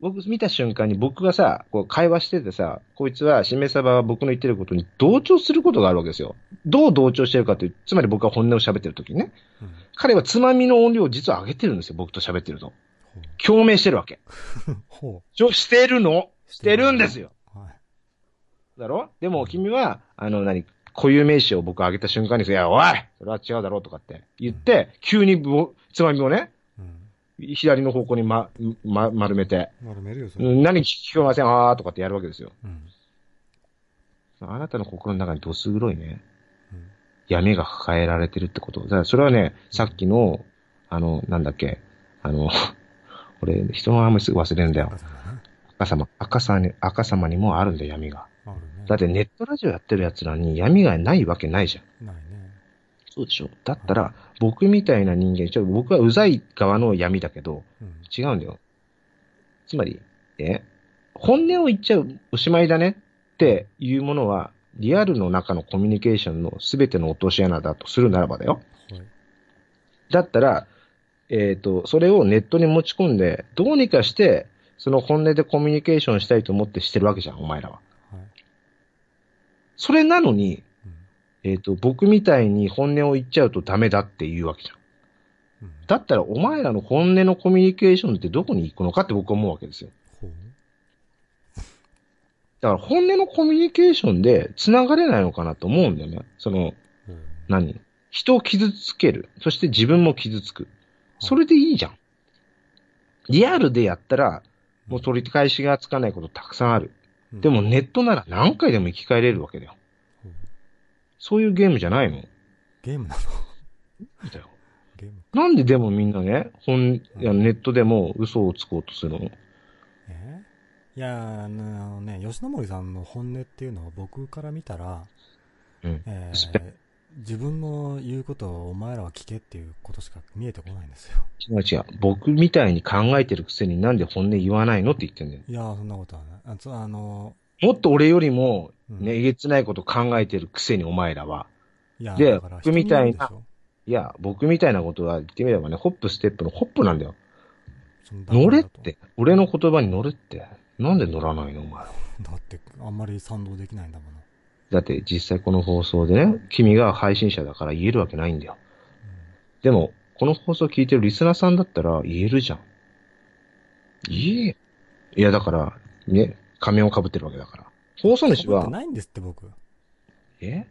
僕見た瞬間に僕がさ、こう会話しててさ、こいつは、しめさばは僕の言ってることに同調することがあるわけですよ。どう同調してるかという、つまり僕が本音を喋ってる時にね。うん。彼はつまみの音量を実は上げてるんですよ、僕と喋ってると。ほ共鳴してるわけ。う。ほちょ、してるのう。してるんですよ。。はい。だろ？でも君は、あの、何、固有名詞を僕上げた瞬間に、いや、おいそれは違うだろうとかって言って、急にぼつまみをね、うん。左の方向にま、ま、丸めて、丸めるよ、それ。うん何聞こえません、あーとかってやるわけですよ。うん。あなたの心の中にどす黒いね、うん。闇が抱えられてるってこと。だからそれはね、さっきの、あの、なんだっけ、あの、俺、人の名前すぐ忘れるんだよ赤。様、赤様に、赤様にもあるんだよ、闇が。あるね。だってネットラジオやってる奴らに闇がないわけないじゃん。ないね。そうでしょだったら、僕みたいな人間、ちょっと僕はうざい側の闇だけど、うん。違うんだよ。つまり、え、本音を言っちゃうおしまいだねっていうものは、リアルの中のコミュニケーションの全ての落とし穴だとするならばだよ。はい。だったら、えっ、と、それをネットに持ち込んで、どうにかして、その本音でコミュニケーションしたいと思ってしてるわけじゃん、お前らは。はい。それなのに、うん。えっ、と、僕みたいに本音を言っちゃうとダメだっていうわけじゃん。うん。だったら、お前らの本音のコミュニケーションってどこに行くのかって僕は思うわけですよ。だから、本音のコミュニケーションで繋がれないのかなと思うんだよね。その。何？人を傷つける。そして自分も傷つく。それでいいじゃん。リアルでやったら、もう取り返しがつかないことたくさんある。うんでも、ネットなら何回でも生き返れるわけだよ。そういうゲームじゃないの？ゲームなの？だよ。ゲーム。なんででもみんなね、本、いやネットでも嘘をつこうとするの？え？いや、あのね、吉野森さんの本音っていうのは僕から見たら、うん。えー、自分の言うことをお前らは聞けっていうことしか見えてこないんですよ。違う違う。僕みたいに考えてるくせになんで本音言わないのって言ってんだよ。いやー、そんなことはない。あつあの、もっと俺よりも、うんね、えげつないこと考えてるくせにお前らは。いや、で僕みたいないや、僕みたいなことは言ってみればね、ホップステップのホップなんだよ。乗れって。俺の言葉に乗れって。なんで乗らないのお前ら。だって、あんまり賛同できないんだもの。だって実際この放送でね、君が配信者だから言えるわけないんだよ。でも、この放送聞いてるリスナーさんだったら言えるじゃん。言え。いや、だから、ね、仮面を被ってるわけだから。放送主はないんですって僕。え？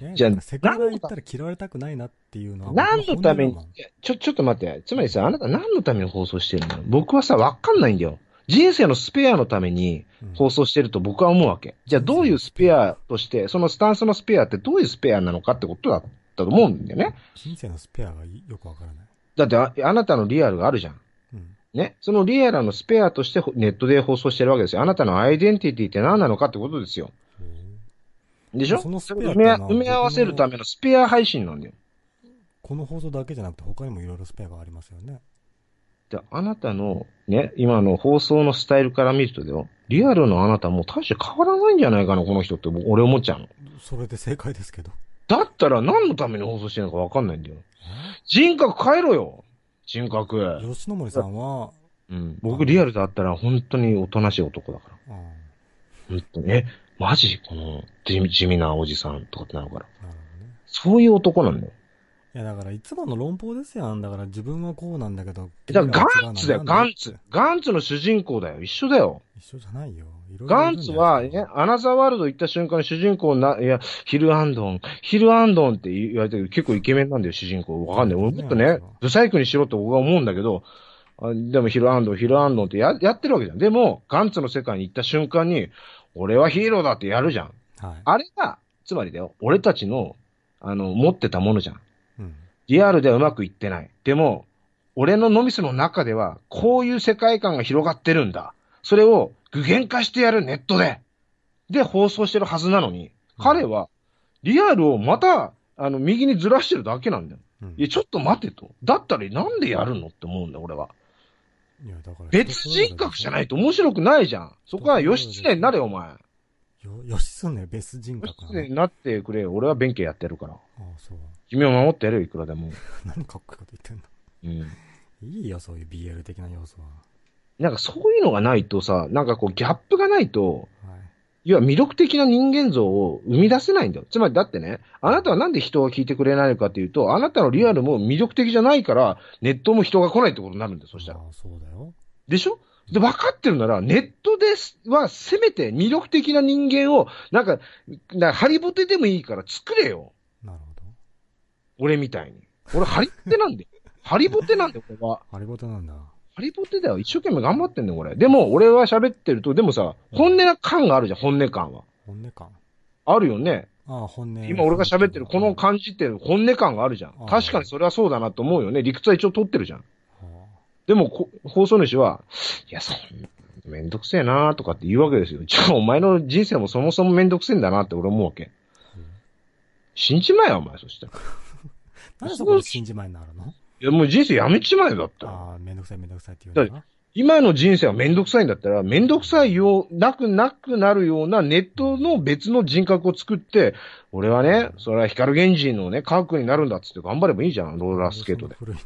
えじゃあセクハラ言ったら嫌われたくないなっていうのは。何のために？ちょ、ちょっと待って。つまりさ、あなた何のために放送してるの？僕はさ、わかんないんだよ。人生のスペアのためにうん放送してると僕は思うわけ。じゃあどういうスペアとして、そのスタンスのスペアってどういうスペアなのかってことだったと思うんだよね。人生のスペアがよくわからない。だってあ、あなたのリアルがあるじゃん。うん。ね。そのリアルのスペアとしてネットで放送してるわけですよ。あなたのアイデンティティって何なのかってことですよ。でしょ？そのスそペア埋め埋め合わせるためのスペア配信なんだよ。この放送だけじゃなくて他にもいろいろスペアがありますよね。で、あなたのね、今の放送のスタイルから見るとだよ、リアルのあなたもう大して変わらないんじゃないかな、この人って僕俺思っちゃうの。それで正解ですけど。だったら何のために放送してるのかわかんないんだよ。人格変えろよ人格。吉野森さんは、うん。僕リアルだったら本当におとなしい男だから。うん、本当に。え、マジこの地味なおじさんとかってなるから。そういう男なんだよ。いやだからいつもの論法ですよ。だから自分はこうなんだけど。だからガンツだよ、ガンツツ。ガンツの主人公だよ。一緒だよ。一緒じゃないよ。いろいろガンツは、ね、アナザーワールド行った瞬間に主人公な、いや、ヒルアンドン、ヒルアンドンって言われてる結構イケメンなんだよ、主人公。わかんない。俺もっとね、ブサイクにしろって僕は思うんだけど、あでもヒルアンドン、ヒルアンドンってややってるわけじゃん。でも、ガンツの世界に行った瞬間に、俺はヒーローだってやるじゃん。はい。あれが、つまりだよ、俺たちの、あの、持ってたものじゃん。うん。リアルではうまくいってない。でも、俺のノミスの中では、こういう世界観が広がってるんだ。それを具現化してやるネットで。で、放送してるはずなのに、彼は、リアルをまた、あの、右にずらしてるだけなんだよ。うんいや、ちょっと待てと。だったらなんでやるの？って思うんだよ、俺は。いやだから別人格じゃないと面白くないじゃん。そこは義経になれよ、お前。よ、義経別人格義経になってくれよ。俺は弁慶やってるから。ああ、そう。君を守ってやるよ、いくらでも。何かっこいいこと言ってんのうん。いいよ、そういう BL 的な要素は。なんかそういうのがないとさ、なんかこうギャップがないと、はい。要は魅力的な人間像を生み出せないんだよ。つまりだってね、あなたはなんで人が聞いてくれないのかっていうと、あなたのリアルも魅力的じゃないから、ネットも人が来ないってことになるんだよ、そしたらあ。あ、そうだよ。でしょ？で、分かってるなら、ネットです、は、せめて魅力的な人間を、なんか、なハリボテでもいいから作れよ。俺みたいに。俺、ハリボテなんで。ハリボテなんだよ、俺は。ハリボテなんだ。ハリボテだよ。一生懸命頑張ってんだよ、俺。でも、俺は喋ってると、でもさ、本音感があるじゃん、本音感は。本音感。あるよね。ああ、本音。今俺が喋ってるこの感じって本音感があるじゃん確かにそれはそうだなと思うよね。理屈は一応取ってるじゃん。はあでもこ、放送主は、いや、そんめんどくせえなとかって言うわけですよ。じゃあお前の人生もそもそもめんどくせえんだなって俺思うわけ。死んじまえよ、お前、そしたら。なんでそこで死んじまいになるの？いや、もう人生やめちまえよ、だったら。ああ、めんどくさいめんどくさいって言うのか今の人生はめんどくさいんだったら、めんどくさいよう、なくなくなるようなネットの別の人格を作って、俺はね、それは光源氏のね、科学になるんだっつって頑張ればいいじゃん、ローラースケートで。古い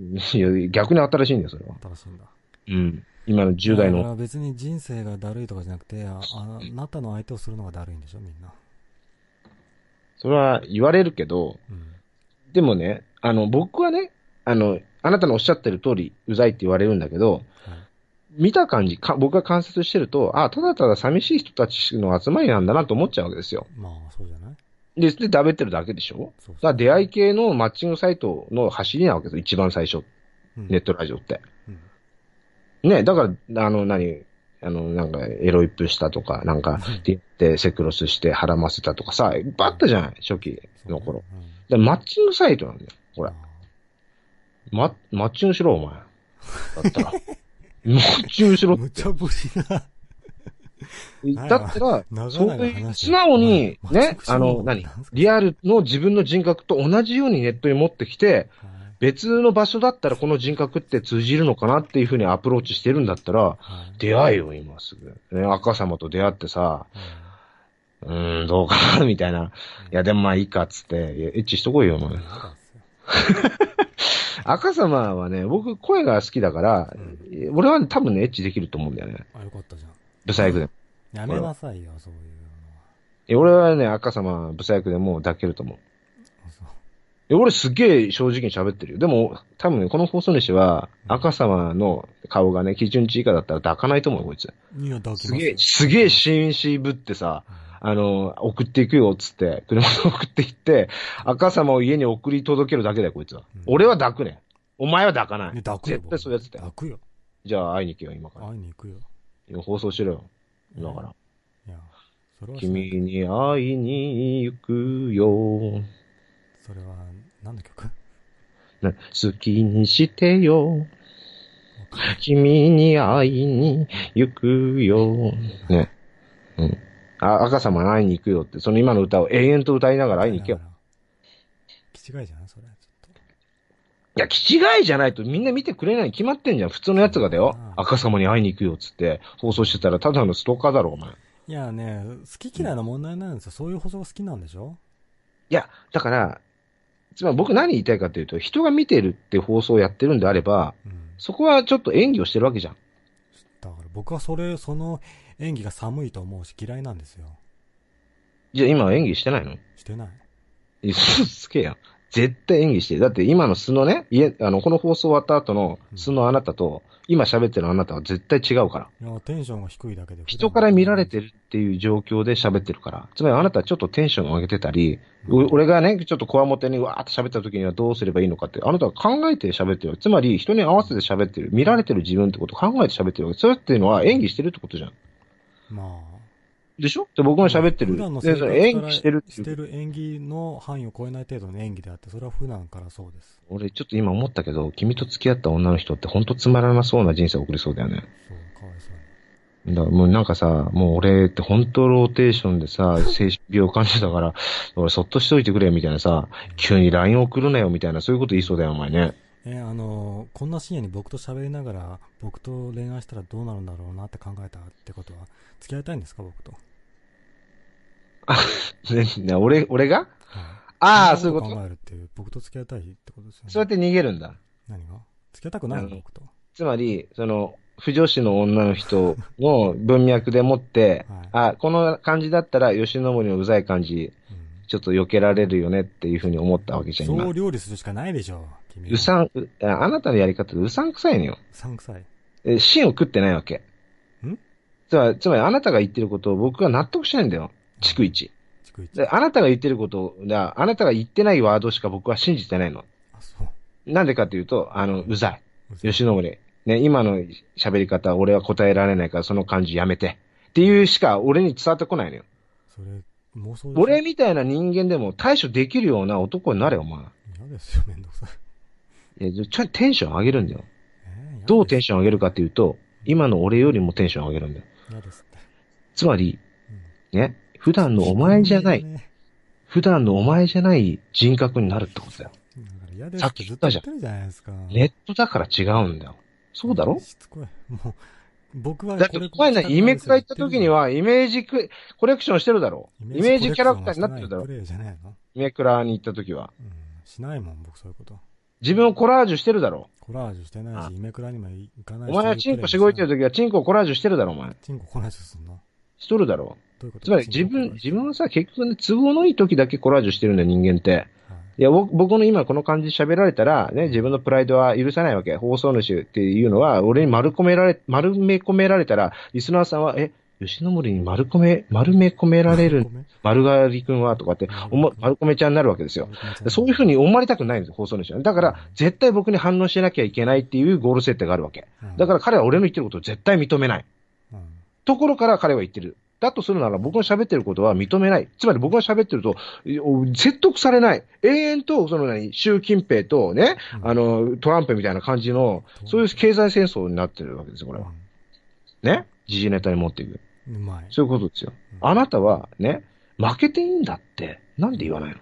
いや、逆に新しいんだよ、それは。の。新しいんだ。うん。今の10代の。別に人生がだるいとかじゃなくて、ああなたの相手をするのがだるいんでしょ、みんな。それは言われるけど、うん。でもね、あの、僕はね、あの、あなたのおっしゃってる通り、うざいって言われるんだけど、はい。見た感じ、か僕が観察してると、あ、ただただ寂しい人たちの集まりなんだなと思っちゃうわけですよ。まあ、そうじゃない？で、で、だべってるだけでしょ？そう。だから出会い系のマッチングサイトの走りなわけですよ、一番最初、うん。ネットラジオって。うん。ね、だから、あの、何、あの、なんか、エロイップしたとか、なんか、って言って、セクロスして腹ませたとかさ、いっぱいあったじゃない、初期の頃。うんでマッチングサイトなんだよ、これあ。ママッチングしろ、お前。だったら。マッチングしろって。ーむちゃぶりな。だったら、そういう、素直に、うんね、あの、何？リアルの自分の人格と同じようにネットに持ってきて、はい別の場所だったらこの人格って通じるのかなっていうふうにアプローチしてるんだったら、はい出会えよ、今すぐ。ね、赤様と出会ってさ、うーん、どうかな、みたいな。いや、でもまあいいか、っつって、エッチしとこいよ、お前赤様はね、僕声が好きだから、俺は多分ね、エッチできると思うんだよね。あ、よかったじゃん。ブサイクでも。やめなさいよ、そういういや俺はね、赤様、ブサイクでもう抱けると思う。俺すっげえ正直に喋ってるよ。でも、多分ね、この放送主は、赤様の顔がね、基準値以下だったら抱かないと思うよ、こいつ。いや、抱きますすげえ、よ。すげえ紳士ぶってさ、あの、送っていくよ、つって、車で送っていって、赤様を家に送り届けるだけだよ、こいつは。うん俺は抱くね。お前は抱かない。ね抱くよ。絶対そういうやつだよ。抱くよ。じゃあ会いに行けよ、今から。会いに行くよ。今放送しろよ。今から。いや、それは君に会いに行くよ。それは、何の曲？な好きにしてよ。君に会いに行くよ。ね。うん。あ、赤様に会いに行くよって、その今の歌を永遠と歌いながら会いに行けよ。。気違いじゃないそれ。いや、気違いじゃないとみんな見てくれないに決まってんじゃん。普通のやつがだようん。赤様に会いに行くよっつって放送してたらただのストーカーだろ、お前。といやね、好き嫌いの問題なんですよ。そういう放送が好きなんでしょ？いや、だから、つまり僕何言いたいかというと、人が見てるって放送をやってるんであれば、うん。そこはちょっと演技をしてるわけじゃん。だから僕はそれ、その演技が寒いと思うし嫌いなんですよ。じゃあ今は演技してないの？してない。嘘つけや。絶対演技してる。だって今の素のね、家、あの、この放送終わった後の素のあなたと、今喋ってるあなたは絶対違うから。いや、テンションが低いだけで。人から見られてるっていう状況で喋ってるから。つまりあなたはちょっとテンションを上げてたり、う俺がね、ちょっとこわもてにわーって喋った時にはどうすればいいのかって、あなたは考えて喋ってる。つまり人に合わせて喋ってる。見られてる自分ってことを考えて喋ってるわけ。それっていうのは演技してるってことじゃん。まあ。でしょ？で僕が喋ってる。普段の生活かられ演技してるっていうしてる演技の範囲を超えない程度の演技であって、それは普段からそうです。俺ちょっと今思ったけど、君と付き合った女の人って本当つまらなそうな人生を送りそうだよね。そう、かわいそうに。だもうなんかさ、もう俺って本当ローテーションでさ、精神病感じだから、俺そっとしといてくれみたいなさ、急に LINE 送るなよみたいな、そういうこと言いそうだよ、お前ね。えあのこんな深夜に僕と喋りながら、僕と恋愛したらどうなるんだろうなって考えたってことは、付き合いたいんですか、僕と？ねね俺、俺が？はいああ、そういうこと？考えるっていう、僕と付き合いたいってことですよね。そうやって逃げるんだ。何が？付き合いたくないの？僕と。つまり、その、不女子の女の人の文脈でもって、はいあ、この感じだったら吉野森のうざい感じ、うんちょっと避けられるよねっていうふうに思ったわけじゃん、今そう。料理するしかないでしょ、君は。うさん、うああなたのやり方うさんくさいのよ。うさんくさい。え芯を食ってないわけ。ん？つまり、つまりあなたが言ってることを僕は納得しないんだよ。逐一。逐一。で、あなたが言ってることだ、あなたが言ってないワードしか僕は信じてないの。あ、そう。なんでかっていうと、あの、うざい。うざい吉野森。ね、今の喋り方、俺は答えられないから、その感じやめて。っていうしか俺に伝わってこないのよ。それ、妄想俺みたいな人間でも対処できるような男になれよ、お前。嫌ですよ、めんどくさい。いや、ちょ、テンション上げるんだよ。えーどうテンシション上げるかっていうと、今の俺よりもテンション上げるんだよ。つまり、うんね、普段のお前じゃない、ね普段のお前じゃない人格になるってことだよ。さっき言ったじゃん。ネットだから違うんだよ。そうだろ？しつこい。もう、僕はだって、お前ね、イメクラ行った時に、は、イメージクコレクションしてるだろ？イメージキャラクターになってるだろ？イメクラに行った時は。うん。しないもん、僕そういうこと。自分をコラージュしてるだろコラージュしてないあし、イメクラにも行かないし。お前はチンコしごいてる時はチンコをコラージュしてるだろお前。チンココラージュすんの？しとるだろどういうこと？つまり自分、自分はさ、結局ね、都合のいい時だけコラージュしてるんだよ、人間って。はいいや、僕僕の今この感じで喋られたら、ね、自分のプライドは許さないわけ。放送主っていうのは、俺に丸込められ、丸め込められたら、リスナーさんは、え、吉野森に丸込め、丸め込められる丸刈りくんはとかって、おも丸込めちゃんになるわけですよ。そういうふうに思われたくないんですよ、放送主は。だから、絶対僕に反応しなきゃいけないっていうゴール設定があるわけ。だから彼は俺の言ってることを絶対認めない。ところから彼は言ってる。だとするなら僕の喋ってることは認めない。つまり僕が喋ってると、い説得されない。永遠と、その何、習近平とね、うんあの、トランプみたいな感じの、そういう経済戦争になってるわけですよ、これは。ね？時事ネタに持っていく。うんうまい。そういうことですよ。うんあなたは、ね、負けていいんだって、なんで言わないの？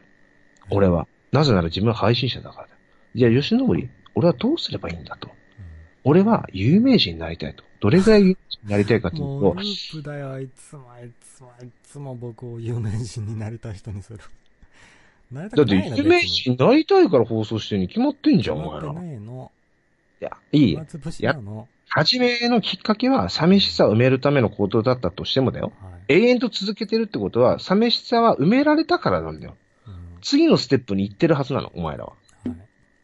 俺は。なぜなら自分は配信者だからだ。じゃあ、吉野森、俺はどうすればいいんだと？俺は有名人になりたいと。どれぐらい有名人になりたいかという もう、とル、ープだよ、あいつも、あいつも、あいつも僕を有名人になりたい人にする。なりただってくないの有名人になりたいから放送してるに決まってんじゃん、お前ら。決まってないの。いや、いい。松節なの。初めのきっかけは寂しさを埋めるための行動だったとしてもだよ。はい。永遠と続けてるってことは、寂しさは埋められたからなんだよ。うん次のステップに行ってるはずなの、お前らは。はい。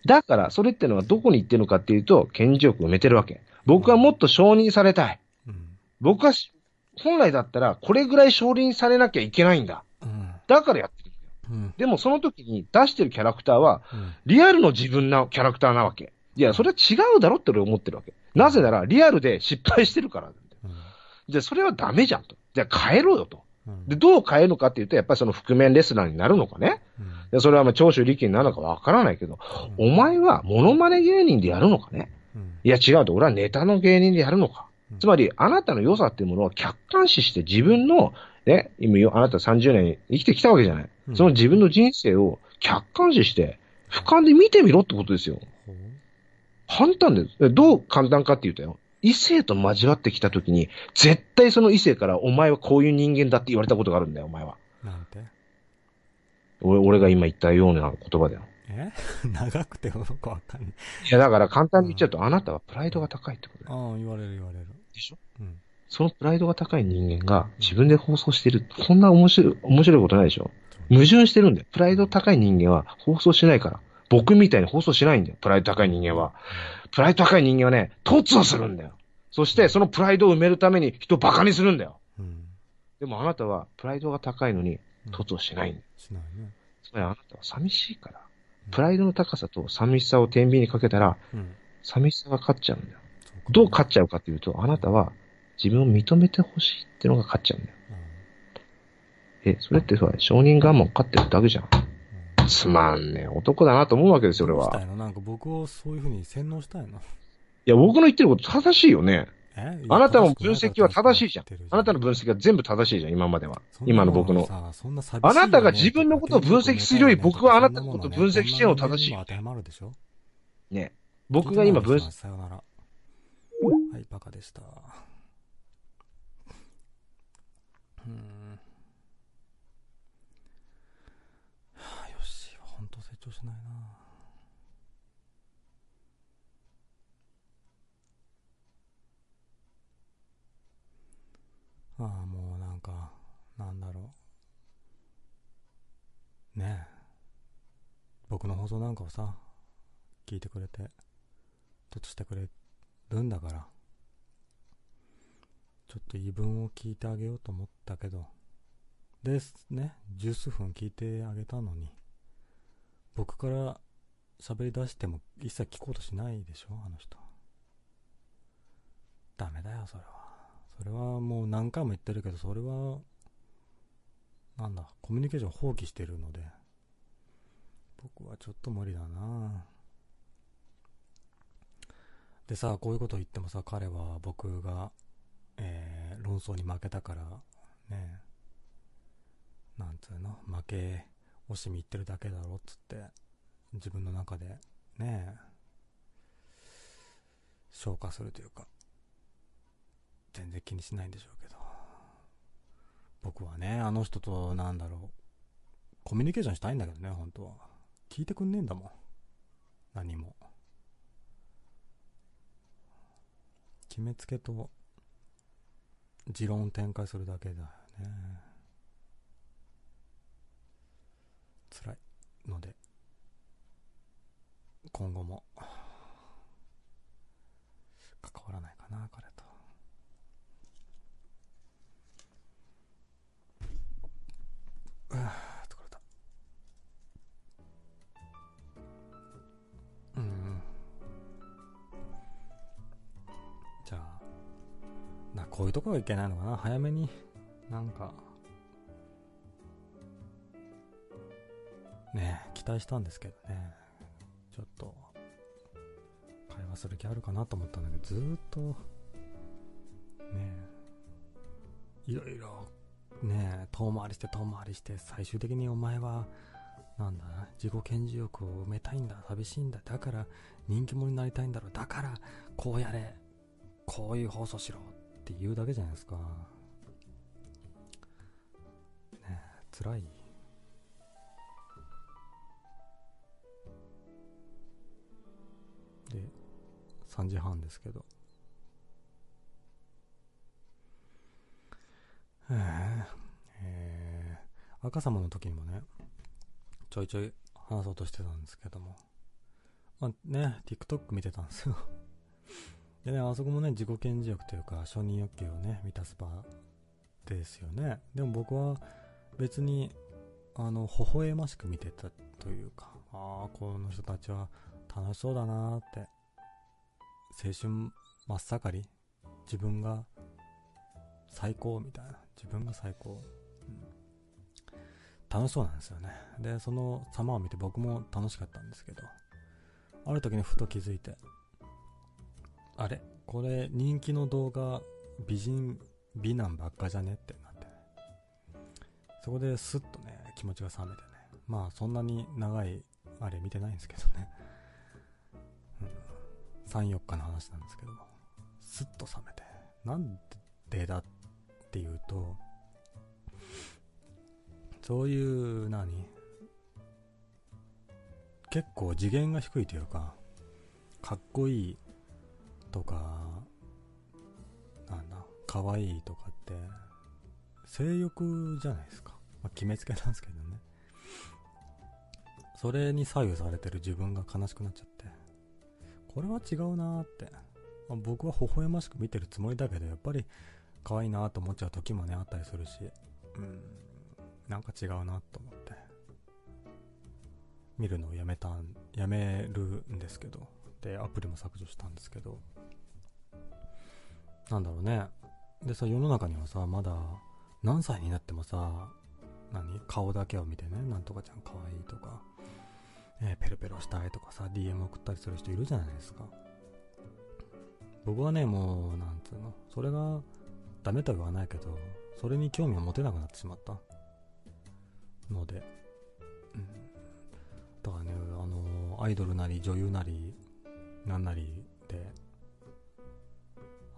だから、それってのはどこに行ってるのかっていうと、顕示欲を埋めてるわけ。僕はもっと承認されたい。うん。僕はし、本来だったら、これぐらい承認されなきゃいけないんだ。うん。だからやってるん。でもその時に出してるキャラクターは、うん。リアルの自分なキャラクターなわけ。いや、それは違うだろって俺思ってるわけ。なぜなら、リアルで失敗してるから。じゃあ、それはダメじゃんと。じゃあ、変えろよと。うん。で、どう変えるのかっていうと、やっぱりその覆面レスラーになるのかね。うんでそれはまあ長州力になるのかわからないけど、お前はモノマネ芸人でやるのかね。うん。いや、違うと。俺はネタの芸人でやるのか。うんつまり、あなたの良さっていうものを客観視して自分の、ね、今よ、あなた30年生きてきたわけじゃない。うんその自分の人生を客観視して、俯瞰で見てみろってことですよ。簡単です。どう簡単かって言うとよ。異性と交わってきたときに、絶対その異性から、お前はこういう人間だって言われたことがあるんだよ、お前は。なんて？俺俺が今言ったような言葉だよ。え？長くてよくわかんない。いや、だから簡単に言っちゃうと、あなたはプライドが高いってことだよ。ああ、言われる言われる。でしょ？うん。そのプライドが高い人間が自分で放送してる。こんな面白い、面白いことないでしょ？矛盾してるんだよ。プライド高い人間は放送しないから。僕みたいに放送しないんだよ。プライド高い人間は。プライド高い人間はね、突をするんだよ。そして、そのプライドを埋めるために人をバカにするんだよ。うん。でもあなたはプライドが高いのにうん突をしないんだよ。しないね。つまりあなたは寂しいから。プライドの高さと寂しさを天秤にかけたら、うん。寂しさが勝っちゃうんだよ。どう勝っちゃうかっていうと、あなたは自分を認めてほしいってのが勝っちゃうんだよ。え、それってさ、承認願望勝ってるだけじゃん。うんつまんねえ男だなと思うわけですよ、俺は。どうしたいの？なんか僕をそういうふうに洗脳したいの？いや、僕の言ってること正しいよね。え？あなたの分析は正しいじゃん。あなたの分析は全部正しいじゃん、今までは。今の僕の。あなたが自分のことを分析するより僕はあなたのことを分析してるの正しいね当てはまるでしょね。僕が今分析、さよなら。はい、バカでした。うーん。はあ、よし、本当成長しないな。ああ、もうなんか、なんだろう。ねえ。僕の放送なんかをさ、聞いてくれて、ちょっとしてくれるんだから、ちょっと言い分を聞いてあげようと思ったけど、ですね、十数分聞いてあげたのに、僕から喋り出しても一切聞こうとしないでしょ、あの人。ダメだよ、それは。それはもう何回も言ってるけど、それは、なんだ、コミュニケーション放棄してるので、僕はちょっと無理だな。でさ、こういうこと言ってもさ、彼は僕が、えー、論争に負けたから、ね、なんつうの、負け惜しみ言ってるだけだろっつって、自分の中で、ね、消化するというか、全然気にしないんでしょうけど、僕はね、あの人と、なんだろう、コミュニケーションしたいんだけどね、本当は。聞いてくんねえんだもん。何も。決めつけと、持論展開するだけだよね。辛いので、今後も、関わらないかな、彼こういうとこがいけないのかな？早めに、なんか、ね期待したんですけどね。ちょっと、会話する気あるかなと思ったんだけど、ずーっと、ねえ、いろいろ、ね、遠回りして遠回りして、最終的にお前は、なんだ自己顕示欲を埋めたいんだ寂しいんだ。だから人気者になりたいんだろう。だからこうやれ。こういう放送しろ。って言うだけじゃないですかねえ辛いで3時半ですけどえええー赤様の時にもねちょいちょい話そうとしてたんですけども。まあね、TikTok 見てたんですよ。でね、あそこもね、自己顕示欲というか、承認欲求をね、満たす場ですよね。でも僕は別に、あの、微笑ましく見てたというか、ああ、この人たちは楽しそうだなーって、青春真っ盛り、自分が最高みたいな、自分が最高。楽しそうなんですよね。で、その様を見て僕も楽しかったんですけど、ある時にふと気づいて、あれ？これ人気の動画、美人、美男ばっかじゃね？ってなって。そこでスッとね、気持ちが冷めてね。まあそんなに長い、あれ見てないんですけどね。うん、3、4日の話なんですけども、スッと冷めて。なんでだっていうと、そういう何、結構次元が低いというか、かっこいいとか、なんだ、可愛いとかって、性欲じゃないですか。まあ、決めつけなんですけどね。それに左右されてる自分が悲しくなっちゃって。これは違うなーって。まあ、僕は微笑ましく見てるつもりだけど、やっぱり可愛いなと思っちゃう時もね、あったりするし。うん。なんか違うなと思って。見るのをやめたん、やめるんですけど。で、アプリも削除したんですけど。なんだろうね。でさ、世の中にはさ、まだ、何歳になってもさ、何？顔だけを見てね、なんとかちゃん可愛いとか、えー、ペロペロしたいとかさ、DM 送ったりする人いるじゃないですか。僕はね、もう、なんつうの、それが、ダメとは言わないけど、それに興味を持てなくなってしまった。ので、うん。だからね、あの、アイドルなり女優なり、なんなりで、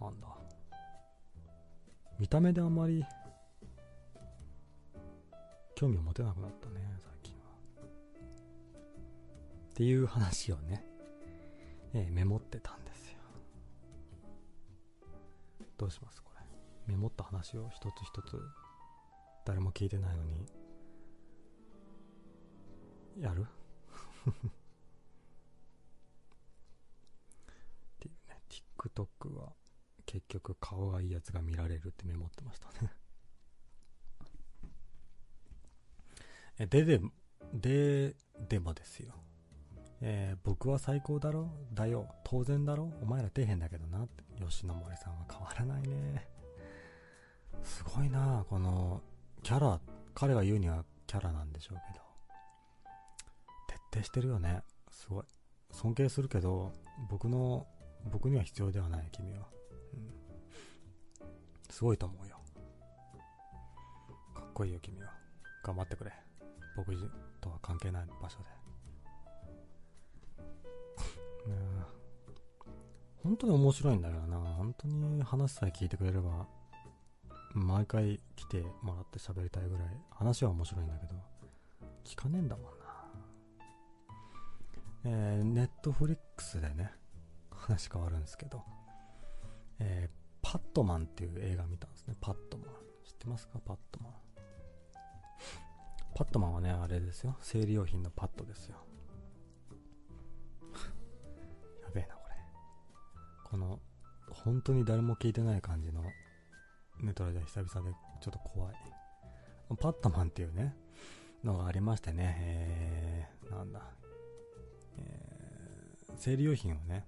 なんだ。見た目であんまり、興味を持てなくなったね、最近は。っていう話をね、えーメモってたんですよ。どうしますこれ。メモった話を一つ一つ、誰も聞いてないのに、やる？っていうね、TikTok は結局顔がいいやつが見られるってメモってましたね。え、でで、で、でもですよ。えー僕は最高だろ？だよ。当然だろ？お前ら底辺だけどなって。吉野森さんは変わらないね。すごいなこの、キャラ、彼が言うにはキャラなんでしょうけど。徹底してるよね。すごい。尊敬するけど、僕の、僕には必要ではない、君は。すごいと思うよ。かっこいいよ、君は。頑張ってくれ。僕とは関係ない場所で。本当に面白いんだよな。本当に話さえ聞いてくれれば、毎回来てもらって喋りたいぐらい、話は面白いんだけど、聞かねえんだもんな。えー、ネットフリックスでね、話変わるんですけど、えー、パットマンっていう映画見たんですね。パットマン。知ってますか？パットマン。パットマンはね、あれですよ。生理用品のパッドですよ。やべえな、これ。この、本当に誰も聞いてない感じのネトラじゃ久々でちょっと怖い。パットマンっていうね、のがありましてね、えー、なんだ。えー、生理用品をね、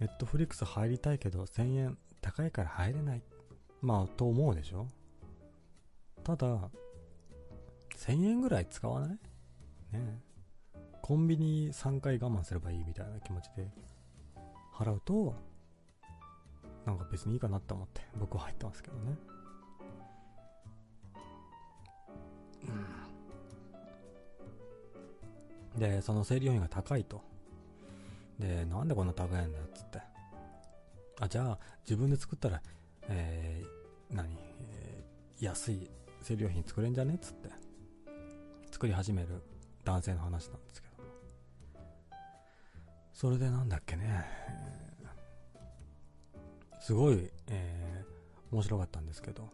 ネットフリックス入りたいけど1000円高いから入れない。まあ、と思うでしょ？ただ、1000円ぐらい使わない？ねコンビニ3回我慢すればいいみたいな気持ちで払うと、なんか別にいいかなって思って僕は入ってますけどね。で、その生理用品が高いと。で、なんでこんな高いんだっつって。あ、じゃあ自分で作ったら、えー、何、えー安い生理用品作れんじゃね？っつって。作り始める男性の話なんですけど。それでなんだっけね？すごい、えー面白かったんですけど。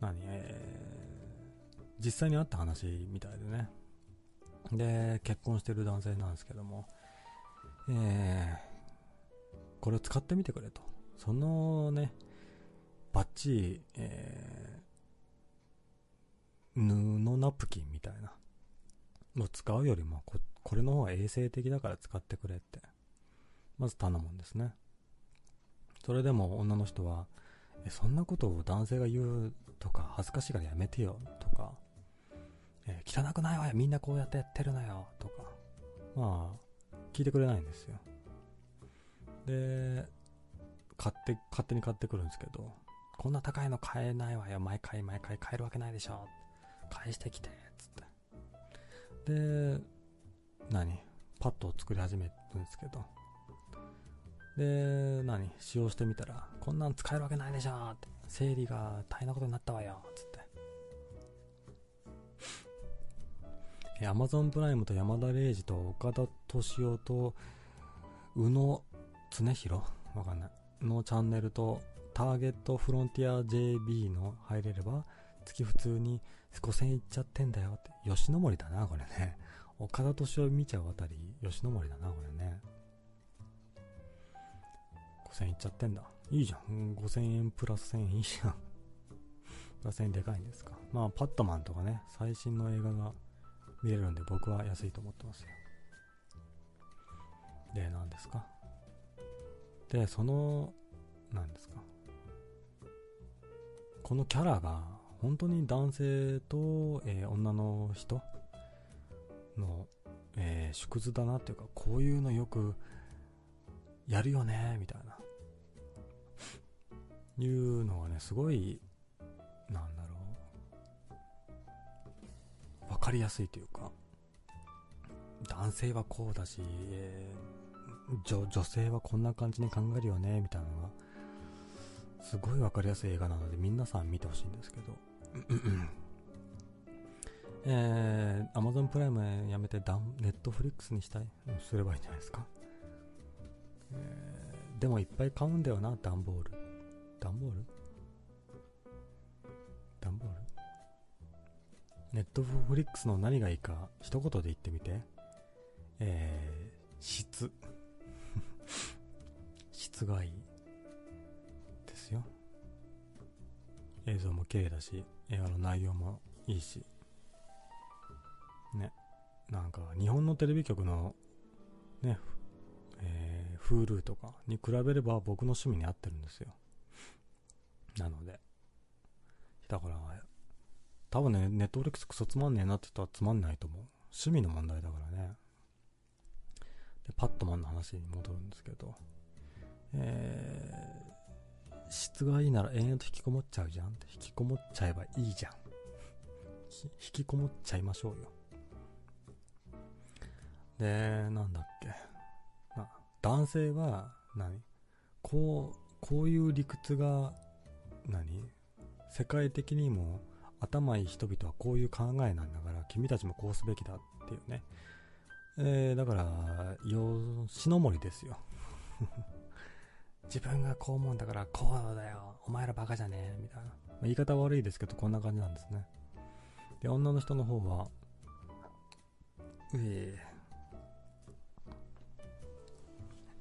何えー実際にあった話みたいでね。で、結婚してる男性なんですけども、えーこれを使ってみてくれと。そのね、バッチリ、えー、布ナプキンみたいな。もう使うよりもこ、これの方が衛生的だから使ってくれって。まず頼むんですね。それでも女の人は、え、そんなことを男性が言うとか、恥ずかしいからやめてよ、とか、えー、汚くないわよ、みんなこうやってやってるのよ、とか、まあ、聞いてくれないんですよ。で、買って、勝手に買ってくるんですけど、こんな高いの買えないわよ、毎回毎回買えるわけないでしょ。返してきて、つって。で、何？パッドを作り始めるんですけど、で、何？使用してみたら、こんなん使えるわけないでしょって。整理が大変なことになったわよつって。アマゾンプライムと山田礼二と岡田敏夫と宇野常弘わかんない。のチャンネルとターゲットフロンティア JB の入れれば、月普通に5000いっちゃってんだよって。吉野森だな、これね。岡田敏夫見ちゃうあたり、吉野森だな、これね。5000円いっちゃってんだ。いいじゃん。5000円プラス1000円いいじゃん。プラス1000円でかいんですか。まあ、パットマンとかね、最新の映画が見れるんで僕は安いと思ってますよ。で、何ですか？で、その、何ですか？このキャラが、本当に男性と、えー、女の人の、えー、縮図だなっていうか、こういうのよくやるよね、みたいな。いうのがね、すごい、なんだかりやすいというか、男性はこうだし、えー、女、性はこんな感じに考えるよね、みたいなのが、すごいわかりやすい映画なので、皆さん見てほしいんですけど。えー、Amazon プライムやめてダン、ネットフリックスにしたい、すればいいんじゃないですか。えー、でもいっぱい買うんだよな、段ボール。段ボール？ネットフリックスの何がいいか、一言で言ってみて。えー、質。質がいい。ですよ。映像も綺麗だし、映画の内容もいいし。ね。なんか、日本のテレビ局の、ね、えー、Hulu とかに比べれば僕の趣味に合ってるんですよ。なので。だから、多分ね、ネットフリックスクソつまんねえなって言ったらつまんないと思う。趣味の問題だからね。で、パットマンの話に戻るんですけど、えー、質がいいなら延々と引きこもっちゃうじゃんって、引きこもっちゃえばいいじゃん。引きこもっちゃいましょうよ。で、なんだっけ。男性は何、こう、こういう理屈が、何？世界的にも頭いい人々はこういう考えなんだから、君たちもこうすべきだっていうね。えー、だから、よ、しのもりですよ。自分がこう思うんだからこうだよ。お前らバカじゃねえ。みたいな。まあ、言い方悪いですけど、こんな感じなんですね。で、女の人の方は、うえ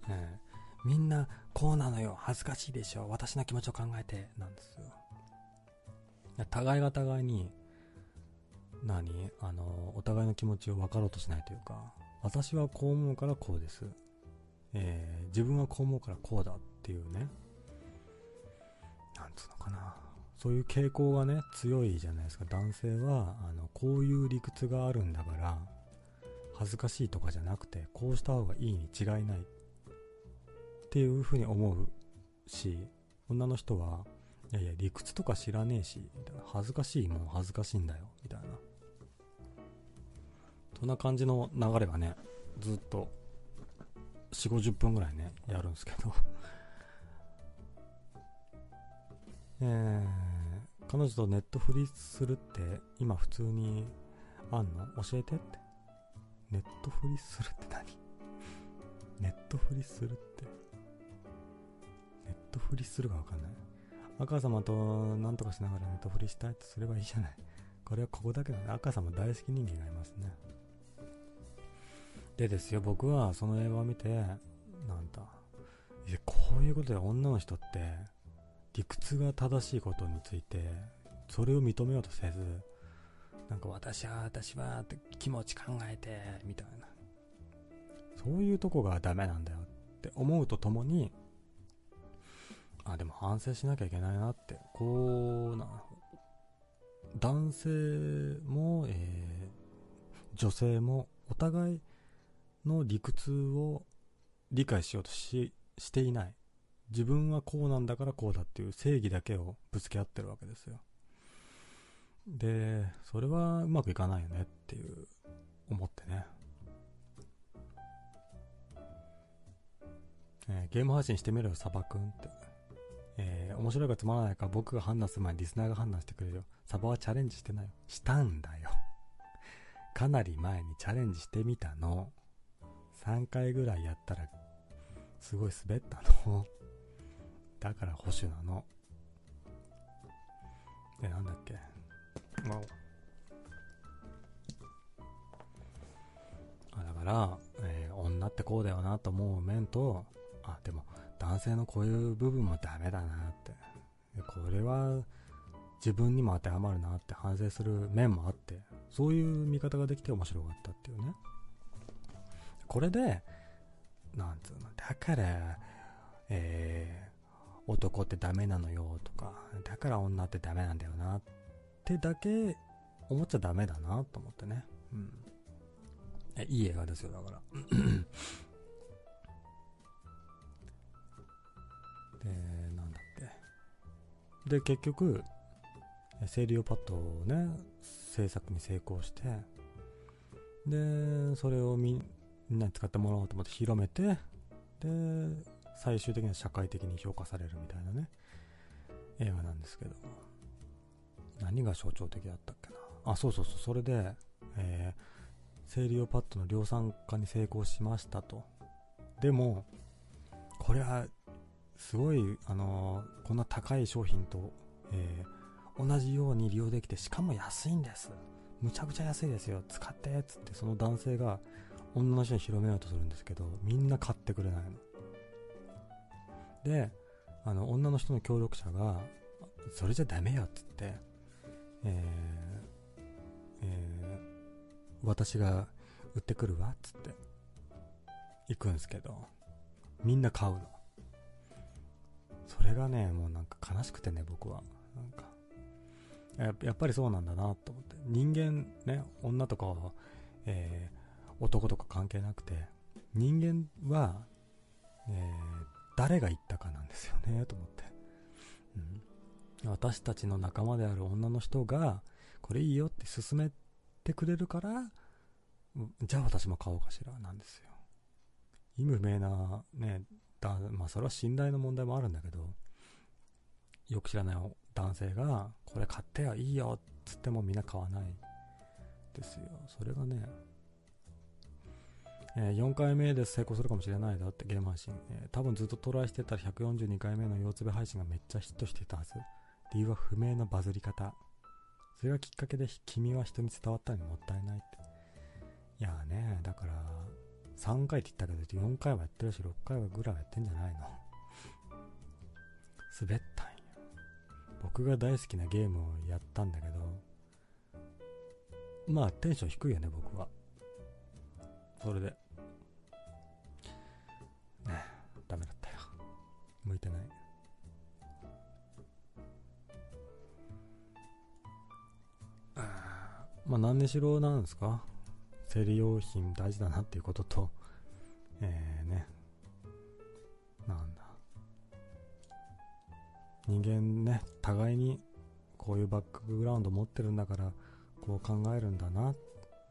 えー、みんなこうなのよ、恥ずかしいでしょ、私の気持ちを考えて、なんですよ。互いが互いに、何？あの、お互いの気持ちを分かろうとしないというか、私はこう思うからこうです。えー、自分はこう思うからこうだっていうね。なんつうのかな。そういう傾向がね、強いじゃないですか。男性は、あの、こういう理屈があるんだから、恥ずかしいとかじゃなくて、こうした方がいいに違いないっていうふうに思うし、女の人は、いやいや、理屈とか知らねえし、恥ずかしいもん恥ずかしいんだよ、みたいな。そんな感じの流れがね、ずっと、4、50分ぐらいね、やるんですけど えー、彼女とネットフリするって、今普通に、あんの？教えてって。ネットフリするって何？ネットフリするって。ネットフリするかわかんない。赤様と何とかしながらネットフリしたいとすればいいじゃない。これはここだけだね。赤様大好き人間がいますね。でですよ、僕はその映画を見て、なんだ、いや、こうそういうことで女の人って理屈が正しいことについてそれを認めようとせずなんか私は私はって気持ち考えてみたいなそういうとこがダメなんだよって思うとともにあでも反省しなきゃいけないなって。こうな。男性も、えー、女性もお互いの理屈を理解しようとししていない。自分はこうなんだからこうだっていう正義だけをぶつけ合ってるわけですよ。でそれはうまくいかないよねっていう思ってね、えー、ゲーム配信してみろよサバくんって。えー、面白いかつまらないか僕が判断する前にリスナーが判断してくれるよ。サバはチャレンジしてないよ。したんだよ。かなり前にチャレンジしてみたの。3回ぐらいやったら、すごい滑ったの。だから保守なの。で、なんだっけ。まあ、だから、えー、女ってこうだよなと思う面と、あ、でも、男性のこういう部分もダメだなって。これは自分にも当てはまるなって反省する面もあって、そういう見方ができて面白かったっていうね。これで、なんつうの、だから、えー、男ってダメなのよとか、だから女ってダメなんだよなってだけ思っちゃダメだなと思ってね。うん。いい映画ですよ、だから。で、なんだっけ。で、結局、セリオパッドをね、制作に成功して、で、それをみんなに使ってもらおうと思って広めて、で、最終的には社会的に評価されるみたいなね、映画なんですけど、何が象徴的だったっけな。あ、そうそうそう、それで、えー、セリオパッドの量産化に成功しましたと。でも、これはすごい、あのー、こんな高い商品と、えー、同じように利用できて、しかも安いんです。むちゃくちゃ安いですよ。使って、つってその男性が女の人に広めようとするんですけど、みんな買ってくれないの。で、あの、女の人の協力者が、それじゃダメよ、つって、えー、えー、私が売ってくるわ、つって、行くんですけど、みんな買うの。それがね、もうなんか悲しくてね、僕は。なんか、やっぱりそうなんだなと思って。人間ね、女とか、えー、男とか関係なくて、人間は、えー、誰が言ったかなんですよね、と思って。うん、私たちの仲間である女の人が、これいいよって勧めてくれるから、じゃあ私も買おうかしら、なんですよ。意味不明な、ね、だ、まあそれは信頼の問題もあるんだけど、よく知らない男性が、これ買ってはいいよっつってもみんな買わないですよ。それがね、えー、4回目で成功するかもしれないだってゲーム配信。えー、多分ずっとトライしてたら142回目の腰つべ配信がめっちゃヒットしてたはず。理由は不明なバズり方。それがきっかけで君は人に伝わったのにもったいないって。いやーね、だから、3回って言ったけど、4回はやってるし、6回はぐらいはやってんじゃないの滑ったんよ。僕が大好きなゲームをやったんだけど、まあテンション低いよね、僕は。それで。ねダメだったよ。向いてない。まあ何にしろなんですか？生理用品大事だなっていうことと、えーね、なんだ。人間ね、互いにこういうバックグラウンド持ってるんだから、こう考えるんだな。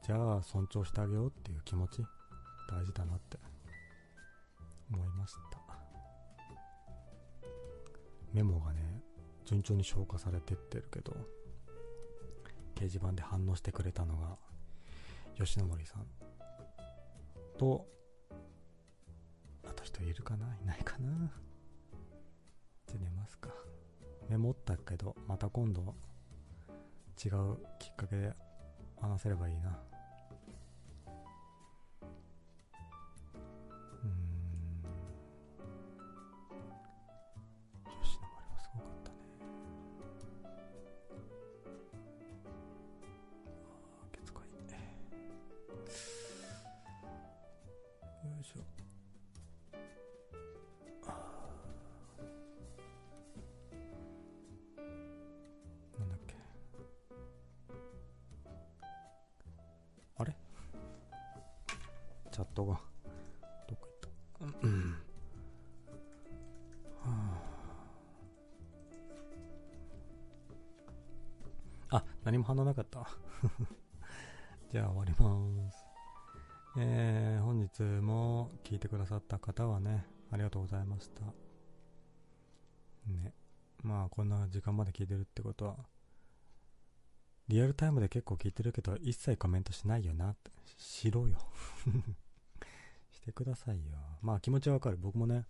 じゃあ尊重してあげようっていう気持ち、大事だなって思いました。メモがね、順調に消化されてってるけど、掲示板で反応してくれたのが、吉野森さんと、あと人いるかな？いないかな？じゃ寝ますか。メモったけど、また今度、違うきっかけで話せればいいな。トが、どこ行った？うん。はあ、あ、何も反応なかった。じゃあ終わります。えー、本日も聞いてくださった方はね、ありがとうございました。ね。まあ、こんな時間まで聞いてるってことは、リアルタイムで結構聞いてるけど、一切コメントしないよなって。しろよ。してくださいよ。まあ気持ちはわかる。僕もね、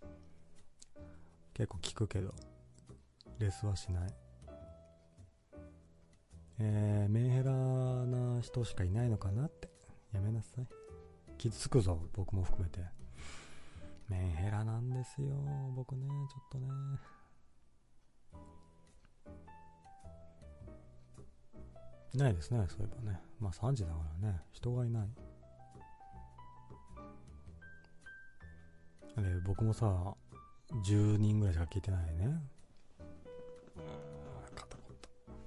結構聞くけど、レスはしない。えー、メンヘラな人しかいないのかなって。やめなさい。傷つくぞ、僕も含めて。メンヘラなんですよ、僕ね、ちょっとね。ないですね、そういえばね。まあ3時だからね、人がいない。で、僕もさ、10人ぐらいしか聞いてないね。片言。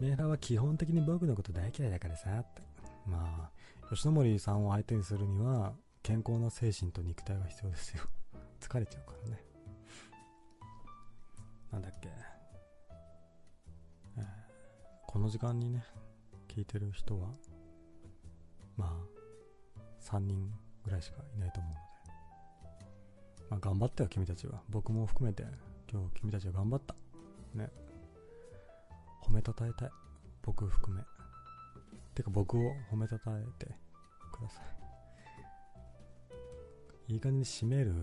メンヘラは基本的に僕のこと大嫌いだからさ、って。まあ、吉野森さんを相手にするには、健康な精神と肉体が必要ですよ。疲れちゃうからね。なんだっけ。えーこの時間にね、聞いてる人は、まあ、3人ぐらいしかいないと思うので。まあ、頑張ったよ、君たちは。僕も含めて、今日君たちは頑張った。ね。褒めたたえたい。僕含め。てか僕を褒めたたえてください。いい感じに締める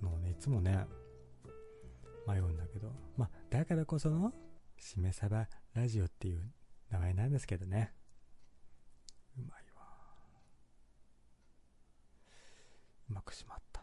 のをね、いつもね、迷うんだけど。まあ、だからこその、しめさばラジオっていう名前なんですけどね。うまいわ。うまくしまった